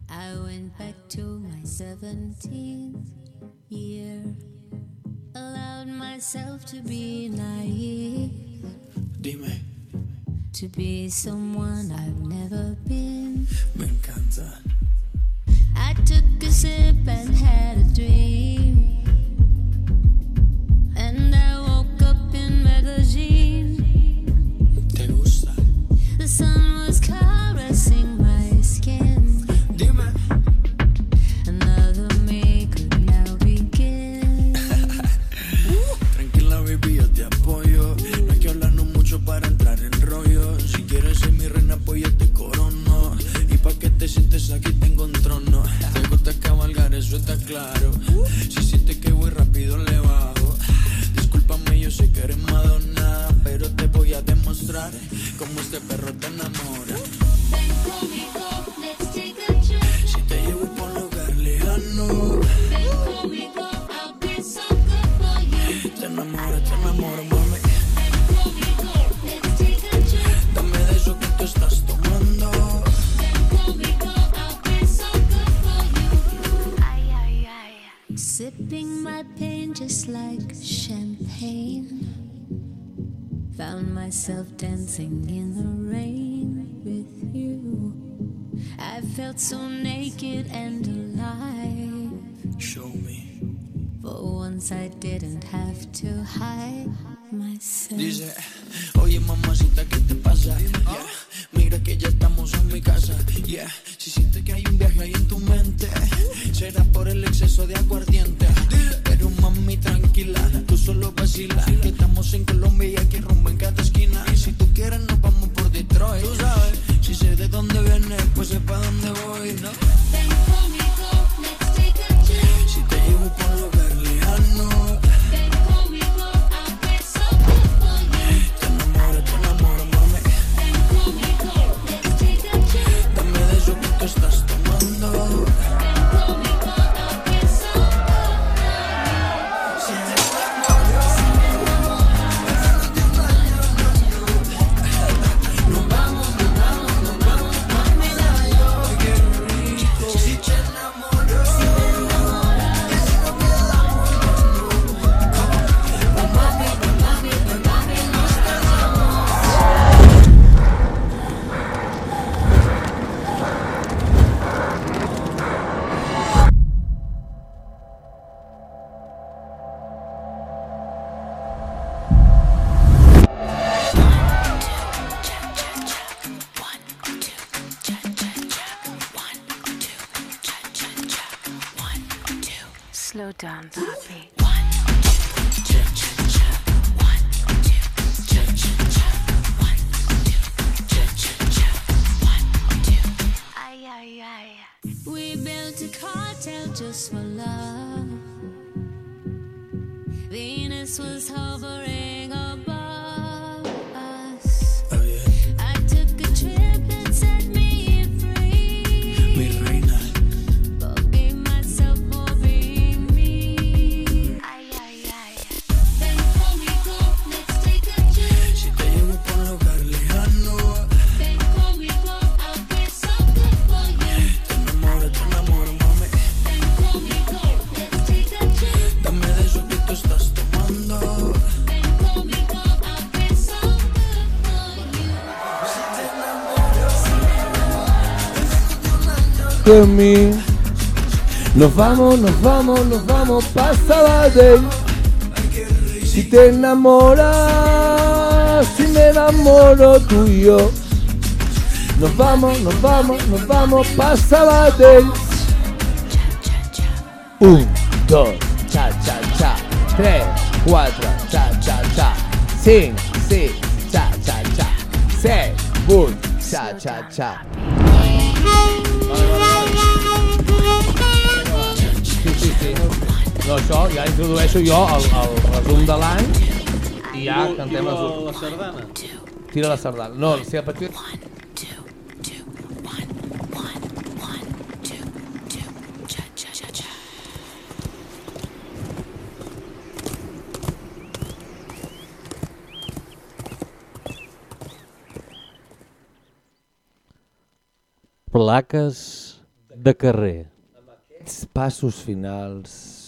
I went back to my 17th year. Allowed myself to be naive. Dime, To be someone I've never been. me encanta. De. Nos vamos, nos vamos, nos vamos pa' Sabadell. Si te enamoras, si me enamoro tú y yo. Nos vamos, nos vamos, nos vamos pa' Sabadell. Un, dos, cha, cha, cha. Tres, cuatro, cha, cha, cha. Cinc, sis, cha, cha, cha. Set, vuit, cha, cha, cha. Introdueixo jo el, el resum de l'any i ja I cantem les la, la sardana. Tira la sardana. No, si a partir... Plaques de carrer. Aquests passos finals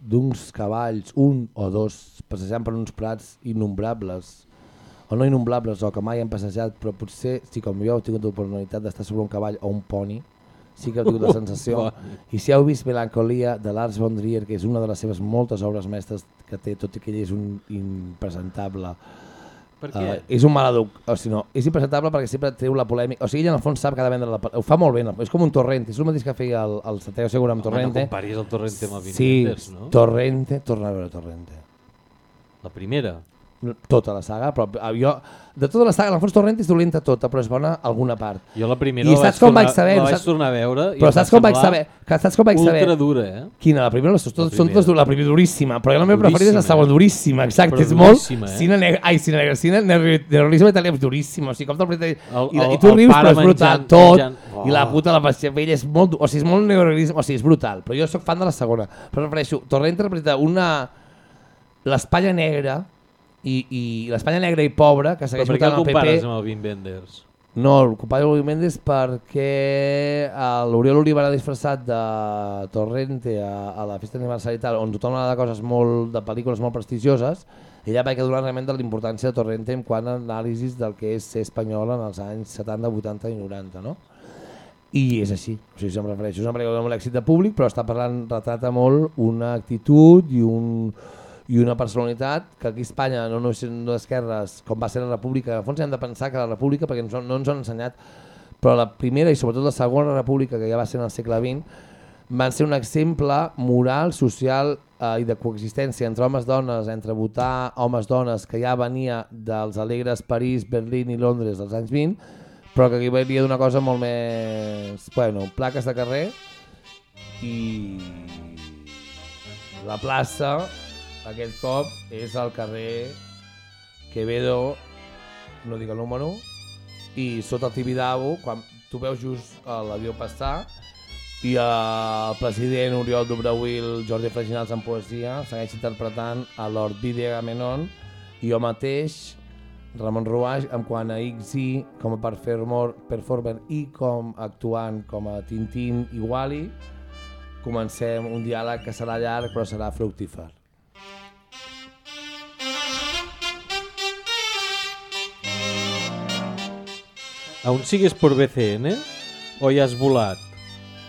d'uns cavalls, un o dos, passejant per uns prats innombrables, o no innombrables, o que mai han passejat, però potser, si com jo heu tingut l'oportunitat d'estar sobre un cavall o un poni, sí que heu tingut la sensació. I si heu vist Melancolia de Lars von Trier, que és una de les seves moltes obres mestres que té, tot i que ell és un impresentable, Per què? eh, és un maleduc, o si no, és impresentable perquè sempre treu la polèmica, o sigui, ell en el fons sap que ha de vendre la, ho fa molt bé, no? és com un Torrente, és el mateix que feia el, el Santiago Segura amb Home, Torrente. no comparis el Torrente amb el sí, Wenders, no? Torrente, torna a veure Torrente. La primera. Tota la saga, però jo, de tota la saga, en el fons Torrente és dolenta tota, però és bona alguna part. Jo la primera I la saps vaig com tornar- vaig saber? la vaig tornar a veure i però saps com vaig saber? Que saps com vaig saber? ultra dura, eh? Quina? La primera? Són, tots, són totes, la primera duríssima, però la meva preferida és la segona, eh? duríssima, exacte, Però és molt... eh? Cine negre, ai, cine negre, cine neuralisme italià és duríssim, o sigui, com El- i, el- i tu rius, però és brutal, menjant- tot, menjant- i la Oh. puta, la passió vella és molt, o sigui, és molt neuralisme, o sigui, és brutal, però jo sóc fan de la segona, però prefereixo, Torrente representa una... l'Espanya negra i, i l'Espanya negra i pobra que Però segueix per què votant el el PP compares amb el Vin Wenders? No, el company Luis Méndez perquè a l'Oriol Oliva era disfressat de Torrente a, a la festa d'aniversari i tal, on tothom anava de coses molt, de pel·lícules molt prestigioses, ella va donar realment de la importància de Torrente en quant a anàlisis del que és ser espanyol en els anys 70, 80 i 90, no? I és així, o sigui, si em refereixo, és una pel·lícula amb l'èxit de públic, però està parlant, retrata molt una actitud i un i una personalitat que aquí a Espanya no, no, no d'esquerres, com va ser la República, en fons hem de pensar que la República, perquè no, no ens han ensenyat, però la primera i sobretot la segona República, que ja va ser en el segle XX, van ser un exemple moral, social eh, i de coexistència entre homes i dones, entre votar homes-dones, que ja venia dels alegres París, Berlín i Londres dels anys 20, però que aquí venia d'una cosa molt més... Bueno, plaques de carrer i la plaça aquest cop és al carrer Quevedo, no dic el número, i sota el Tibidabo, quan tu veus just eh, l'avió passar, i el president Oriol Dobrauil, Jordi Freginals en poesia, segueix interpretant a Lord Vide Agamenon, i jo mateix, Ramon Ruaix, en quant a XI com a performer, performer i com actuant com a Tintín i Wally, comencem un diàleg que serà llarg però serà fructífer. Aún sigues por BCN? ¿O ya has volat?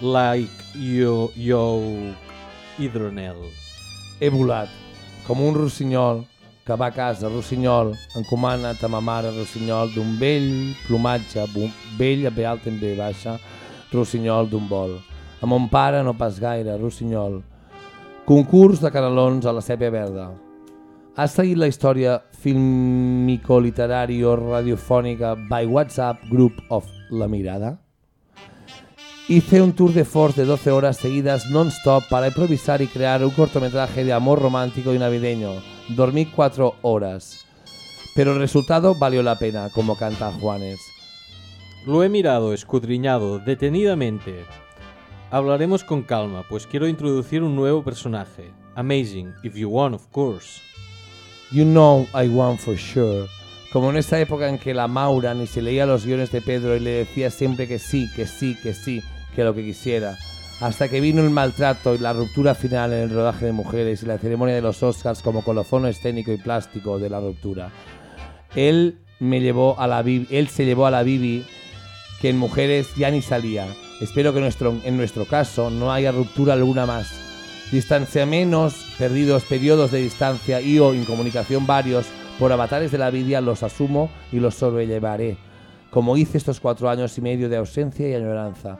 Like yo, yo hidronel. He volat, com un rossinyol que va a casa, rossinyol, encomana't a ma mare, rossinyol, d'un vell plomatge, vell a B alta en baixa, rossinyol d'un vol. A mon pare no pas gaire, rossinyol. Concurs de canelons a la sèpia verda. Has seguit la història filmico-literario-radiofònica by WhatsApp Group of La Mirada? Hice un tour de force de 12 horas seguidas non-stop para improvisar y crear un cortometraje de amor romántico y navideño. Dormí cuatro horas. Pero el resultado valió la pena, como canta Juanes. Lo he mirado, escudriñado, detenidamente. Hablaremos con calma, pues quiero introducir un nuevo personaje. Amazing, if you want, of course. You know I want for sure. Como en esa época en que la Maura ni se leía los guiones de Pedro y le decía siempre que sí, que sí, que sí, que lo que quisiera. Hasta que vino el maltrato y la ruptura final en el rodaje de mujeres y la ceremonia de los Oscars como colofón escénico y plástico de la ruptura. Él me llevó a la él se llevó a la Bibi que en mujeres ya ni salía. Espero que en nuestro caso no haya ruptura alguna más. Distanciamentos, perdidos periodos de distancia y o incomunicación varios por avatares de la vida los asumo y los sobrellevaré, como hice estos cuatro años y medio de ausencia y añoranza.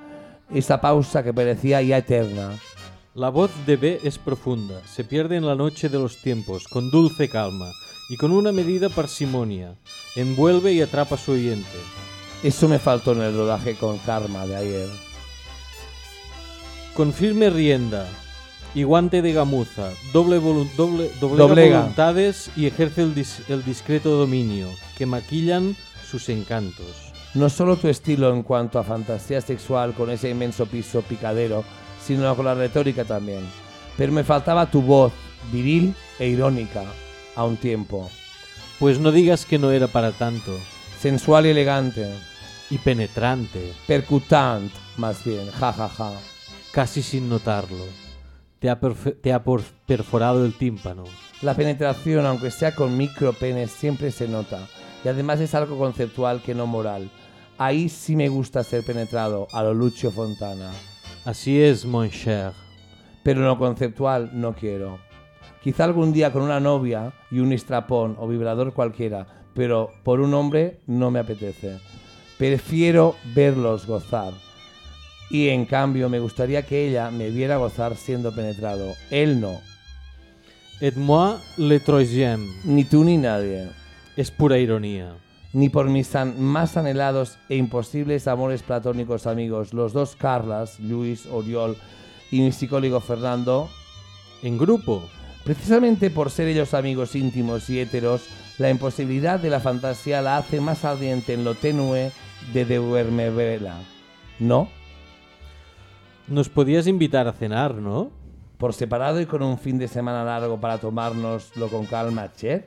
Esa pausa que parecía ya eterna. La voz de B es profunda, se pierde en la noche de los tiempos, con dulce calma y con una medida parsimonia. Envuelve y atrapa a su oyente. Eso me faltó en el rodaje con Karma de ayer. Con firme rienda y guante de gamuza, doble, volu- doble, doblega, Doblega. voluntades y ejerce el, dis- el discreto dominio, que maquillan sus encantos. No solo tu estilo en cuanto a fantasía sexual con ese inmenso piso picadero, sino con la retórica también. Pero me faltaba tu voz, viril e irónica, a un tiempo. Pues no digas que no era para tanto. Sensual y elegante. Y penetrante. Percutant, más bien, ja ja ja. Casi sin notarlo. Te ha, te ha perforado el tímpano. La penetración, aunque sea con micropenes, siempre se nota. Y además es algo conceptual que no moral. Ahí sí me gusta ser penetrado, a lo Lucio Fontana. Así es, mon cher. Pero lo conceptual no quiero. Quizá algún día con una novia y un estrapón o vibrador cualquiera, pero por un hombre no me apetece. Prefiero verlos gozar. Y en cambio me gustaría que ella me viera gozar siendo penetrado. Él no. Et moi le troisième. Ni tú ni nadie. Es pura ironía. Ni por mis más anhelados e imposibles amores platónicos amigos, los dos Carlas, Luis, Oriol y mi psicólogo Fernando, En grupo. Precisamente por ser ellos amigos íntimos y héteros, la imposibilidad de la fantasía la hace más ardiente en lo tenue de De Vela. ¿No? Nos podías invitar a cenar, ¿no? Por separado y con un fin de semana largo para tomárnoslo con calma, che.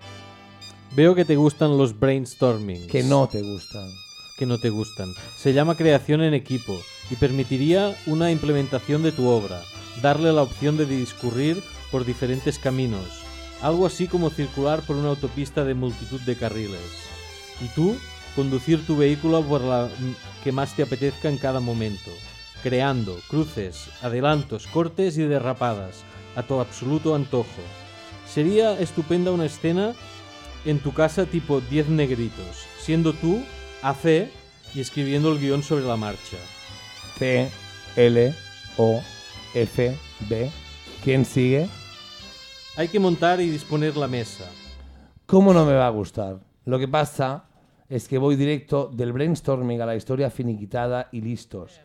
Veo que te gustan los brainstormings. Que no te gustan. que no te gustan. Se llama creación en equipo y permitiría una implementación de tu obra, darle la opción de discurrir por diferentes caminos, algo así como circular por una autopista de multitud de carriles. Y tú, conducir tu vehículo por la que más te apetezca en cada momento, creando cruces, adelantos, cortes y derrapadas, a tu absoluto antojo. Sería estupenda una escena en tu casa tipo 10 negritos, siendo tú AC y escribiendo el guion sobre la marcha. C, L, O, F, B. ¿Quién sigue? Hay que montar y disponer la mesa. ¿Cómo no me va a gustar? Lo que pasa es que voy directo del brainstorming a la historia finiquitada y listos.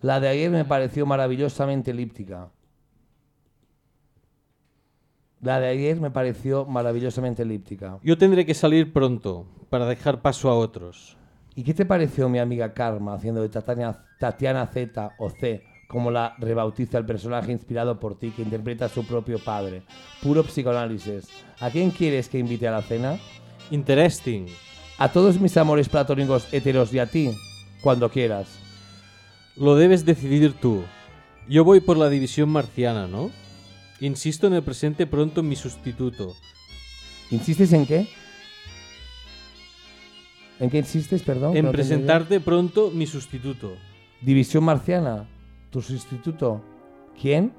La de ayer me pareció maravillosamente elíptica. La de ayer me pareció maravillosamente elíptica. Yo tendré que salir pronto para dejar paso a otros. ¿Y qué te pareció mi amiga Karma haciendo de Tatiana, Tatiana Z o C, como la rebautiza el personaje inspirado por ti que interpreta a su propio padre? Puro psicoanálisis. ¿A quién quieres que invite a la cena? Interesting. A todos mis amores platónicos heteros y a ti, cuando quieras. Lo debes decidir tú. Yo voy por la división marciana, ¿no? Insisto en el presente pronto mi sustituto. ¿Insistes en qué? ¿En qué insistes, perdón? En no te presentarte pronto mi sustituto. División Marciana, tu sustituto. ¿Quién?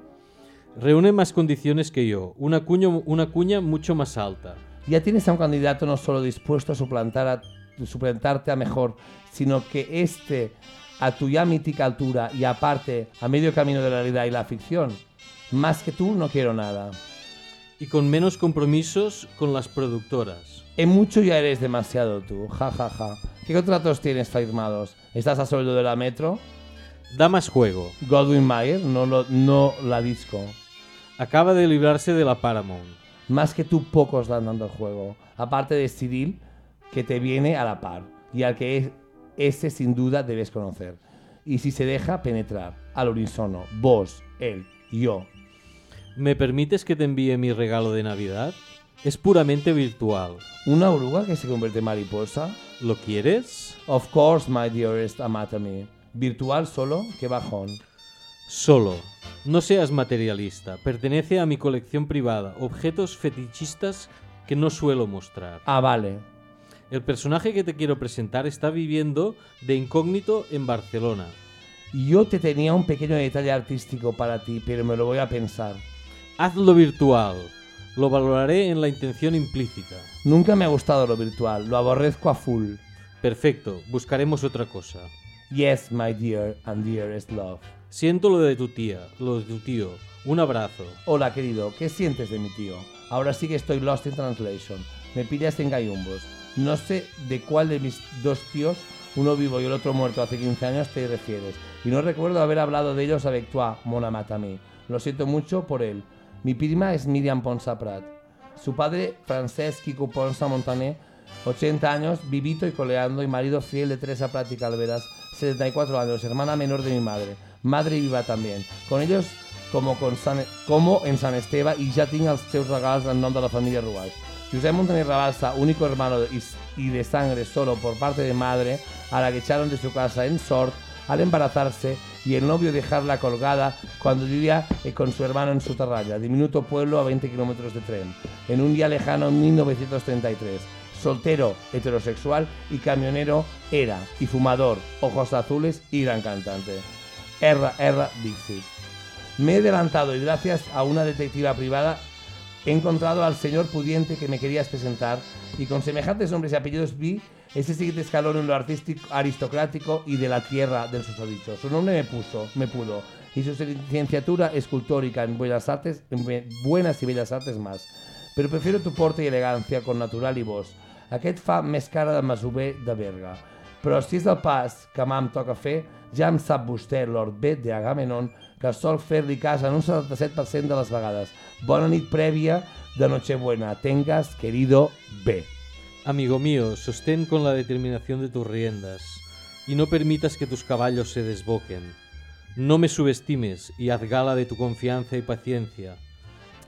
Reúne más condiciones que yo. Una cuña, una cuña mucho más alta. Ya tienes a un candidato no solo dispuesto a suplantar a, suplantarte a mejor, sino que este a tu ya mítica altura y aparte a medio camino de la realidad y la ficción. Más que tú no quiero nada. Y con menos compromisos con las productoras. En mucho ya eres demasiado tú, ja ja ja. ¿Qué contratos tienes firmados? ¿Estás a sueldo de la Metro? Da más juego. Godwin Mayer, no, lo- no la disco. Acaba de librarse de la Paramount. Más que tú, pocos dan dando el juego. Aparte de Cyril, que te viene a la par. Y al que es, ese sin duda debes conocer. Y si se deja penetrar al unísono, vos, él, yo. ¿Me permites que te envíe mi regalo de Navidad? Es puramente virtual. ¿Una oruga que se convierte en mariposa? ¿Lo quieres? Of course, my dearest Amatami. ¿Virtual solo? ¡Qué bajón! Solo. No seas materialista. Pertenece a mi colección privada. Objetos fetichistas que no suelo mostrar. Ah, vale. El personaje que te quiero presentar está viviendo de incógnito en Barcelona. Yo te tenía un pequeño detalle artístico para ti, pero me lo voy a pensar. Hazlo virtual. Lo valoraré en la intención implícita. Nunca me ha gustado lo virtual, lo aborrezco a full. Perfecto, buscaremos otra cosa. Yes, my dear and dearest love. Siento lo de tu tía, lo de tu tío. Un abrazo. Hola, querido, ¿qué sientes de mi tío? Ahora sí que estoy lost in translation. Me pillas en gallumbos. No sé de cuál de mis dos tíos, uno vivo y el otro muerto hace 15 años, te refieres. Y no recuerdo haber hablado de ellos avec toi, mon amat ami. Lo siento mucho por él. Mi prima es Miriam Ponsa Prat. Su padre, Francesc Quico Ponsa Montaner, 80 años, vivito y coleando, y marido fiel de Teresa Prat y Calveras, 74 años, hermana menor de mi madre. Madre viva también. Con ellos como, con San, como en San Esteve y ya tinc els seus regals en de la familia Ruals. José Montaner Rabasa, único hermano y, de sangre solo por parte de madre, a la que echaron de su casa en Sort al embarazarse y el novio dejarla colgada cuando vivía eh, con su hermano en su terralla, diminuto pueblo a 20 kilómetros de tren, en un día lejano en 1933. Soltero, heterosexual y camionero era, y fumador, ojos azules y gran cantante. Erra, erra, Dixit. Me he adelantado y gracias a una detectiva privada he encontrado al señor pudiente que me querías presentar y con semejantes nombres y apellidos vi ese siguiente escalón en lo artístico, aristocrático y de la tierra del susodicho. Su nombre me puso, me pudo, y su licenciatura escultórica en buenas artes, en buenas y bellas artes más. Però prefiero tu porte i elegància con natural i vos. Aquest fa més cara de masover de Berga. Però si és el pas que mà em toca fer, ja em sap vostè, Lord B de Agamenon, que sol fer-li cas en un 77% de les vegades. Bona nit prèvia de Nochebuena. Tengas, querido B. Amigo mío, sostén con la determinación de tus riendas y no permitas que tus caballos se desboquen. No me subestimes y haz gala de tu confianza y paciencia.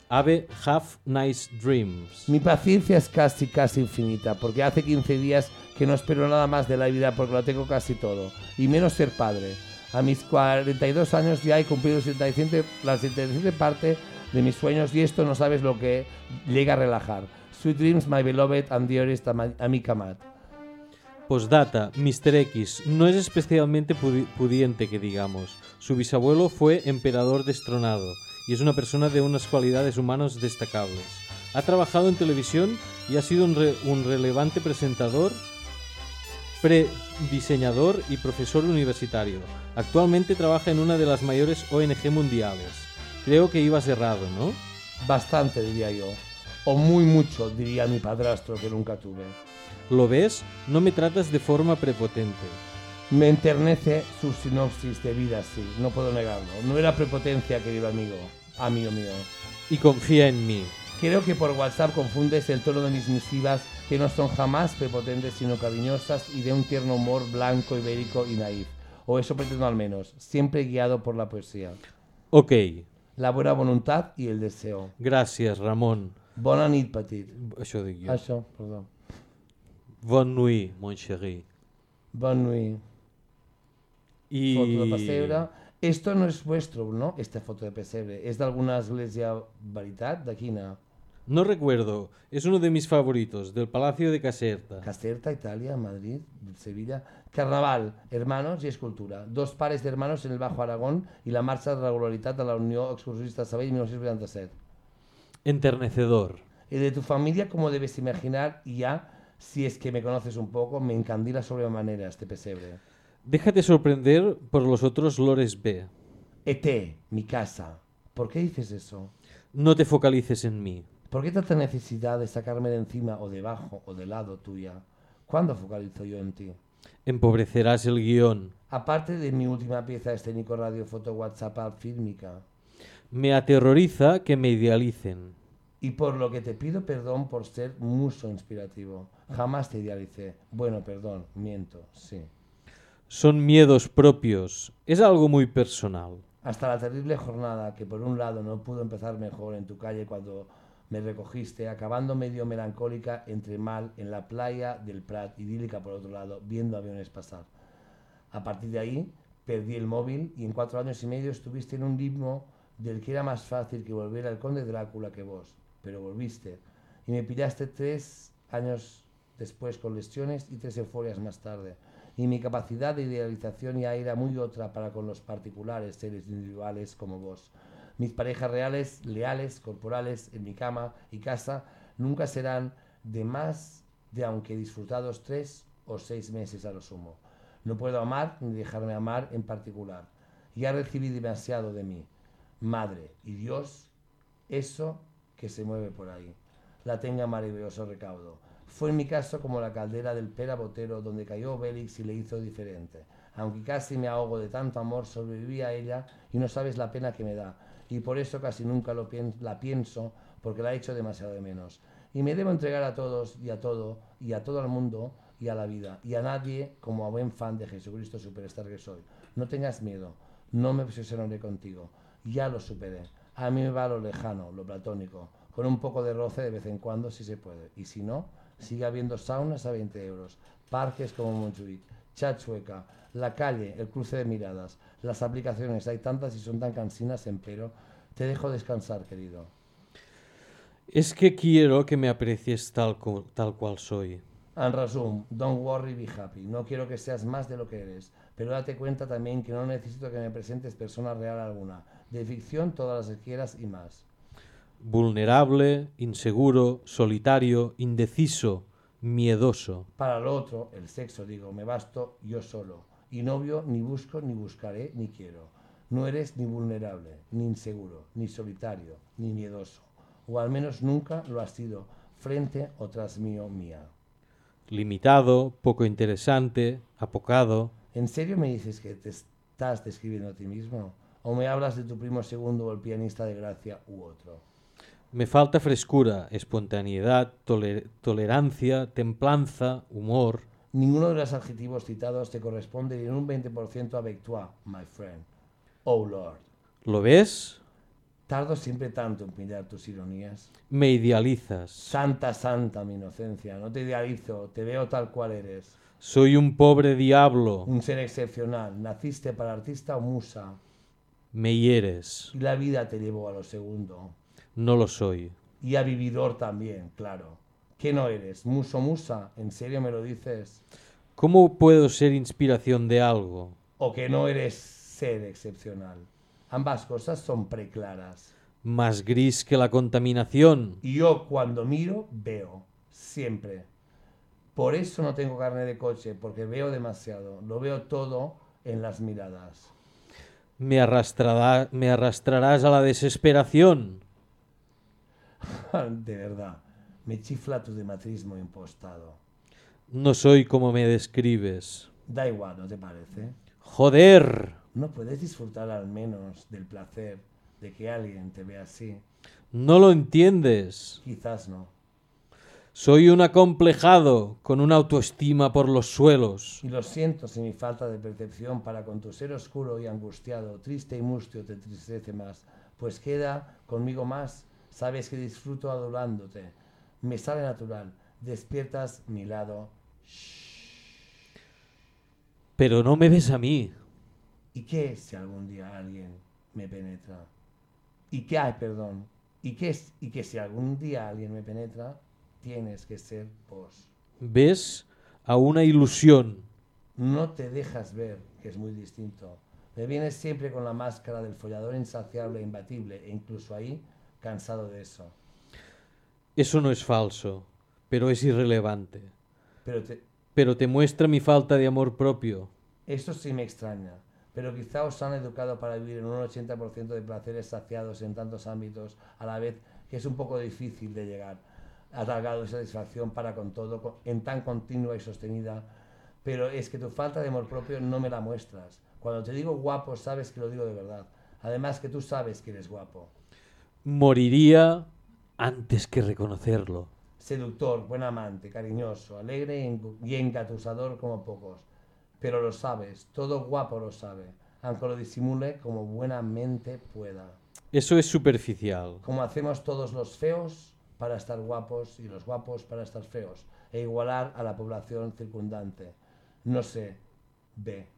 Ave, have nice dreams. Mi paciencia es casi, casi infinita, porque hace 15 días que no espero nada más de la vida porque lo tengo casi todo, y menos ser padre. A mis 42 años ya he cumplido el 77 la 77 parte de mis sueños y esto no sabes lo que llega a relajar. Sweet dreams, my beloved and dearest amica Matt. Postdata, Mr. X no es especialmente pudi- pudiente que digamos. Su bisabuelo fue emperador destronado y es una persona de unas cualidades humanas destacables. Ha trabajado en televisión y ha sido un, re- un relevante presentador, pre-diseñador y profesor universitario. Actualmente trabaja en una de las mayores ONG mundiales. Creo que ibas errado, ¿no? Bastante, diría yo. O muy mucho, diría mi padrastro que nunca tuve. ¿Lo ves? No me tratas de forma prepotente. Me enternece su sinopsis de vida, sí, no puedo negarlo. No era prepotencia, querido amigo, amigo mío. Y confía en mí. Creo que por WhatsApp confundes el tono de mis misivas, que no son jamás prepotentes, sino cariñosas y de un tierno humor blanco, ibérico y naif. O eso pretendo al menos, siempre guiado por la poesía. Ok. La buena voluntad y el deseo. Gràcies, Ramon. Bona nit, petit. Això dic jo. Això, perdó. Bonne nuit, mon chéri. Bonne nuit. I... Foto de pessebre. Esto no es vuestro, ¿no? Esta foto de pesebre. ¿Es de alguna iglesia veritat? De quina? No recuerdo. Es uno de mis favoritos, del Palacio de Caserta. Caserta, Italia, Madrid, Sevilla. Carnaval, hermanos y escultura. Dos pares de hermanos en el Bajo Aragón y la marcha de regularidad de la Unión Excursionista Sabell 1987. Enternecedor. Y de tu familia, como debes imaginar, y ya, si es que me conoces un poco, me encandila sobremanera este pesebre. Déjate sorprender por los otros lores B. ET, mi casa. ¿Por qué dices eso? No te focalices en mí. ¿Por qué tanta necesidad de sacarme de encima o debajo o de lado tuya? ¿Cuándo focalizo yo en ti? Empobrecerás el guion. Aparte de mi última pieza escénico radio foto WhatsApp app fílmica. Me aterroriza que me idealicen. Y por lo que te pido perdón por ser mucho inspirativo. Jamás te idealicé. Bueno, perdón, miento, sí. Son miedos propios. Es algo muy personal. Hasta la terrible jornada que por un lado no pudo empezar mejor en tu calle cuando me recogiste, acabando medio melancólica entre mal en la playa del Prat, idílica por otro lado, viendo aviones pasar. A partir de ahí perdí el móvil y en cuatro años y medio estuviste en un ritmo del que era más fácil que volver al conde Drácula que vos, pero volviste y me pillaste tres años después con lesiones y tres euforias más tarde. Y mi capacidad de idealización ya era muy otra para con los particulares seres individuales como vos. Mis parejas reales, leales, corporales, en mi cama y casa, nunca serán de más de aunque disfrutados tres o seis meses a lo sumo. No puedo amar ni dejarme amar en particular. Ya recibí demasiado de mí. Madre y Dios, eso que se mueve por ahí. La tenga maravilloso recaudo. Fue en mi caso como la caldera del Pera Botero donde cayó Bélix y le hizo diferente. Aunque casi me ahogo de tanto amor, sobreviví a ella y no sabes la pena que me da. Y por eso casi nunca lo la pienso porque la he hecho demasiado de menos. Y me debo entregar a todos y a todo y a todo el mundo y a la vida y a nadie como a buen fan de Jesucristo Superstar que soy. No tengas miedo, no me obsesionaré contigo. Ya lo superé. A mí me va lo lejano, lo platónico, con un poco de roce de vez en cuando si se puede. Y si no, sigue habiendo saunas a 20 euros, parques como Montjuic, Chachueca, la calle, el cruce de miradas, las aplicaciones, hay tantas y son tan cansinas, empero. Te dejo descansar, querido. Es que quiero que me aprecies tal, tal cual soy. En resum, don't worry, be happy. No quiero que seas más de lo que eres, pero date cuenta también que no necesito que me presentes persona real alguna. De ficción, todas las que quieras y más. Vulnerable, inseguro, solitario, indeciso, miedoso. Para lo otro, el sexo, digo, me basto yo solo. Y novio ni busco, ni buscaré, ni quiero. No eres ni vulnerable, ni inseguro, ni solitario, ni miedoso. O al menos nunca lo has sido, frente o tras mío, mía. Limitado, poco interesante, apocado. ¿En serio me dices que te estás describiendo a ti mismo? ¿O me hablas de tu primo segundo o el pianista de gracia u otro? Me falta frescura, espontaneidad, toler- tolerancia, templanza, humor. Ninguno de los adjetivos citados te corresponde en un 20% avec toi, my friend. Oh Lord. ¿Lo ves? Tardo siempre tanto en pillar tus ironías. Me idealizas. Santa, santa mi inocencia. No te idealizo, te veo tal cual eres. Soy un pobre diablo. Un ser excepcional. Naciste para artista o musa. Me hieres. Y la vida te llevó a lo segundo. No lo soy. Y a vividor también, claro. ¿Qué no eres? ¿Muso musa? ¿En serio me lo dices? ¿Cómo puedo ser inspiración de algo? ¿O que no eres ser excepcional? Ambas cosas son preclaras. Más gris que la contaminación. Y yo cuando miro, veo. Siempre. Por eso no tengo carne de coche, porque veo demasiado. Lo veo todo en las miradas. Me, arrastrará- me arrastrarás a la desesperación. de verdad. Me chifla tu dematrismo impostado. No soy como me describes. Da igual, ¿no te parece? Joder. ¿No puedes disfrutar al menos del placer de que alguien te vea así? No lo entiendes. Quizás no. Soy un acomplejado con una autoestima por los suelos. Y lo siento si mi falta de percepción para con tu ser oscuro y angustiado, triste y mustio te entristece más, pues queda conmigo más. Sabes que disfruto adorándote. Me sale natural. Despiertas mi lado. Pero no me ves a mí. ¿Y qué si algún día alguien me penetra? ¿Y qué hay, perdón? ¿Y qué es? ¿Y que si algún día alguien me penetra, tienes que ser vos? ¿Ves? A una ilusión. No te dejas ver, que es muy distinto. Me vienes siempre con la máscara del follador insaciable e imbatible, e incluso ahí, cansado de eso. Eso no es falso, pero es irrelevante. Pero te- Pero te muestra mi falta de amor propio. Eso sí me extraña, pero quizá os han educado para vivir en un 80% de placeres saciados en tantos ámbitos a la vez que es un poco difícil de llegar a tal grado de satisfacción para con todo en tan continua y sostenida. Pero es que tu falta de amor propio no me la muestras. Cuando te digo guapo, sabes que lo digo de verdad. Además que tú sabes que eres guapo. Moriría antes que reconocerlo. Seductor, buen amante, cariñoso, alegre y engatusador como pocos. Pero lo sabes, todo guapo lo sabe, aunque lo disimule como buenamente pueda. Eso es superficial. Como hacemos todos los feos para estar guapos y los guapos para estar feos, e igualar a la población circundante. No sé, ve.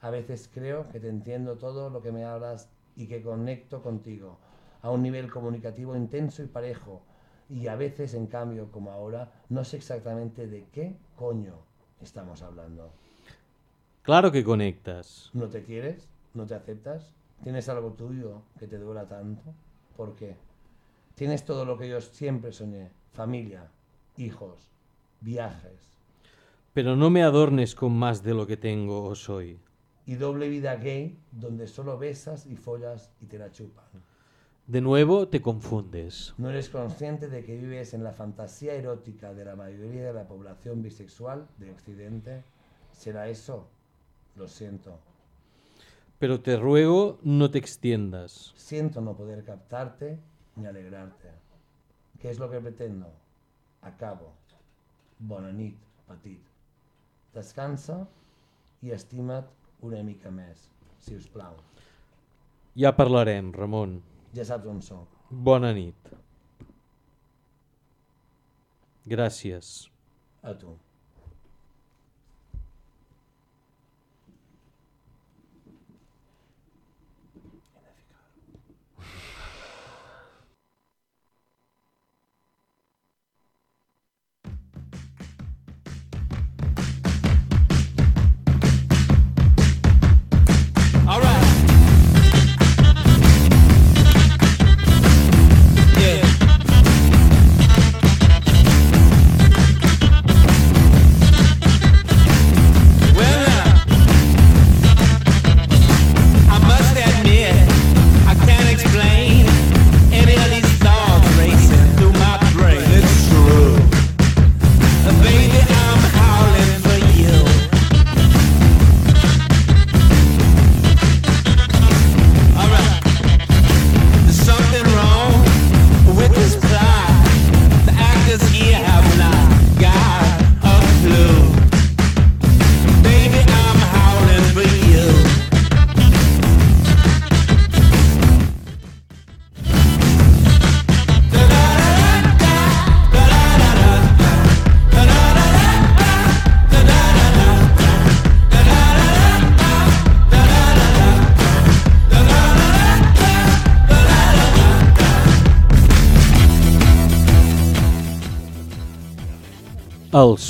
A veces creo que te entiendo todo lo que me hablas y que conecto contigo a un nivel comunicativo intenso y parejo. Y a veces, en cambio, como ahora, no sé exactamente de qué coño estamos hablando. Claro que conectas. ¿No te quieres? ¿No te aceptas? ¿Tienes algo tuyo que te duela tanto? ¿Por qué? Tienes todo lo que yo siempre soñé. Familia, hijos, viajes Pero no me adornes con más de lo que tengo o soy. y doble vida gay donde solo besas y follas y te la chupan. De nuevo te confundes. No eres consciente de que vives en la fantasía erótica de la mayoría de la población bisexual de Occidente. ¿Será eso? Lo siento. Pero te ruego no te extiendas. Siento no poder captarte ni alegrarte. ¿Qué es lo que pretendo? Acabo. Bona nit, petit. Descansa i estima't una mica més, si us plau. Ja parlarem, Ramon. Ja saps on sóc. Bona nit. Gràcies. A tu.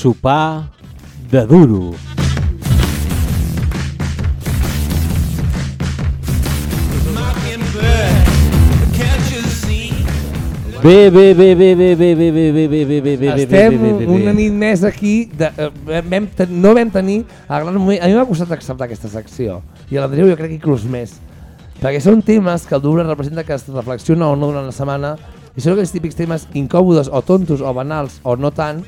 Sopar de duro. Bé, bé, bé, bé, bé, bé, bé, bé, bé, bé, bé, bé, bé, Estem bé, bé, bé. una nit més aquí, de, eh, vam ten, no vam tenir, el gran moment, a mi m'ha costat acceptar aquesta secció, i a l'Andreu jo crec que inclús més, perquè són temes que el Dura representa que es reflexiona o no durant la setmana, i són aquells típics temes incòmodes o tontos o banals o no tant,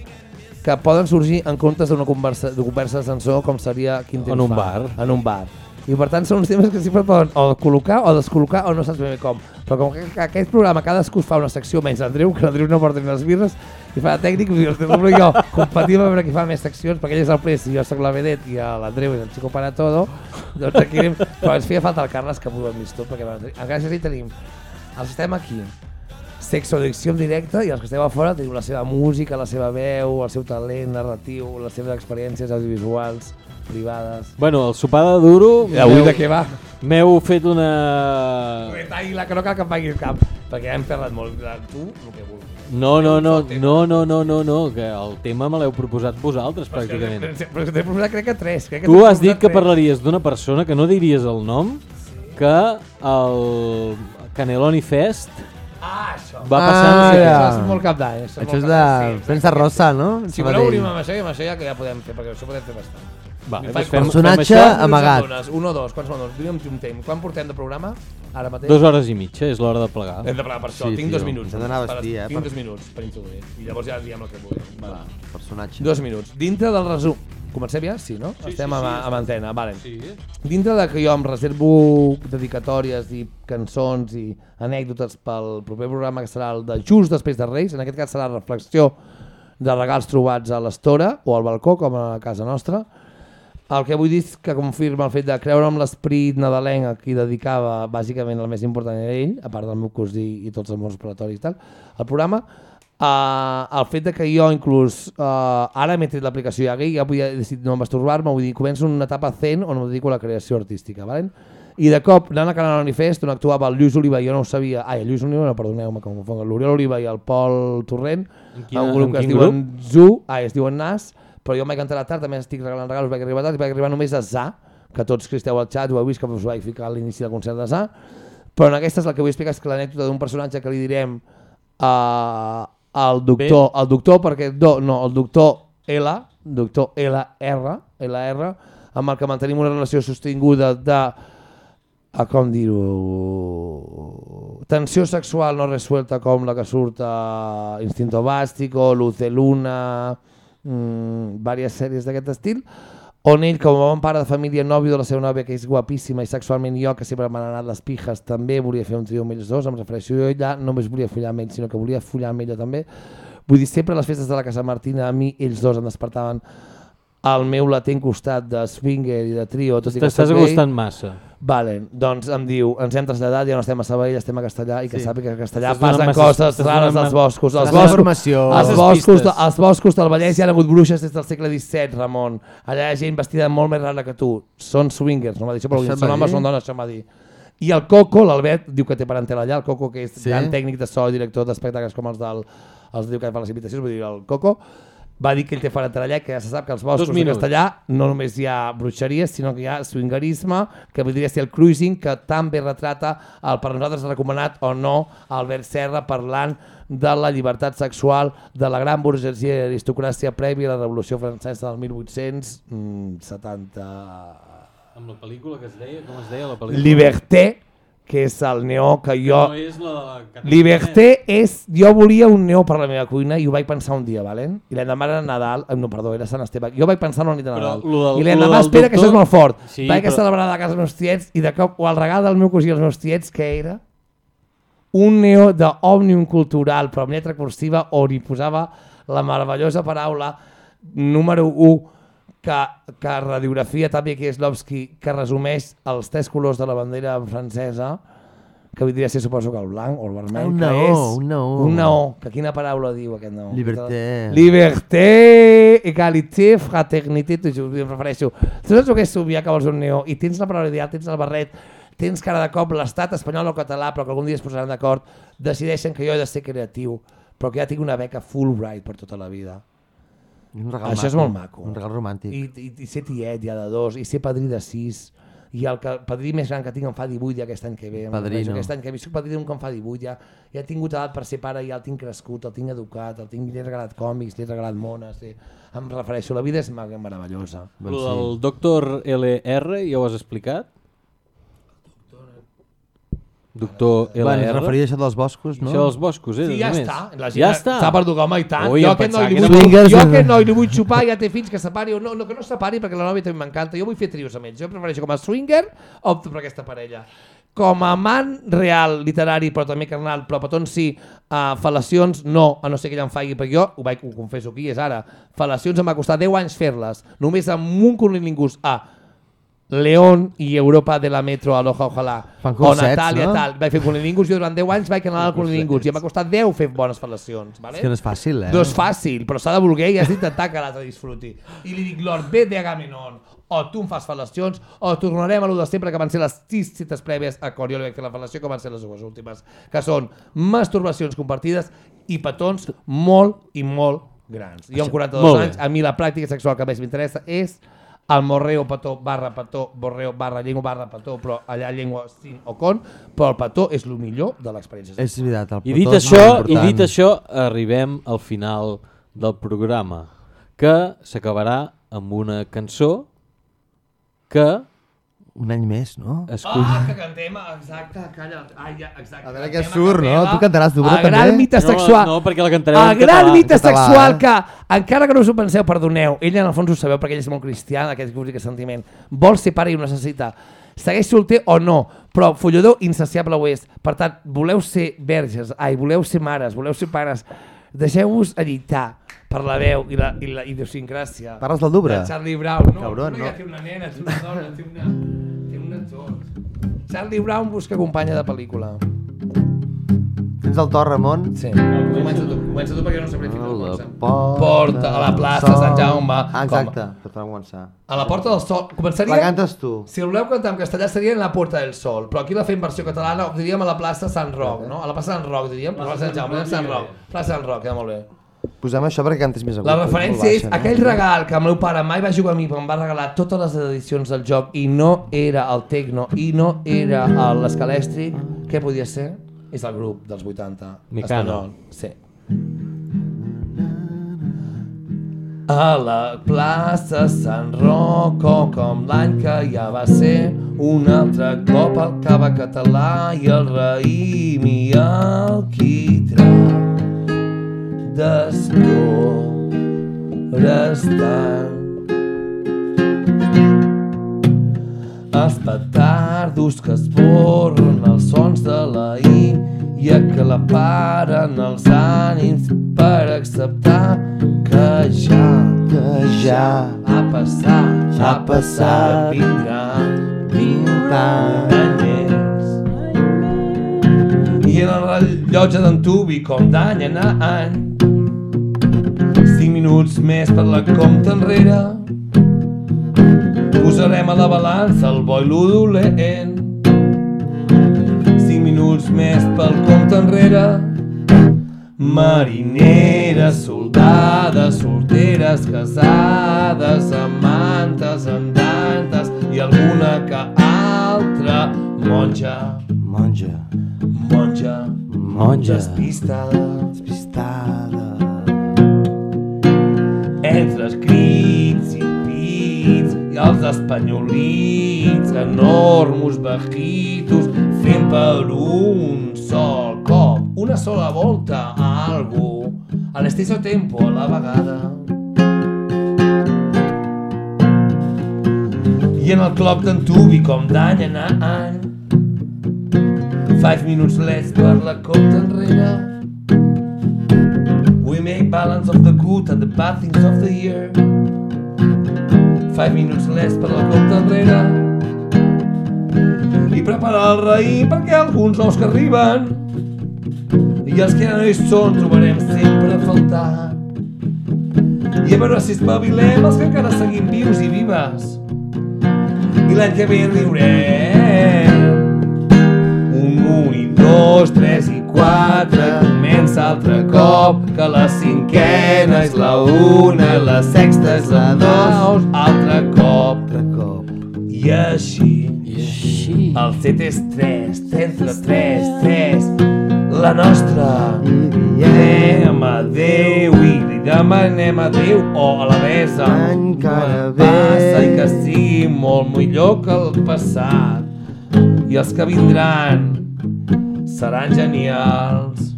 que poden sorgir en comptes d'una conversa, de conversa de sensor com seria quin temps En un fa, bar. En un bar. I per tant són uns temes que sempre poden o col·locar o descol·locar o no saps ben bé com. Però com que, que aquest programa cadascú fa una secció menys l'Andreu, que l'Andreu no porta ni les birres, i fa de tècnic, i el Andreu i jo competim a veure qui fa més seccions, perquè ell és el pres i jo sóc la vedet i l'Andreu és el xico para todo, doncs aquí anem, però ens feia falta el Carles que ho hem vist tot, perquè gràcies a ell tenim, els estem aquí, sexoaddicció en directe i els que esteu a fora teniu la seva música, la seva veu, el seu talent narratiu, les seves experiències audiovisuals, privades. Bueno, el sopar de duro... I avui de què va? M'heu fet una... Que no cal que em pagui el cap, perquè hem parlat molt. Tu, el que vulguis. No, no, no, no, no, no, no, no, que el tema me l'heu proposat vosaltres, Però és que- pràcticament. Però t'he proposat crec que tres. Crec que Tu has dit que tres. parlaries d'una persona que no diries el nom, que el Caneloni Fest Ah, això. va passar... Ah, no sé què. ja. Això és molt cap d'any. Això és de premsa rosa, no? Si voleu obrim amb això i amb això ja que ja podem fer, perquè això podem fer bastant. Va, fem- fem Personatge això. amagat. Dones, un o dos, quants són dos? Digue'm un temps. Quan portem de programa? Ara mateix? Dues hores i mitja, és l'hora de plegar. Hem de plegar per això, Sí, tinc tio, dos minuts. d'anar a vestir, eh, Tinc per- dos minuts per introduir. I llavors ja diem el que vulguem. Vale. Personatge. Dos minuts. Dintre del resum... Comencem ja? Sí, no? Sí, Estem sí, amb, sí, amb antena, vale. Sí. Dintre de que jo em reservo dedicatòries i cançons i anècdotes pel proper programa que serà el de just després de Reis, en aquest cas serà reflexió de regals trobats a l'estora o al balcó, com a casa nostra. El que vull dir és que confirma el fet de creure en l'esperit nadalenc a qui dedicava bàsicament el més important era ell, a part del meu cosí i tots els meus operatoris i tal, el programa, Uh, el fet de que jo inclús uh, ara m'he tret l'aplicació ja gay, ja vull decidir no masturbar-me, vull dir, començo una etapa zen on em dedico a la creació artística, valen? i de cop anant a Canal Manifest on actuava el Lluís Oliva jo no ho sabia, ai el Lluís Oliva no, perdoneu-me que em confonc, l'Oriol Oliva i el Pol Torrent En quina- un grup en que es diuen Zu, ai es diuen Nas però jo em vaig enterar tard, també estic regalant regals vaig arribar tard i vaig arribar només a Za que tots que esteu al xat ho heu vist que us vaig ficar a l'inici del concert de Za. Però en aquesta és el que vull explicar és que l'anècdota d'un personatge que li direm uh, el doctor, el doctor perquè do, no, el doctor L, doctor LR, LR, amb el que mantenim una relació sostinguda de a com dir-ho tensió sexual no resuelta com la que surt a Instinto Bástico, Luz de Luna mmm, diverses sèries d'aquest estil on ell com a bon pare de família nòvio de la seva nòvia que és guapíssima i sexualment jo que sempre m'han anat les pijes també volia fer un trio amb ells dos em refereixo jo allà no només volia follar amb ell sinó que volia follar amb ella també. Vull dir sempre a les festes de la Casa Martina a mi ells dos em despertaven al meu latent costat de swinger i de trio tot i que T'estàs acostant massa. Vale, doncs em diu, ens hem traslladat, ja no estem a Sabadell, estem a Castellà, i que Sí. sàpiga que a Castellà passen masses- coses rares als boscos. Els boscos, els, boscos, pistes. als boscos del Vallès hi ha hagut bruixes des del segle XVII, Ramon. Allà hi ha gent vestida molt més rara que tu. Són swingers, no m'ha dit això, però Això són homes, són dones, això em va dir. I el Coco, l'Albert, diu que té parentela allà, el Coco, que és Sí. gran tècnic de so i director d'espectacles com els del els diu que fa les invitacions, vull dir, el Coco, va dir que ell té parentela allà, que ja se sap que als boscos de. Castellà no només hi ha bruixeries, sinó que hi ha swingerisme, que podria ser el cruising, que tan bé retrata el per nosaltres recomanat o no Albert Serra parlant de la llibertat sexual de la gran burgesia i aristocràcia prèvia a la Revolució Francesa del 1870... Amb la pel·lícula que es deia, com es deia la pel·lícula? Liberté, que és el neó que jo... No és la de la Liberté és... Jo volia un neó per la meva cuina i ho vaig pensar un dia, valent? I l'endemà era Nadal... eh, No, perdó, era Sant Esteve. Jo vaig pensar una nit de Però Nadal. lo del- I l'endemà espera que això és doctor- molt fort. Sí, vaig però- celebrar a casa dels meus tiets i de cop, o el regal del meu cosí als meus tiets, que era un neó d'òmnium cultural, però amb lletra cursiva, on hi posava la meravellosa paraula número 1 que, que radiografia també Kieslowski, que resumeix els tres colors de la bandera francesa, que podria ser suposo que el blanc o el vermell, Un que és un naó. un naó, que quina paraula diu aquest naó? Liberté. Liberté, égalité, fraternité, t'ho juro, em refereixo. Tu saps el que és somiar que vols un neó i tens la paraula ideal, tens el barret, tens cara de cop l'estat espanyol o català, però que algun dia es posaran d'acord, decideixen que jo he de ser creatiu, però que ja tinc una beca Fulbright per tota la vida. Un regal Això és maco, molt maco. un regal romàntic. I, i, i ser tiet ja de dos, i ser padrí de sis, i el que, padrí més gran que tinc em fa 18 ja aquest any que ve. Padrino. Aquest any que ve soc padrí d'un que em fa 18 ja. Ja he tingut edat per ser pare, ja el tinc crescut, el tinc educat, el tinc, li he regalat còmics, li he regalat mones, li... em refereixo, la vida és meravellosa. Lo del doctor LR ja ho has explicat? Doctor LR? Bueno, es referia a això dels boscos, no? Això dels boscos, eh? Sí, ja només. està. La gent ja està. Està perdut, home, i tant. Ui, jo li que vull, era- Swingers, jo aquest noi li vull xupar, ja té fills que separi. o No, no, que no separi, perquè la nòvia també m'encanta. Jo vull fer trios amb ells. Jo prefereixo com a swinger, opto per aquesta parella. Com a amant real, literari, però també carnal, però petons sí, uh, fal·lacions no, a no ser que ella em faci, perquè jo, ho, vaig, ho confesso aquí, és ara, fal·lacions em va costar 10 anys fer-les, només amb un cunilingus a León i Europa de la Metro, Aloha, Ojalà, Fan o cursets, Natàlia, no? tal. Vaig fer cunilingus, jo durant 10 anys vaig anar al cunilingus i em va costar 10 fer bones fal·lacions. Vale? És que no és fàcil, eh? No és fàcil, però s'ha de voler i has d'intentar que l'altre disfruti. I li dic, Lord, ve de Agamenon, o tu em fas fal·lacions, o tornarem a lo de sempre, que van ser les sis cites prèvies a quan jo li vaig fer la fal·lació, que van ser les dues últimes, que són masturbacions compartides i petons molt i molt grans. Jo amb 42 Molt bé. anys, a mi la pràctica sexual que més m'interessa és el morreo petó barra petó, borreo barra llengua barra petó, però allà llengua sin o con, però el petó és el millor de l'experiència. És veritat, el I dit petó és això, molt i dit això, arribem al final del programa, que s'acabarà amb una cançó que Un any més, no? escull... Ah, que cantem, exacte, calla, ai, ja, exacte. A veure què surt, no? Tu cantaràs tu, però El gran també? mite No, sexual. no, perquè la cantarem en gran català. mite En català, sexual eh? que, encara que no us ho penseu, perdoneu, ella en el fons ho sabeu perquè ell és molt cristià, aquest que sentiment, vol ser pare i ho necessita. Segueix solter o no, però follador insaciable ho és. Per tant, voleu ser verges, ai, voleu ser mares, voleu ser pares, deixeu-vos allitar per la veu i la, i la idiosincràsia. Parles del Dubre? De Charlie Brown, no, Cabron, no, no. ja té una nena, té una dona, té una, té una tot. Charlie Brown busca companya de pel·lícula. Tens el to, Ramon? Sí. Comença tu, comença tu perquè jo no sabré fins A on comença. porta, Porta, a la plaça Sant Jaume. Ah, exacte, va començar. A la Porta del Sol. Començaria... La cantes tu. Si el voleu cantar en castellà seria en la Porta del Sol, però aquí la fem versió catalana, diríem a la plaça Sant Roc, no? A la plaça Sant Roc, diríem, però a la plaça Sant Jaume, Sant Roc. Plaça Sant Roc, queda molt bé. Posem això perquè cantes més agut. La referència és baixa, no? aquell regal que el meu pare mai va jugar a mi, però em va regalar totes les edicions del joc i no era el Tecno i no era l'escalèstric, què podia ser? És el grup dels 80. Mecano. Sí. A la plaça Sant Roco, com l'any que ja va ser, un altre cop el cava català i el raïm i el quitrà descorestant. Els petardos que esborren els sons de la I i aclaparen els ànims per acceptar que ja, Que ja ha passat, ha passat, vindran, vindran. anyers. I en el rellotge d'en Tubi, com d'any en any, cinc minuts més per la compta enrere, posarem a la balança el bo i lo dolent. Cinc minuts més pel compte enrere, marineres, soldades, solteres, casades, amantes, andantes i alguna que altra monja, Monja. Monja, Monja. despistada. Despistada. entre els crits i pits i els espanyolits, enormos bajitos, fent per un sol cop, una sola volta a algú, a l'esteso tempo a la vegada. I en el cloc d'en Tubi, com d'any en any, five minuts less per la compta enrere, We make balance of the good and the bad things of the year. Five minutes less per la compta enrere. I preparar el raïm perquè alguns nous que arriben. I els que ja no hi són trobarem sempre a faltar. I a veure si espavilem els que encara seguim vius i vives. I l'any que ve riurem. Un, i dos, tres i quatre, comença altre cop, que la cinquena és la una, la sexta és la dos, altre cop. Altre cop. I així, I així. el set és tres, entre tres, tres, la nostra. Diem adéu i li demanem adéu o a la besa. Encara Passa i que sigui molt millor que el passat. I els que vindran seran genials.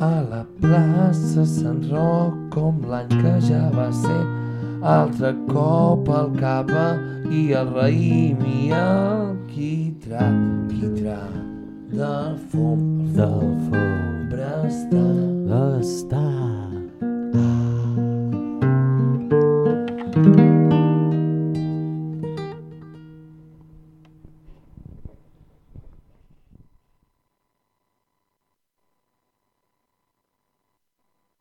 A la plaça Sant Roc, com l'any que ja va ser, altre cop el cava i el raïm i el quitrà, quitrà del fum, del fum, estan